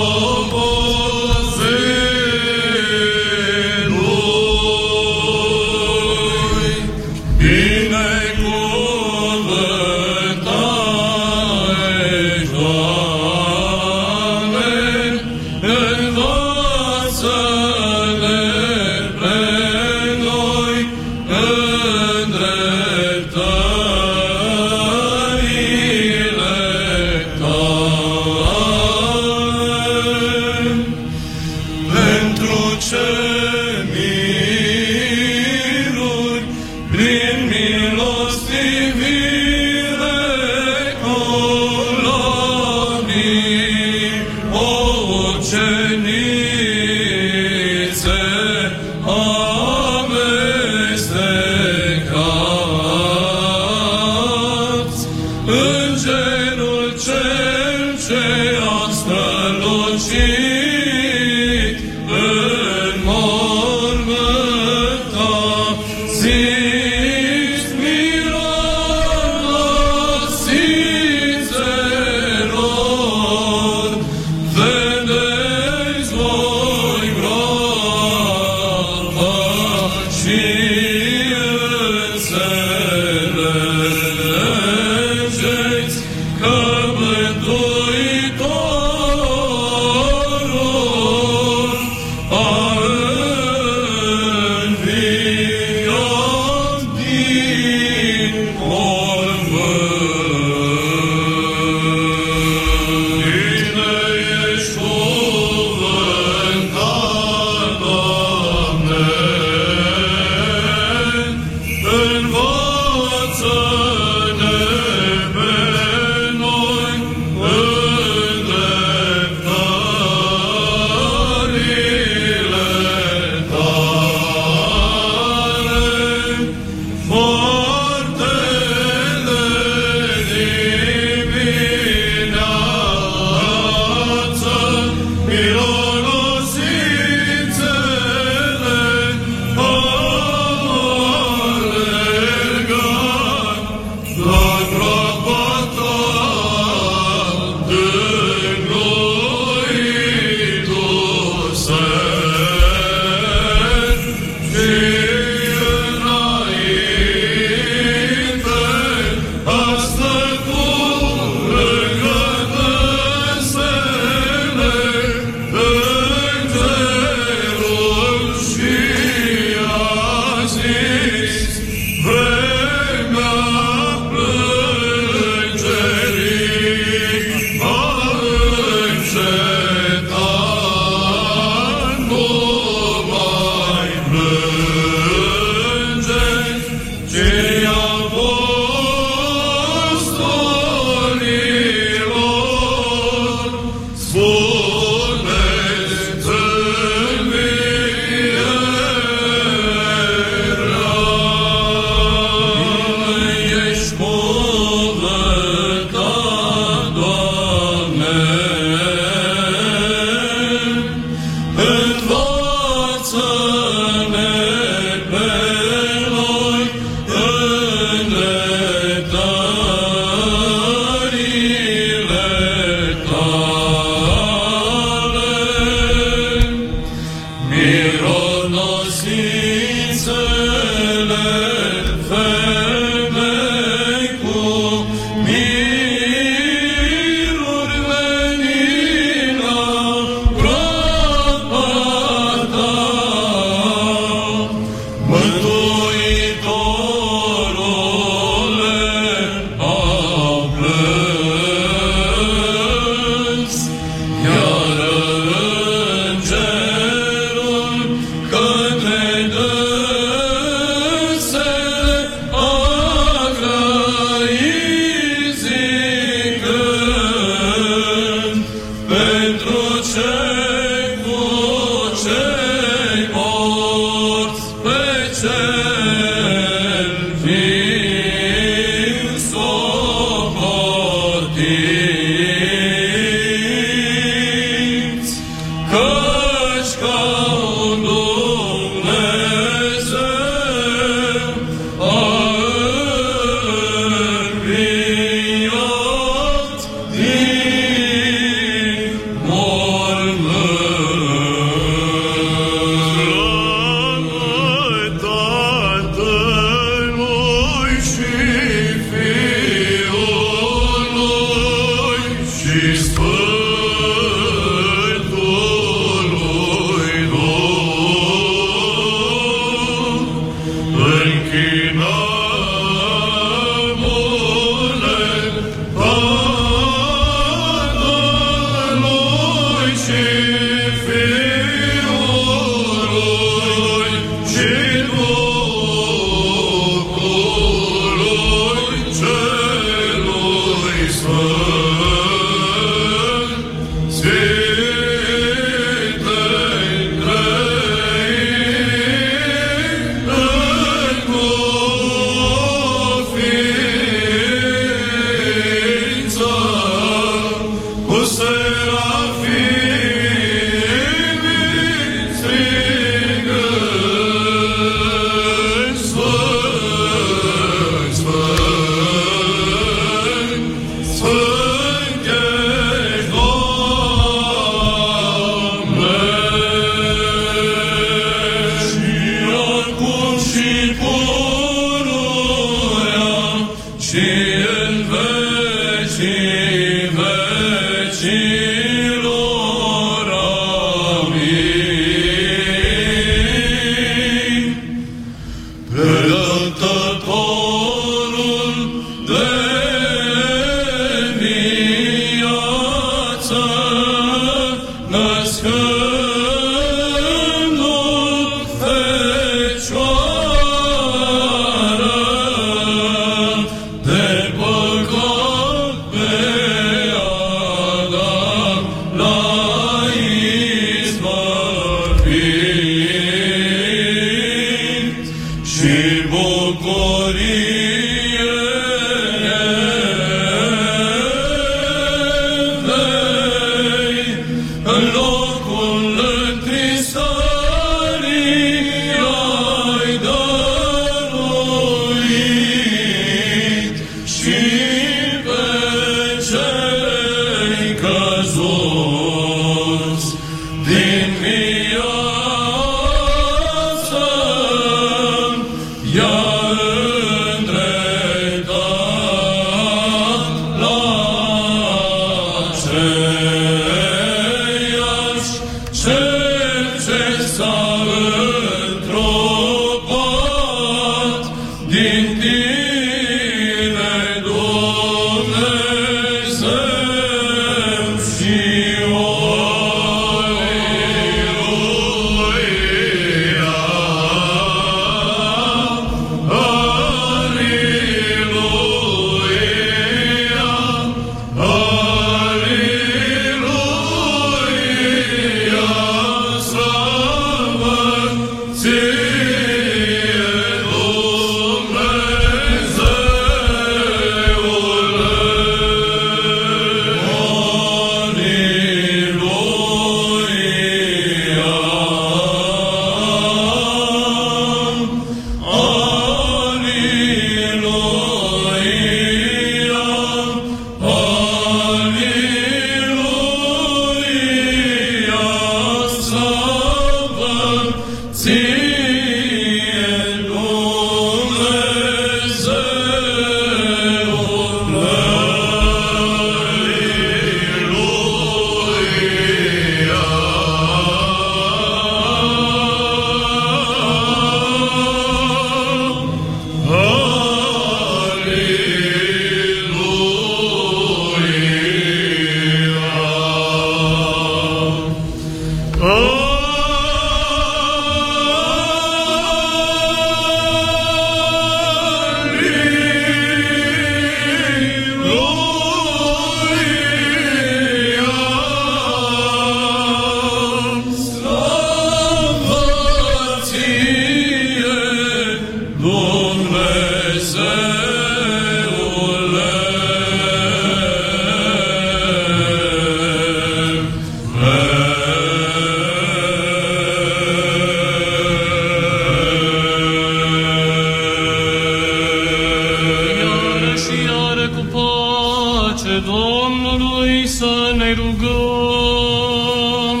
rugăm.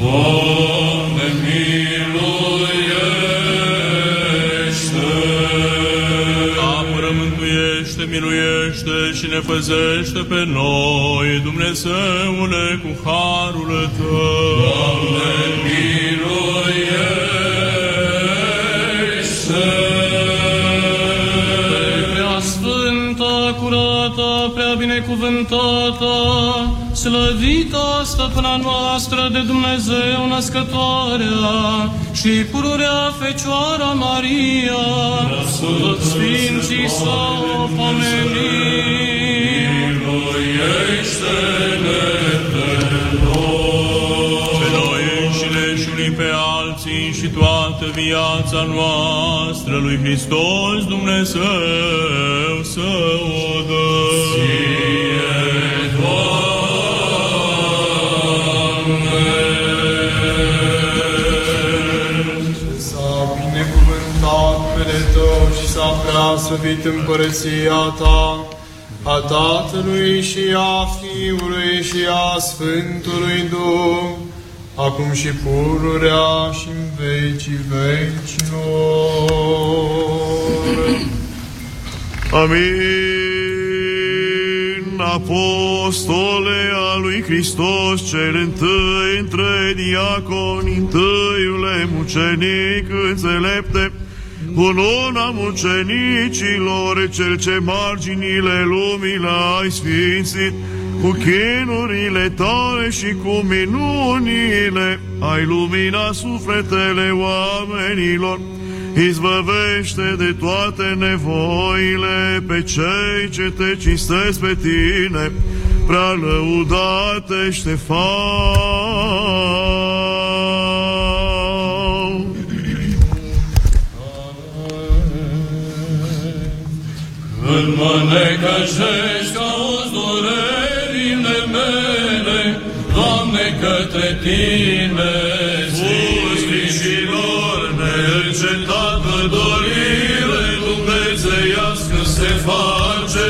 Doamne, miluiește! Apără, mântuiește, miluiește și ne păzește pe noi, Dumnezeule, cu harul Tău. Doamne, miluiește! Prea sfântă, curată, prea binecuvântată, slăvită stăpâna noastră de Dumnezeu născătoarea și pururea Fecioara Maria, toți Sfinții să o pomenim. Miluiește-ne pe noi! Pe noi înșine și unii pe alții și toată viața noastră lui Hristos Dumnezeu să o dă. Binecuvântat pe Tău și s-a preasăvit împărăția Ta, a Tatălui și a Fiului și a Sfântului Duh, acum și pururea și în vecii vecilor. Amin. Apostole a lui Hristos, cel întâi între diaconi, întâiule mucenic înțelepte, Bununa mucenicilor, cel ce marginile lumii l-ai sfințit, cu chinurile tale și cu minunile, ai lumina sufletele oamenilor, Izbăvește de toate nevoile pe cei ce te cinstesc pe tine, prea lăudate Ștefan. Când mă necăjești, auzi durerile mele, Doamne, către Tine Pustișilor neîncetată dorire dumnezeiască se face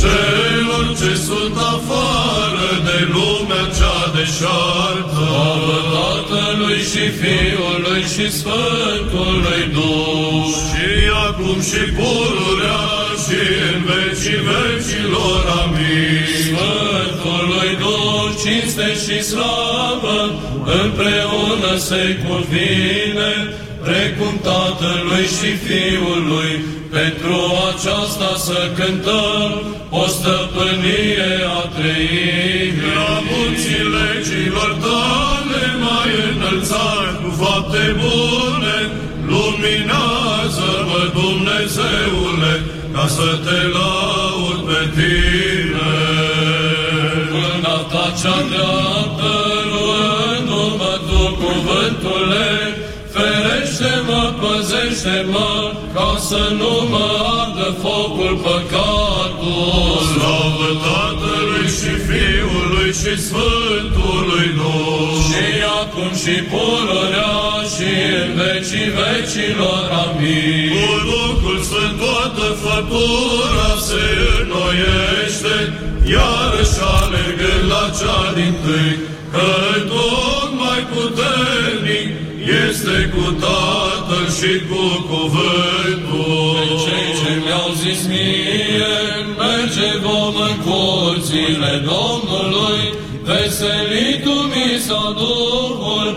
celor ce sunt afară de lumea cea deșartă. Slavă Tatălui și Fiului și Sfântului Duh, Și acum și pururea și în vecii vecilor. Amin. Sfântului Duh, cinste și slavă, împreună se cuvine, precum Tatălui și Fiului, pentru aceasta să cântăm o stăpânie a trăimii. La munții legilor tale mai înălțat cu fapte bune, luminează-mă, Dumnezeule, ca să te laud pe tine. Mâna ta cea dreaptă, luându-mă tu cuvântule, ferește-mă, păzește-mă, ca să nu mă ardă focul păcatului. Slavă Tatălui și Fiului și Sfântului Duh. Și acum și pururea și în vecii vecilor. Amin. Cu Duhul Sfânt toată făptura se înnoiește, iarăși alergând la cea din tâi, că tot mai puternic este cu Tatăl și cu Cuvântul. Cei ce mi-au zis mie, merge vom în curțile Domnului, veselitul mi s-a Duhul,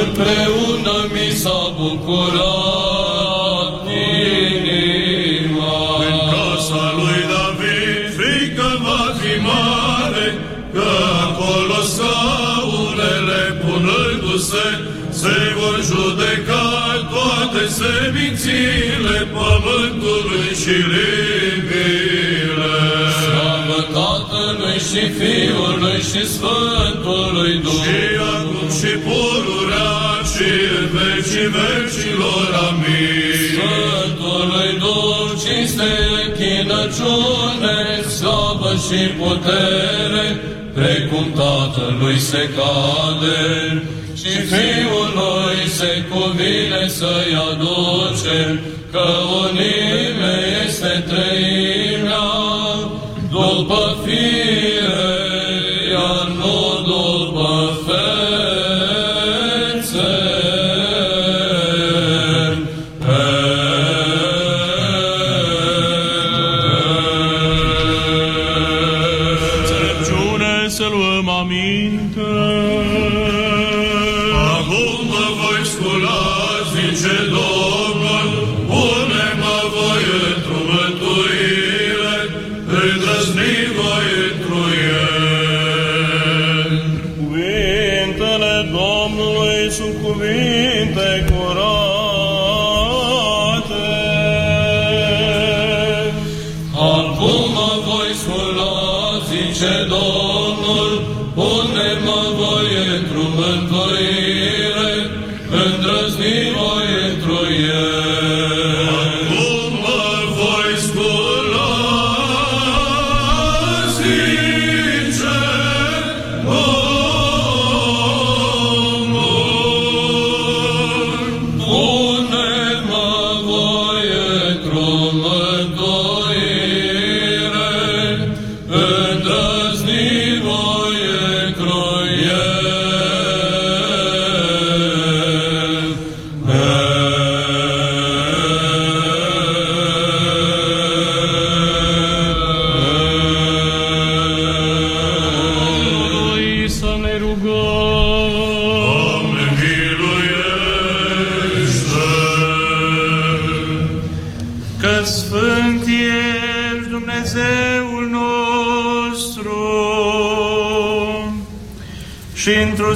împreună mi s-a bucurat inima. În casa lui David frică va fi mare, că acolo scaunele punându-se se vor judeca toate semințile pământului și limbile. Slavă Tatălui și Fiului și Sfântului Duh. Și acum și pururea și în vecii vecilor. Amin. Sfântului Duh, cinste, închinăciune, slavă și putere, precum Tatălui se cade și Fiului se cuvine să-i aduce, că unime este trăirea după fire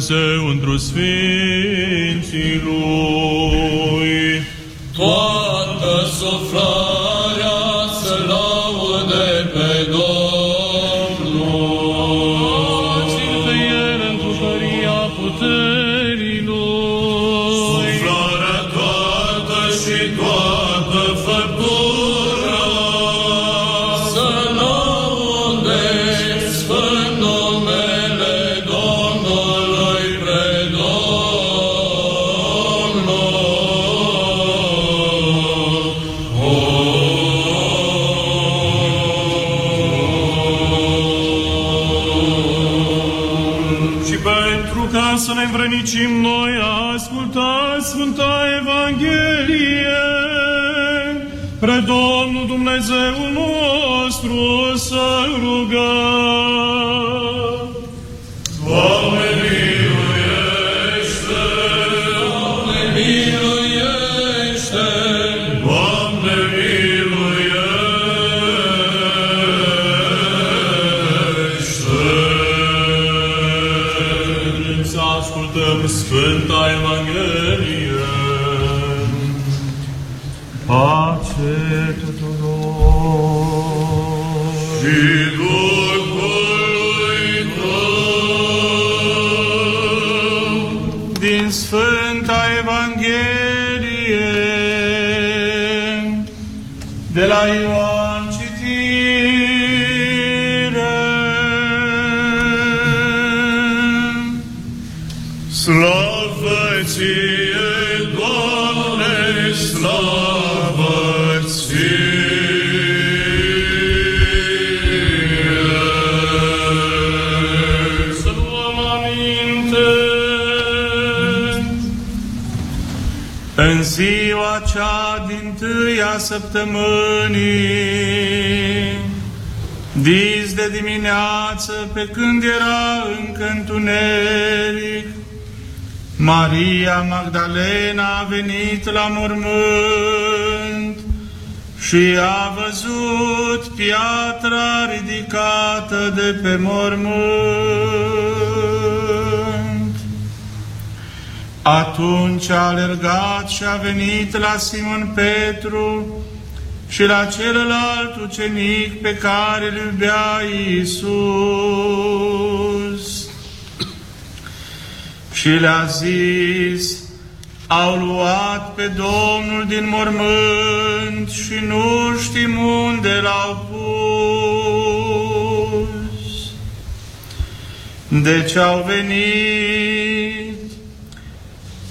Dumnezeu într-o sfinții Lui. Toată suflarea să ne învrănicim noi, ascultați Sfânta Evanghelie, pre Domnul Dumnezeul nostru să rugăm. Săptămânii, dis de dimineață, pe când era încă întuneric, Maria Magdalena a venit la mormânt și a văzut piatra ridicată de pe mormânt. Atunci a alergat și a venit la Simon Petru și la celălalt ucenic pe care îl iubea Iisus. Și le-a zis, au luat pe Domnul din mormânt și nu știm unde l-au pus. Deci au venit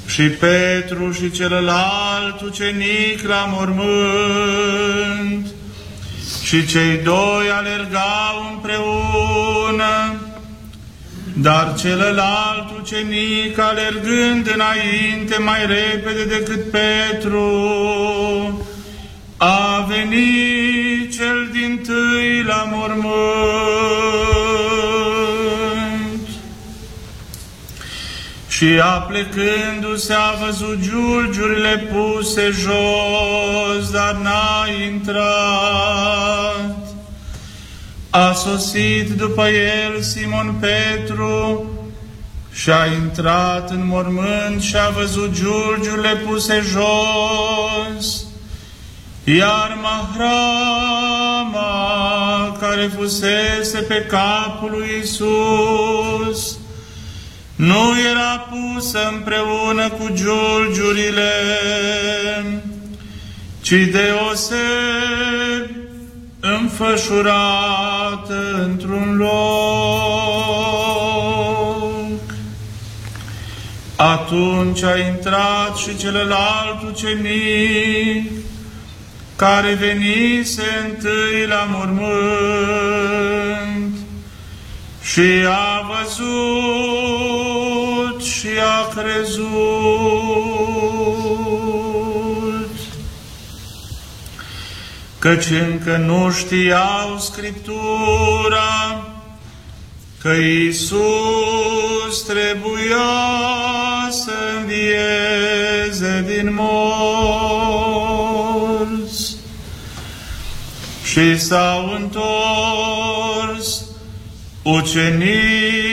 și Petru și celălalt ucenic la mormânt și cei doi alergau împreună, dar celălalt ucenic alergând înainte mai repede decât Petru, a venit cel din tâi la mormânt. Și aplecându-se a văzut giulgiurile puse jos, dar n-a intrat. A sosit după el Simon Petru și a intrat în mormânt și a văzut giurgiurile puse jos, iar mahrama care fusese pe capul lui Isus nu era pusă împreună cu giurgiurile, ci deoseb înfășurată într-un loc. Atunci a intrat și celălalt ucenic, care venise întâi la mormânt și a văzut și a crezut. Căci încă nu știau Scriptura că Iisus trebuia să învieze din morți. Și s-au întors ucenicii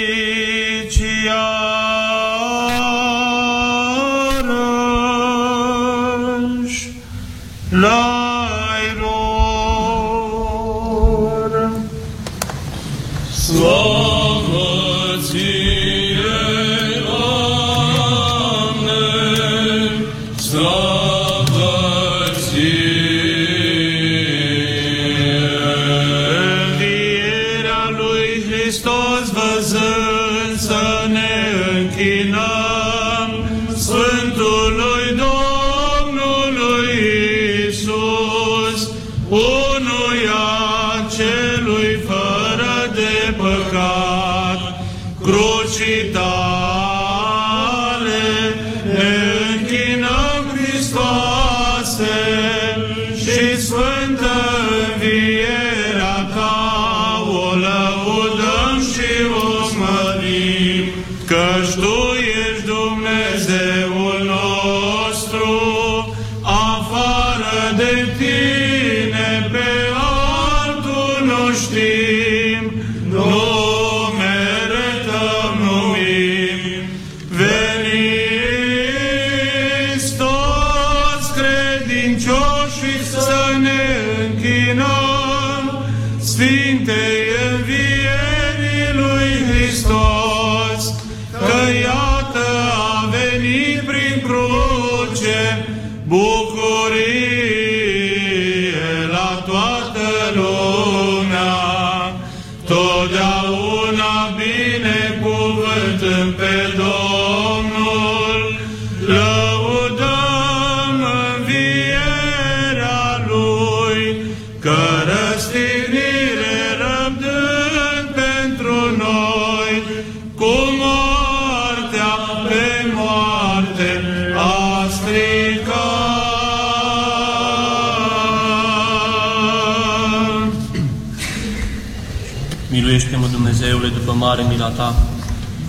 mare mila Ta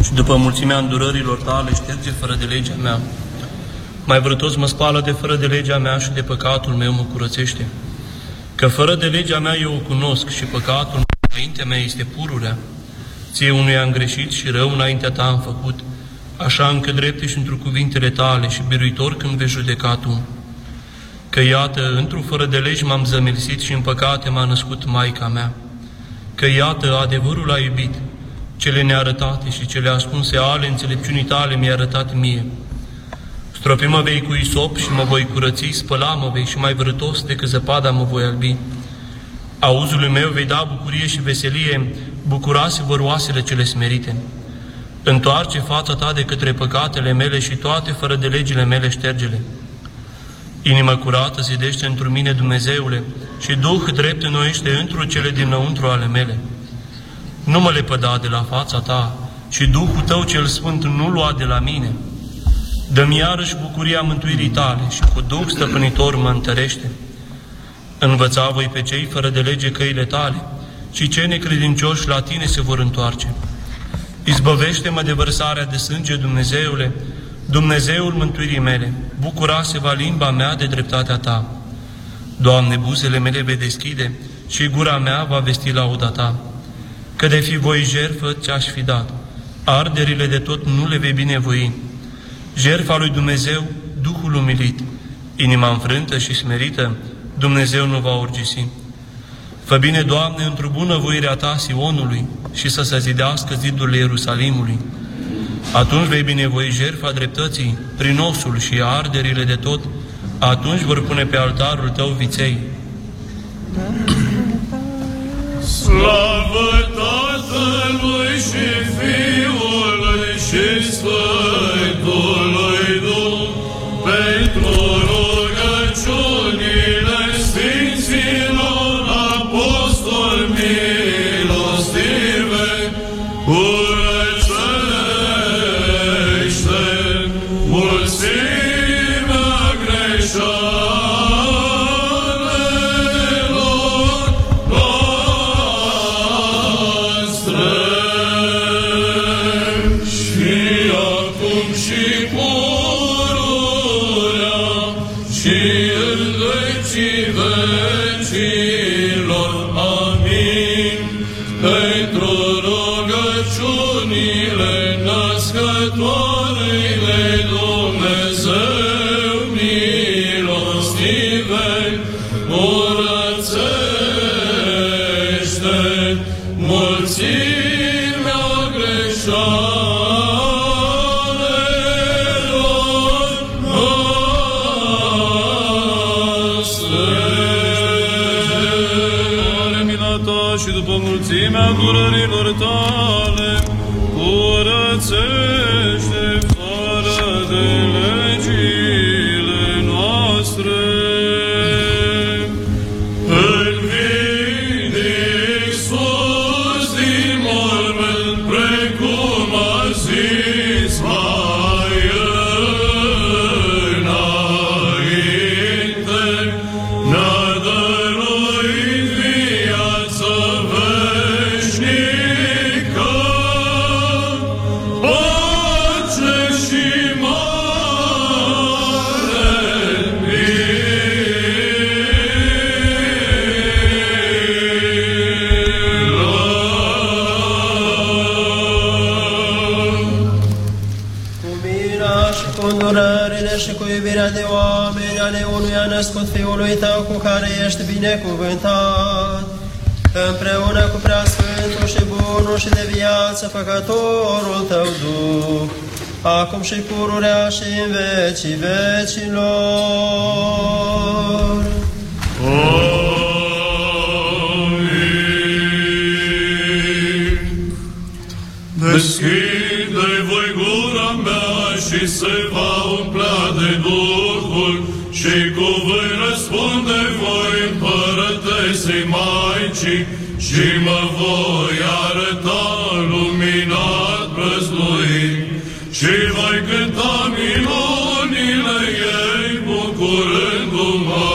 și după mulțimea îndurărilor Tale, șterge fără de legea mea. Mai vrătos mă spală de fără de legea mea și de păcatul meu mă curățește. Că fără de legea mea eu o cunosc și păcatul meu înaintea mea este pururea. Ție unui am greșit și rău înaintea Ta am făcut, așa încă drepte și într cuvintele Tale și biruitor când vei judeca Tu. că iată, într-un fără de legi m-am zămilsit și în păcate m-a născut Maica mea, că iată, adevărul a iubit, cele nearătate și cele ascunse ale înțelepciunii tale mi-a arătat mie. Stropi mă vei cu isop și mă voi curăți, spăla mă vei și mai vrătos decât zăpada mă voi albi. Auzului meu vei da bucurie și veselie, bucurase văroasele cele smerite. Întoarce fața ta de către păcatele mele și toate fără de legile mele ștergele. Inima curată zidește într mine Dumnezeule și Duh drept înnoiește într cele dinăuntru ale mele. Nu mă lepăda de la fața ta și Duhul tău cel sfânt nu lua de la mine. Dă-mi iarăși bucuria mântuirii tale și cu Duh stăpânitor mă întărește. Învăța voi pe cei fără de lege căile tale și cei necredincioși la tine se vor întoarce. Izbăvește-mă de vărsarea de sânge, Dumnezeule, Dumnezeul mântuirii mele, bucurase va limba mea de dreptatea Ta. Doamne, buzele mele vei deschide și gura mea va vesti lauda Ta. Că de fi voi jertfă ți-aș fi dat, arderile de tot nu le vei binevoi. Jertfa lui Dumnezeu, Duhul umilit, inima înfrântă și smerită, Dumnezeu nu va urgisi. Fă bine, Doamne, într-o bună voirea Ta Sionului și să se zidească zidurile Ierusalimului. Atunci vei binevoi jertfa dreptății prin osul și arderile de tot, atunci vor pune pe altarul Tău viței. Slavă Tatălui și Fiului și Sfântului Duh pentru născut Fiului Tău cu care ești binecuvântat, împreună cu preasfântul și bunul și de viață făcătorul Tău Duh, acum și pururea și în vecii vecilor. Deschide și mă voi arăta luminat prăzluit și voi cânta minunile ei bucurându-mă.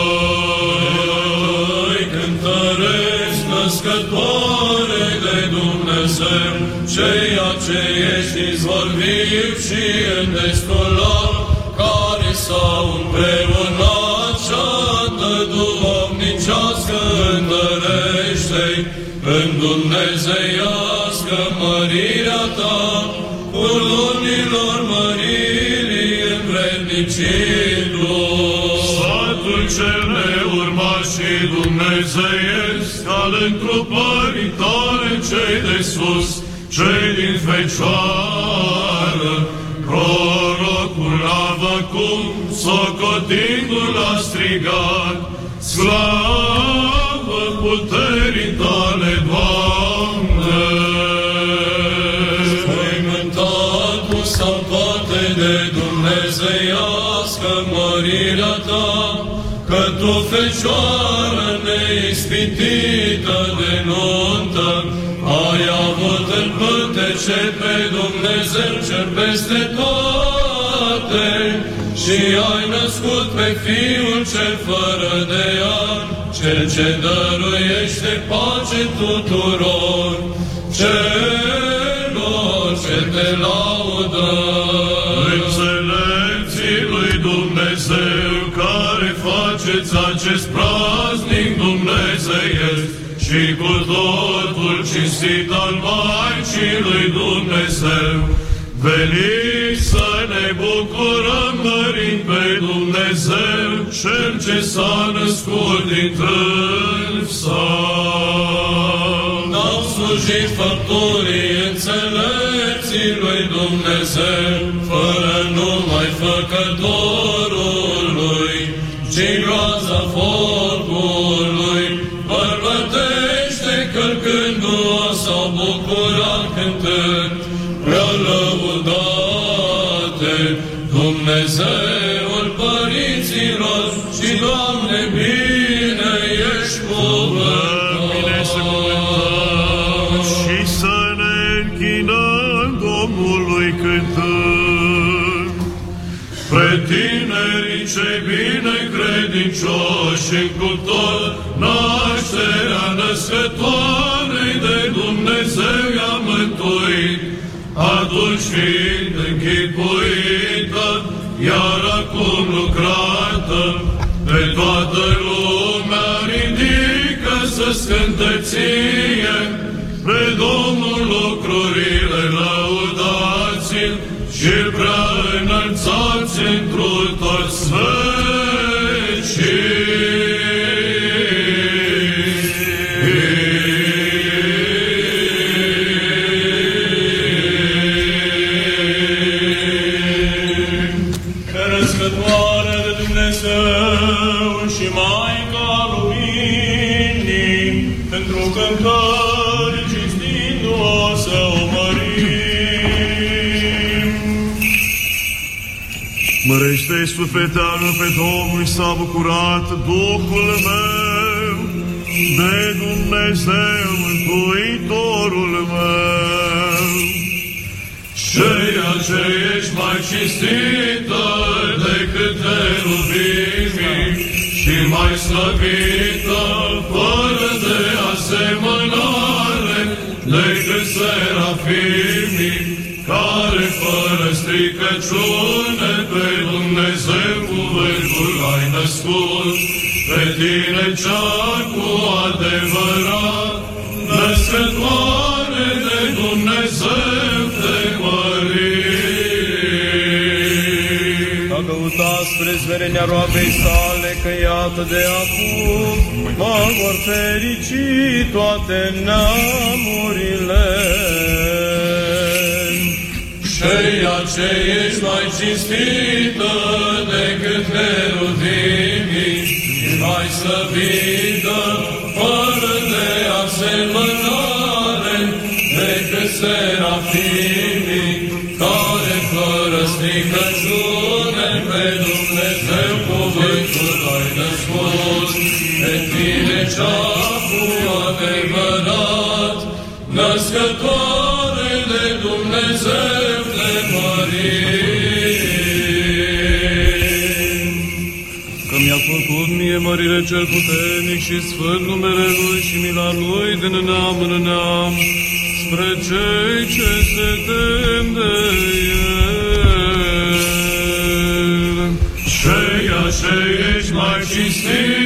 Îi cântăresc născătoare de Dumnezeu, ceea ce ești izvor viu și îndestolat, care s-au împreunat Dumnezeiască mărirea ta, cu lunilor măririi învrednicindu. Sfatul cel neurmat și dumnezeiesc, al întrupării tale cei de sus, cei din Fecioară, prorocul Avacum, socotindu-l a strigat, slavă puterii mărirea ta, că tu, Fecioară neispitită de nuntă, ai avut în pântece pe Dumnezeu cel peste toate și ai născut pe Fiul cel fără de an, cel ce dăruiește pace tuturor, celor ce te laudă. Faceți acest praznic dumnezeiesc și cu totul cinstit al Maicii lui Dumnezeu, veniți să ne bucurăm mărind pe Dumnezeu, Cel ce s-a născut din trânsa. N-au slujit făpturii înțelepții lui Dumnezeu, fără numai făcătorului, ci groaza focului, bărbătește călcându-o s-au bucurat cântând, prea lăudate Dumnezeul credincioși și cu tot nașterea născătoarei de Dumnezeu i-a mântuit, atunci fiind închipuită, iar acum lucrată, pe toată lumea ridică să scântăție, pe Domnul lucrurile lăudați și prea înălțați întru toți Mărește sufleteanul pe Domnul și s-a bucurat Duhul meu de Dumnezeu, Mântuitorul meu. Ceea ce ești mai cinstită decât heruvimii și mai slăvită, fără de asemănare, decât serafimii, care fără stricăciune pe Dumnezeu cuvântul ai născut, pe tine cea cu adevărat, născătoare de Dumnezeu te mărim. A căutat spre zverenia roabei sale, că iată de acum mă vor ferici toate neamurile. Ceea ce ești mai cinstită decât heruvimii și mai slăvită, fără de asemănare decât serafimii, care fără stricăciune pe Dumnezeu cuvântul ai născut, pe tine cea Că mi-a făcut mie mărire cel puternic și sfânt numele Lui și mila Lui din neam în neam, spre cei ce se tem de El. Ceea ce ești mai cinstită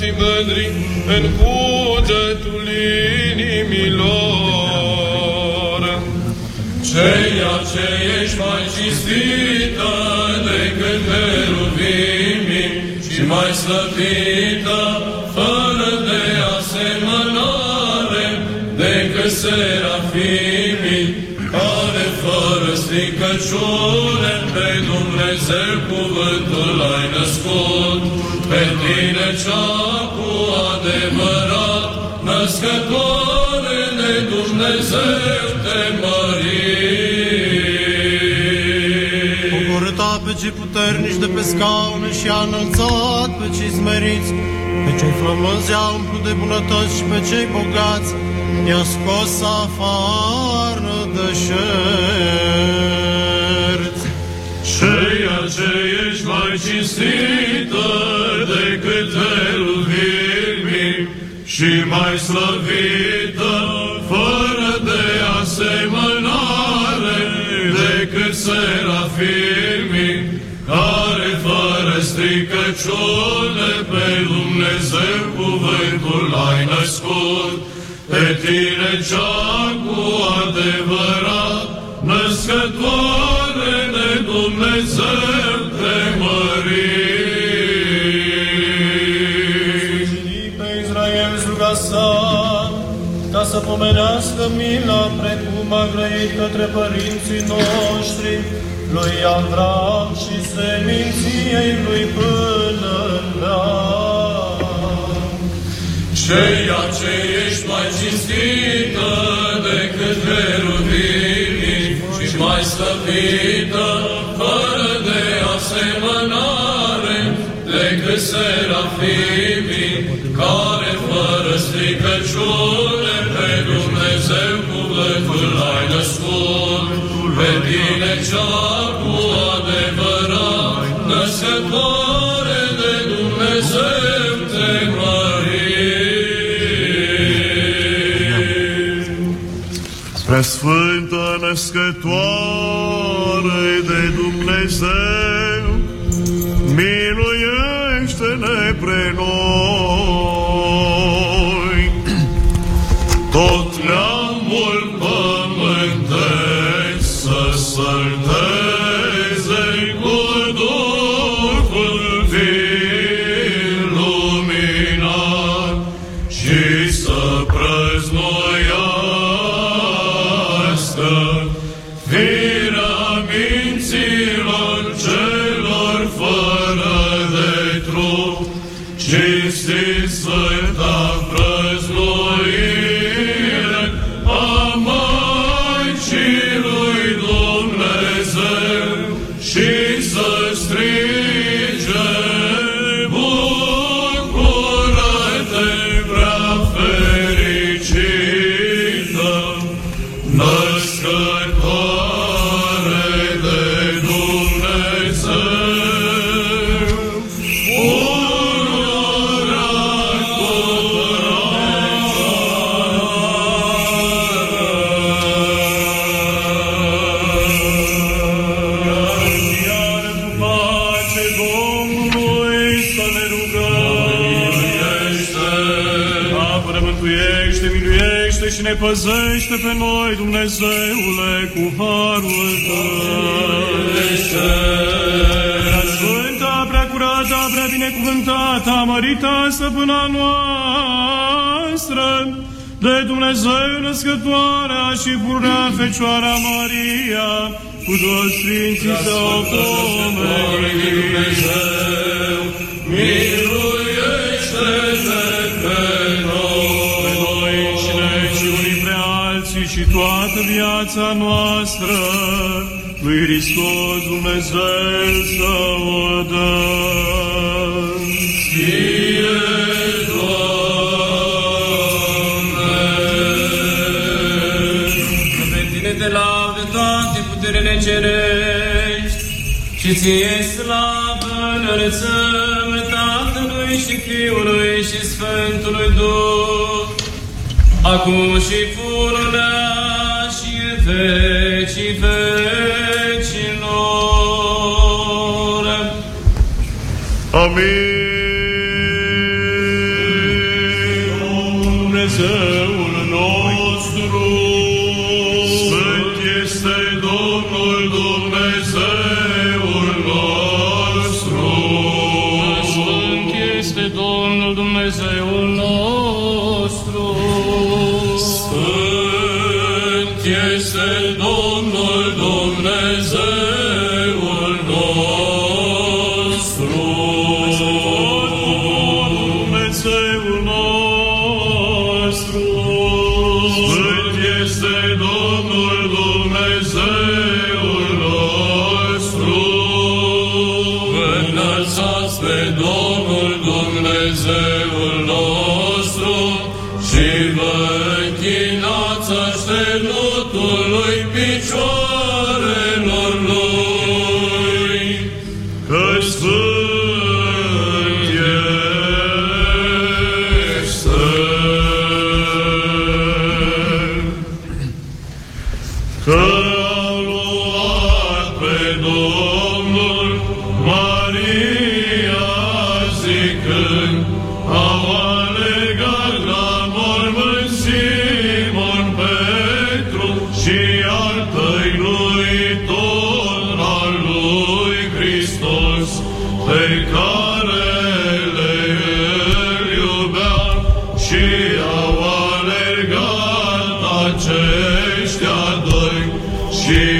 cei mândri în cugetul inimilor. Ceea ce ești mai cinstită decât heruvimii și mai slăvită, fără de asemănare decât serafimii, care fără stricăciune pe Dumnezeu cuvântul ai născut, pe tine cea cu adevărat, născătoare de Dumnezeu te mărim. Coborâta pe cei puternici de pe scaune și a înălțat pe cei smeriți, pe cei flămânzi a umplut de bunătăți și pe cei bogați i-a scos afară de șerți. Ceea ce ești mai cinstită decât heruvimii și mai slăvită, fără de asemănare decât serafimii, care fără stricăciune pe Dumnezeu cuvântul ai născut, pe tine cea cu adevărat, născătoare de Dumnezeu te mărim. Ca să pomenească mila precum a grăit către părinții noștri, lui Avram și seminției lui până la Ceea ce ești mai cinstită decât heruvimii și mai slăvită, fără de asemănare decât serafimii, care fără stricăciune tine cea cu adevărat, născătoare de Dumnezeu te mărim. Spre Sfântă Născătoare de Dumnezeu, miluiește-ne pre noi. Păzește pe noi, Dumnezeule, cu harul Tău. Prea Sfânta, prea curată, prea binecuvântată, mărita stăpâna noastră, de Dumnezeu născătoarea și pururea Fecioara Maria, cu toți Sfinții să o pomeni. toată viața noastră lui Hristos Dumnezeu să o dăm. Ție, Doamne, de laude toate puterele cerești și ție slavă înălțăm Tatălui și Fiului și Sfântului Duh, acum și pururea vecii vecilor. Amin. aceștia doi și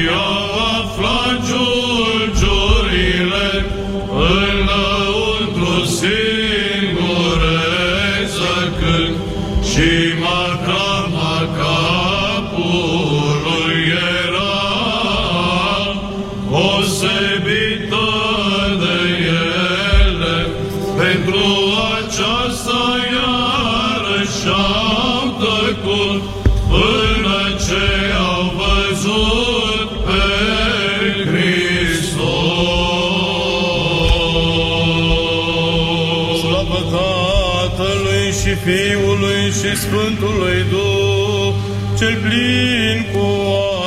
Fiului și Sfântului Duh, cel plin cu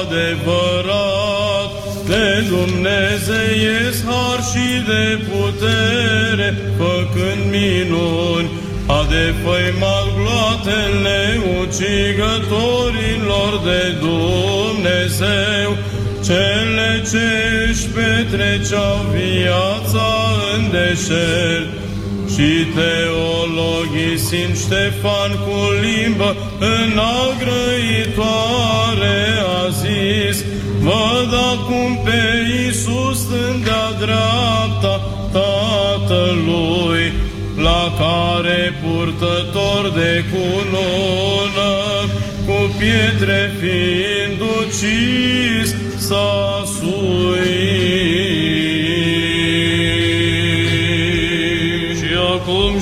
adevărat, de Dumnezeiesc har și de putere, făcând minuni, a defăimat gloatele ucigătorilor de Dumnezeu, cele ce își petreceau viața în deșert și te Isim Ștefan cu limbă înagrăitoare a zis, Văd acum pe Iisus stând dreapta Tatălui, la care purtător de cunună, cu pietre fiind ucis, s-a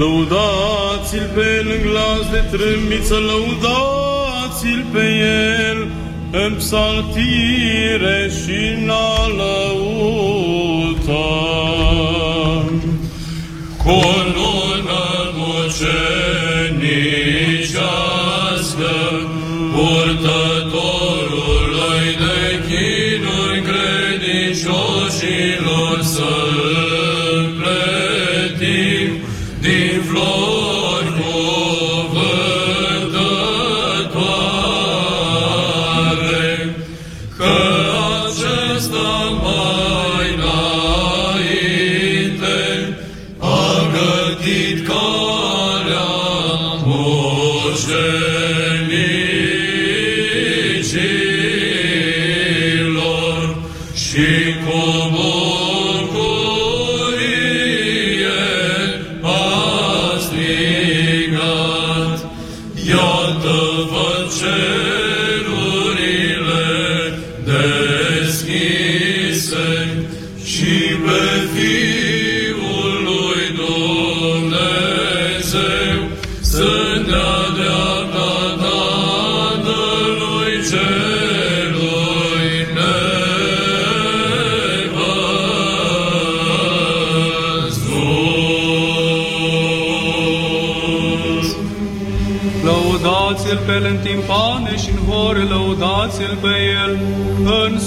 Lăudați-l pe el în glas de trâmbiță, lăudați-l pe el în psaltire și în alăută. Colună mucenicească, purtă în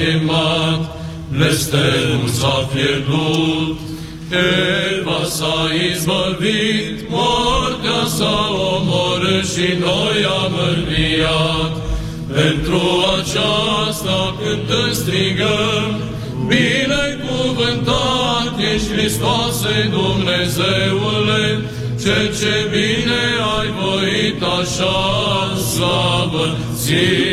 chemat, blestemul s-a pierdut, Eva s-a izbăvit, moartea s-a omorât și noi am înviat. Pentru aceasta cântăm, strigăm, Binecuvântat ești Hristoase Dumnezeule, ce ce bine ai voit așa slavă ție.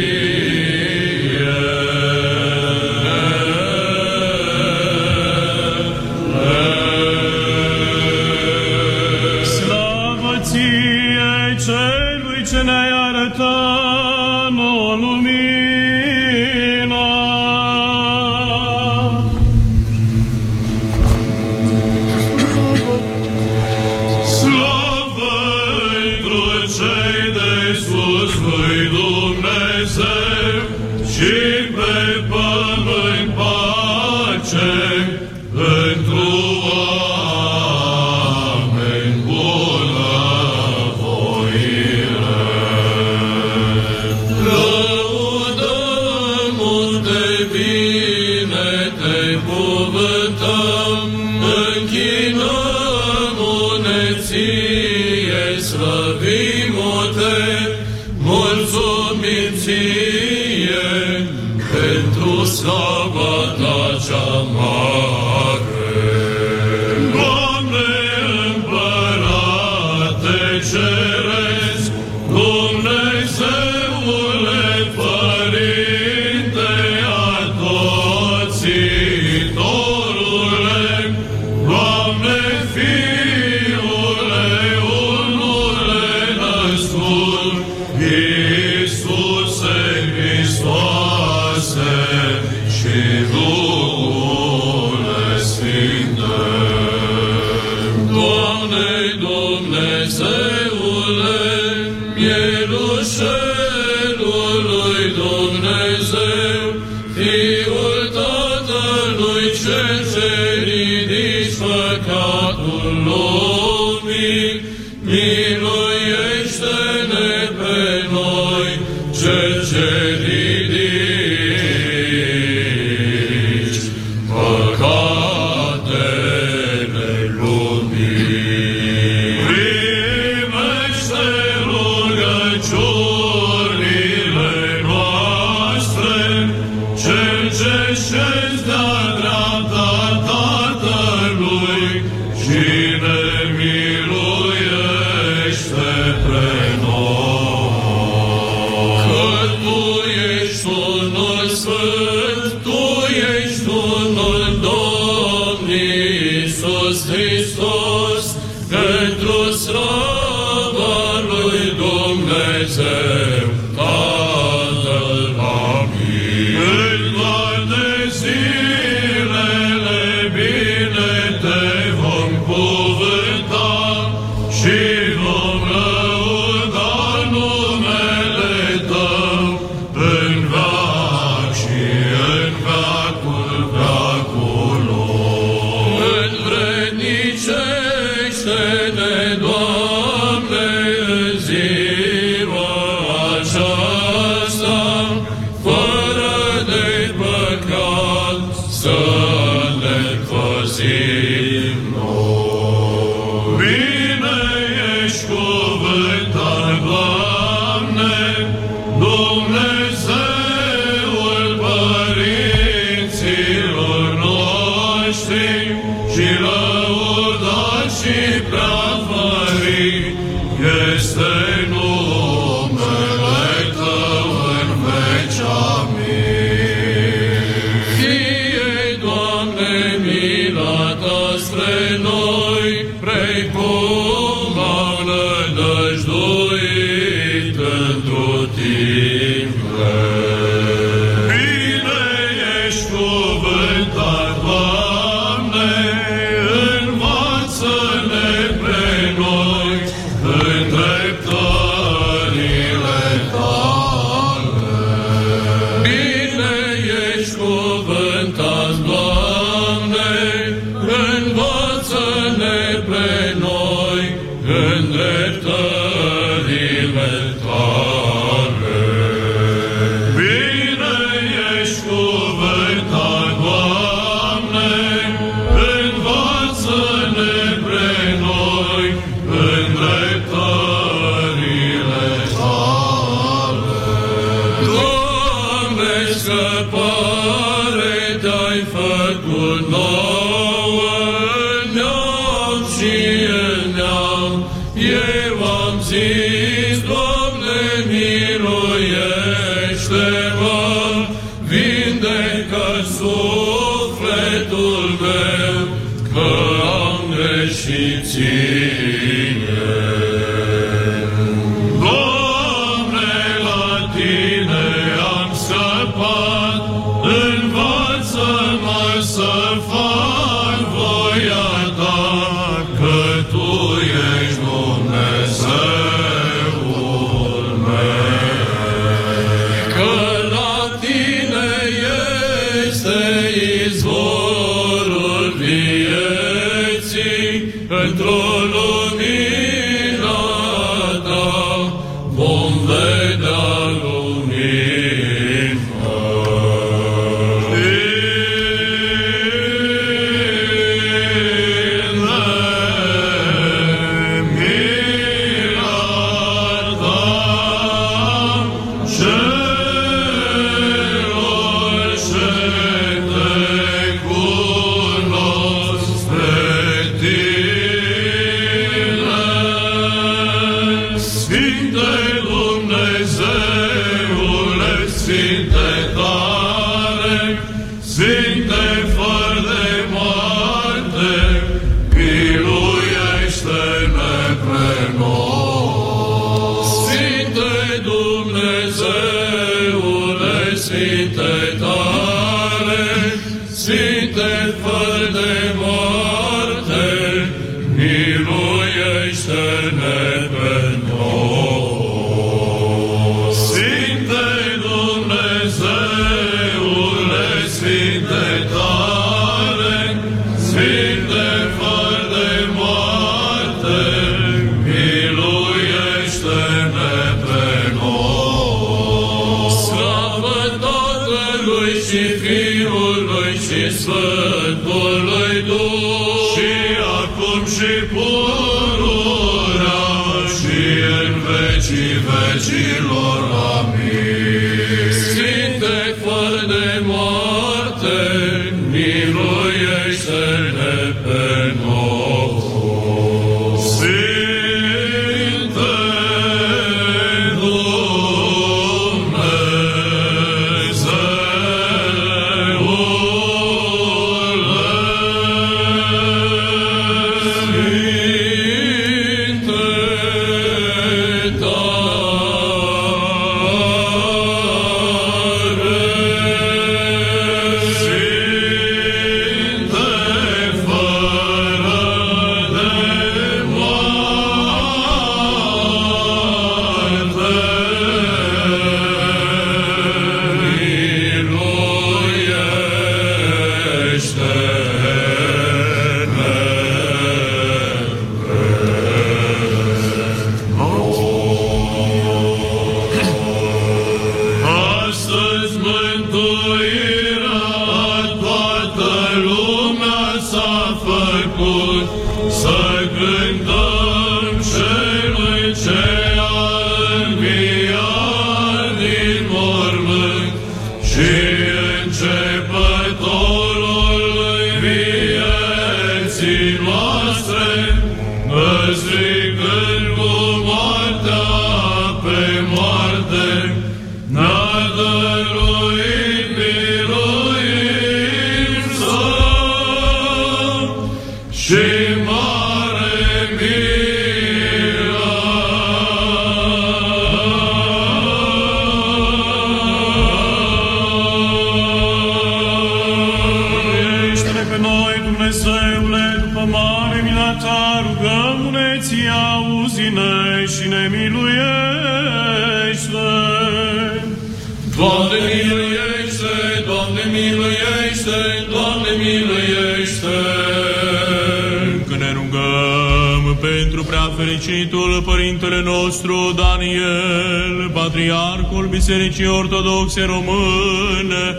fericitul Părintele nostru Daniel, patriarcul Bisericii Ortodoxe Române,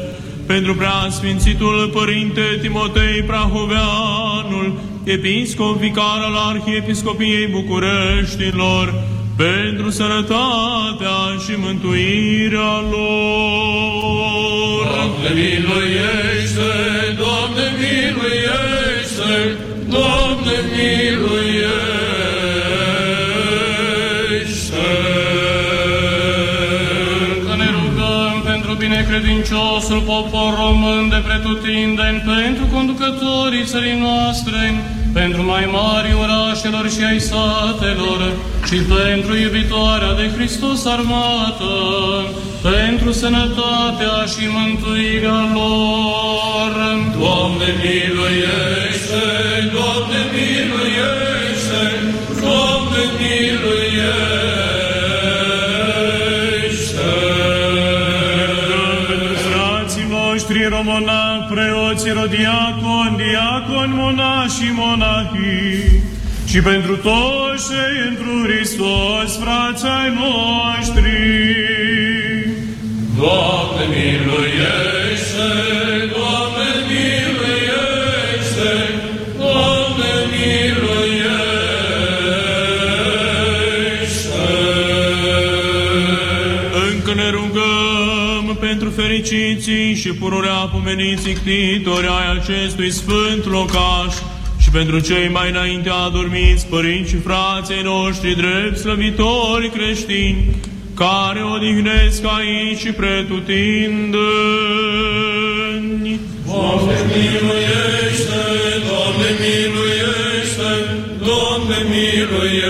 pentru preasfințitul Părinte Timotei Prahoveanul, episcop vicar al Arhiepiscopiei Bucureștilor, pentru sănătatea și mântuirea lor. Doamne miluiește! Doamne miluiește! Doamne miluiește! Binecredinciosul popor român de pretutindeni, pentru conducătorii țării noastre, pentru mai mari orașelor și ai satelor, și pentru iubitoarea de Hristos armată, pentru sănătatea și mântuirea lor. Doamne miluiește, Doamne miluiește, Doamne miluiește. Noștri românac, preoți, rodiaconi, diaconi, monași și monahii, și pentru toți cei întru Hristos, frați ai noștri. Doamne miluiește, fericiții și pururea pomeniții ctitori ai acestui sfânt locaș și pentru cei mai înainte adormiți părinți și frații noștri drept slăvitori creștini, care odihnesc aici și pretutindeni. Doamne miluiește, Doamne miluiește, Doamne miluiește.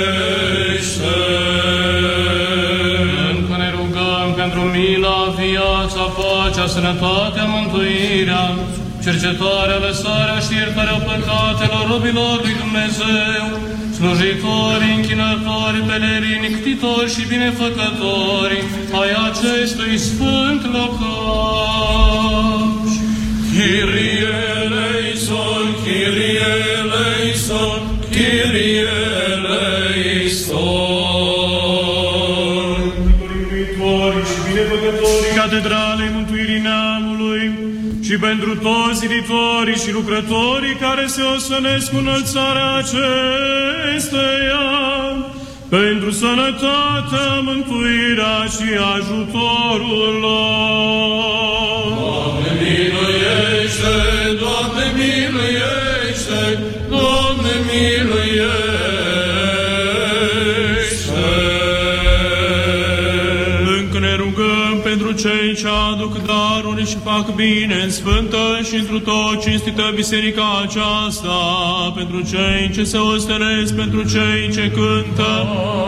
Pacea, sănătatea, mântuirea, cercetarea, lăsarea și iertarea păcatelor robilor lui Dumnezeu, slujitori, închinători, pelerini, ctitori și binefăcători ai acestui sfânt locaș. Kyrie eleison, Kyrie eleison, Kyrie eleison. Mântuitori și binefăcătorii catedralei mântuirii neamului și pentru toți ziditorii și lucrătorii care se osănesc cu înălțarea acesteia, pentru sănătatea, mântuirea și ajutorul lor. Doamne miluiește, Doamne miluiește, Doamne miluiește. Cei ce aduc daruri și fac bine în sfântă și întru tot cinstită biserica aceasta, pentru cei ce se ostenesc, pentru cei ce cântă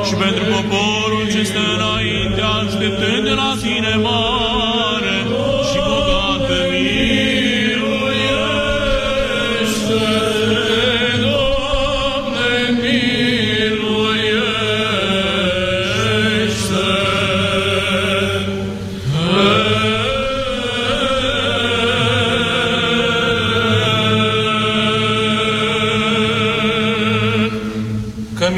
și pentru poporul ce stă înainte, așteptând de la tine mare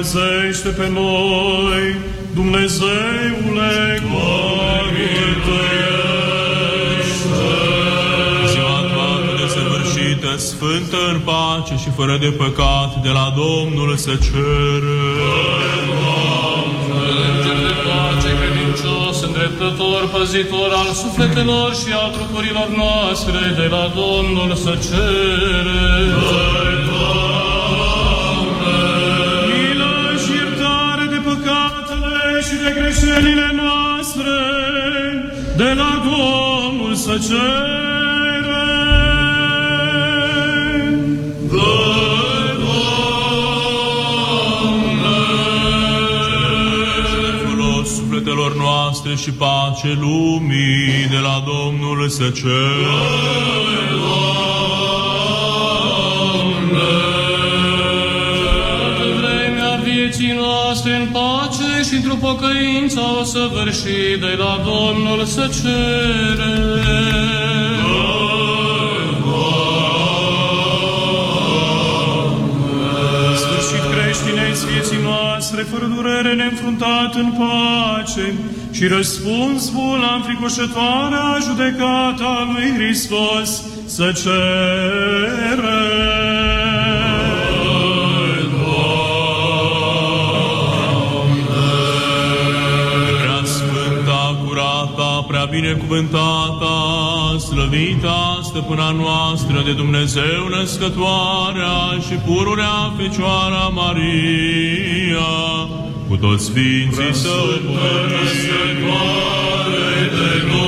Păzește pe noi, Dumnezeule, Ziua toată desăvârșită, sfântă în pace și fără de păcat, de la Domnul să ceră. Înger de pace, credincios, îndreptător, păzitor al sufletelor și al trupurilor noastre, de la Domnul să cere. De greșelile noastre, de la Domnul să cerem. Folos sufletelor noastre și pace lumii, de la Domnul să ceră. Vieții noastre în pace și într-o pocăința o săvârși de la Domnul să cere. Sfârșit creștineți vieții noastre, fără durere, neînfruntat în pace și răspuns bun la înfricoșătoarea judecata lui Hristos să cere. Binecuvântata, slăvita stăpâna noastră de Dumnezeu născătoarea și pururea Fecioara Maria, cu toți sfinții să Născătoare de Dumnezeu,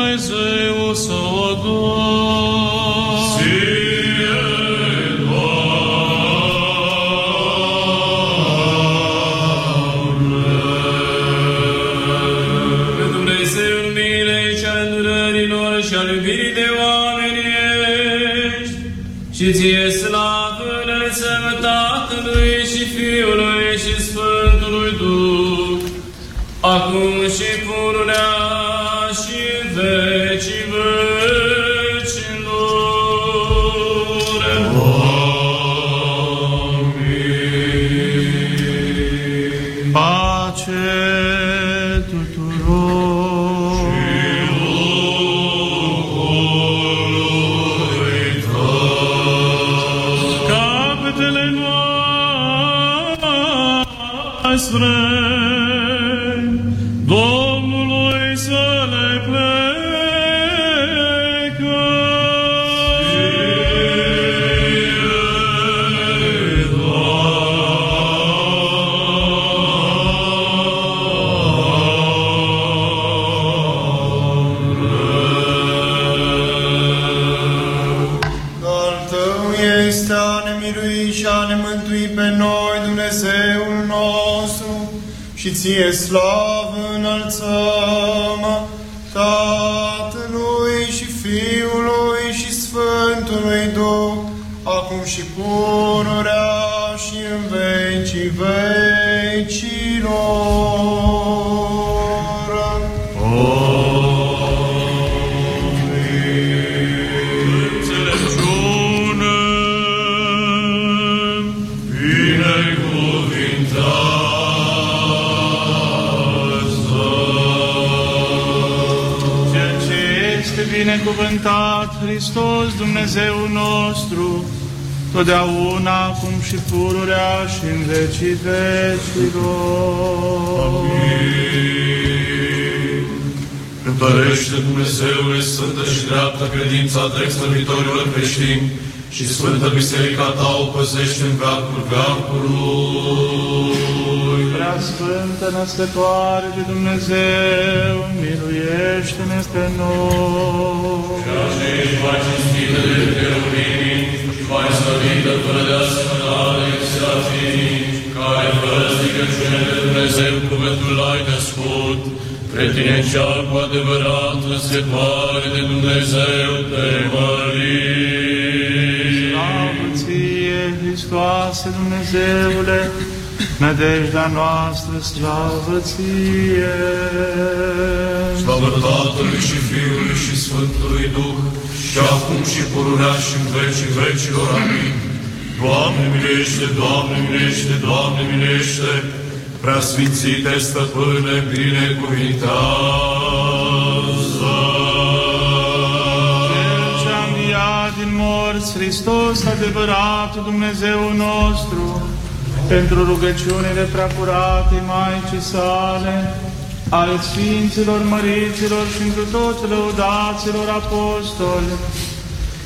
Dumnezeu să o dăm. Pe Dumnezeul milei și al îndurărilor și al iubirii de oameni ești, și ție slavă înălțăm Tatălui și Fiului și Sfântului Duh, acum și pururea și Ție slavă binecuvântat Hristos Dumnezeu nostru, totdeauna, acum și pururea și în vecii vecilor. Întărește Dumnezeule Sfântă și dreaptă credința drept slăvitorilor creștini și Sfântă Biserica Ta o păzește în veacul veacului. Prea Sfântă Născătoare de Dumnezeu, miluiește-ne pe noi. Și ești mai cinstită de cherubimii și mai slăvită fără de asemănare serafimii, care fără stricăciune de Dumnezeu cuvântul l-ai născut, Pre tine cea cu adevărat născătoare de Dumnezeu te mărim. Hristoase Dumnezeule, nădejdea noastră, slavă ție. Slavă Tatălui și Fiului și Sfântului Duh, și acum și pururea și în vecii vecilor. Amin. Doamne miluiește, Doamne miluiește, Doamne miluiește, prea sfințite stăpâne, binecuvintează. Din morți, Hristos, adevăratul Dumnezeu nostru, pentru rugăciunile preacurate Maicii sale, ale Sfinților Măriților și întru toți lăudaților apostoli,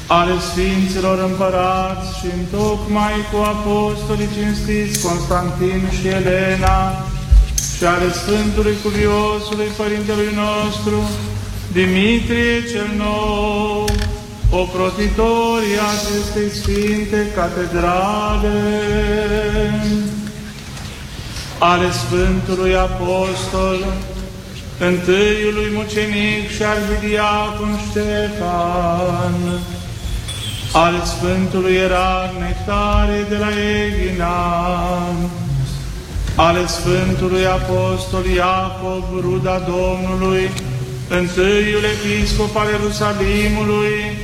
ale Sfinților Împărați și întocmai cu apostolii cinstiți Constantin și Elena și ale Sfântului Cuviosului Părintelui nostru, Dimitrie cel Nou, ocrotitorii acestei sfinte catedrale, ale Sfântului Apostol, întâiului mucenic și arhidiacon Ștefan, al Sfântului Eran Nectare de la Eghinan, ale Sfântului Apostol Iacob, ruda Domnului, întâiul episcop al Ierusalimului,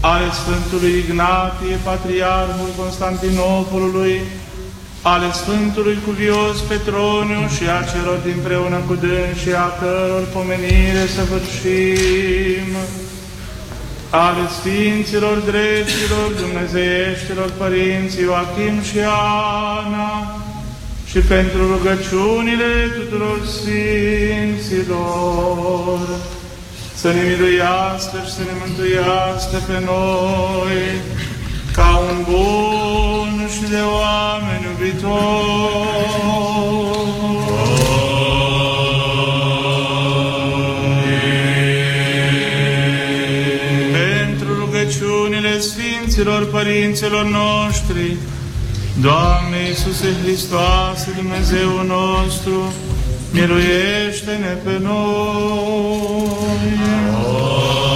ale Sfântului Ignatie, Patriarhul Constantinopolului, ale Sfântului Cuvios Petroniu și a celor dinpreună cu și a căror pomenire să vârșim, ale Sfinților Dreptilor Dumnezeieștilor Părinții Joachim și Ana, și pentru rugăciunile tuturor Sfinților, să ne miluiască și să ne mântuiască pe noi, ca un bun și de oameni iubitor. Pentru rugăciunile Sfinților Părinților noștri, Doamne Iisuse Hristoase, Dumnezeu nostru, miluiește-ne pe noi. Coroana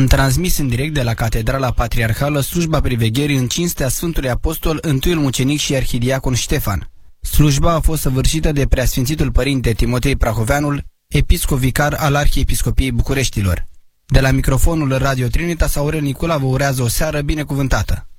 Am transmis în direct de la Catedrala Patriarhală slujba privegherii în cinstea Sfântului Apostol, întâiul mucenic și arhidiacon Ștefan. Slujba a fost săvârșită de preasfințitul părinte Timotei Prahoveanul, episcop vicar al Arhiepiscopiei Bucureștilor. De la microfonul Radio Trinitas, Aurel Nicula vă urează o seară binecuvântată.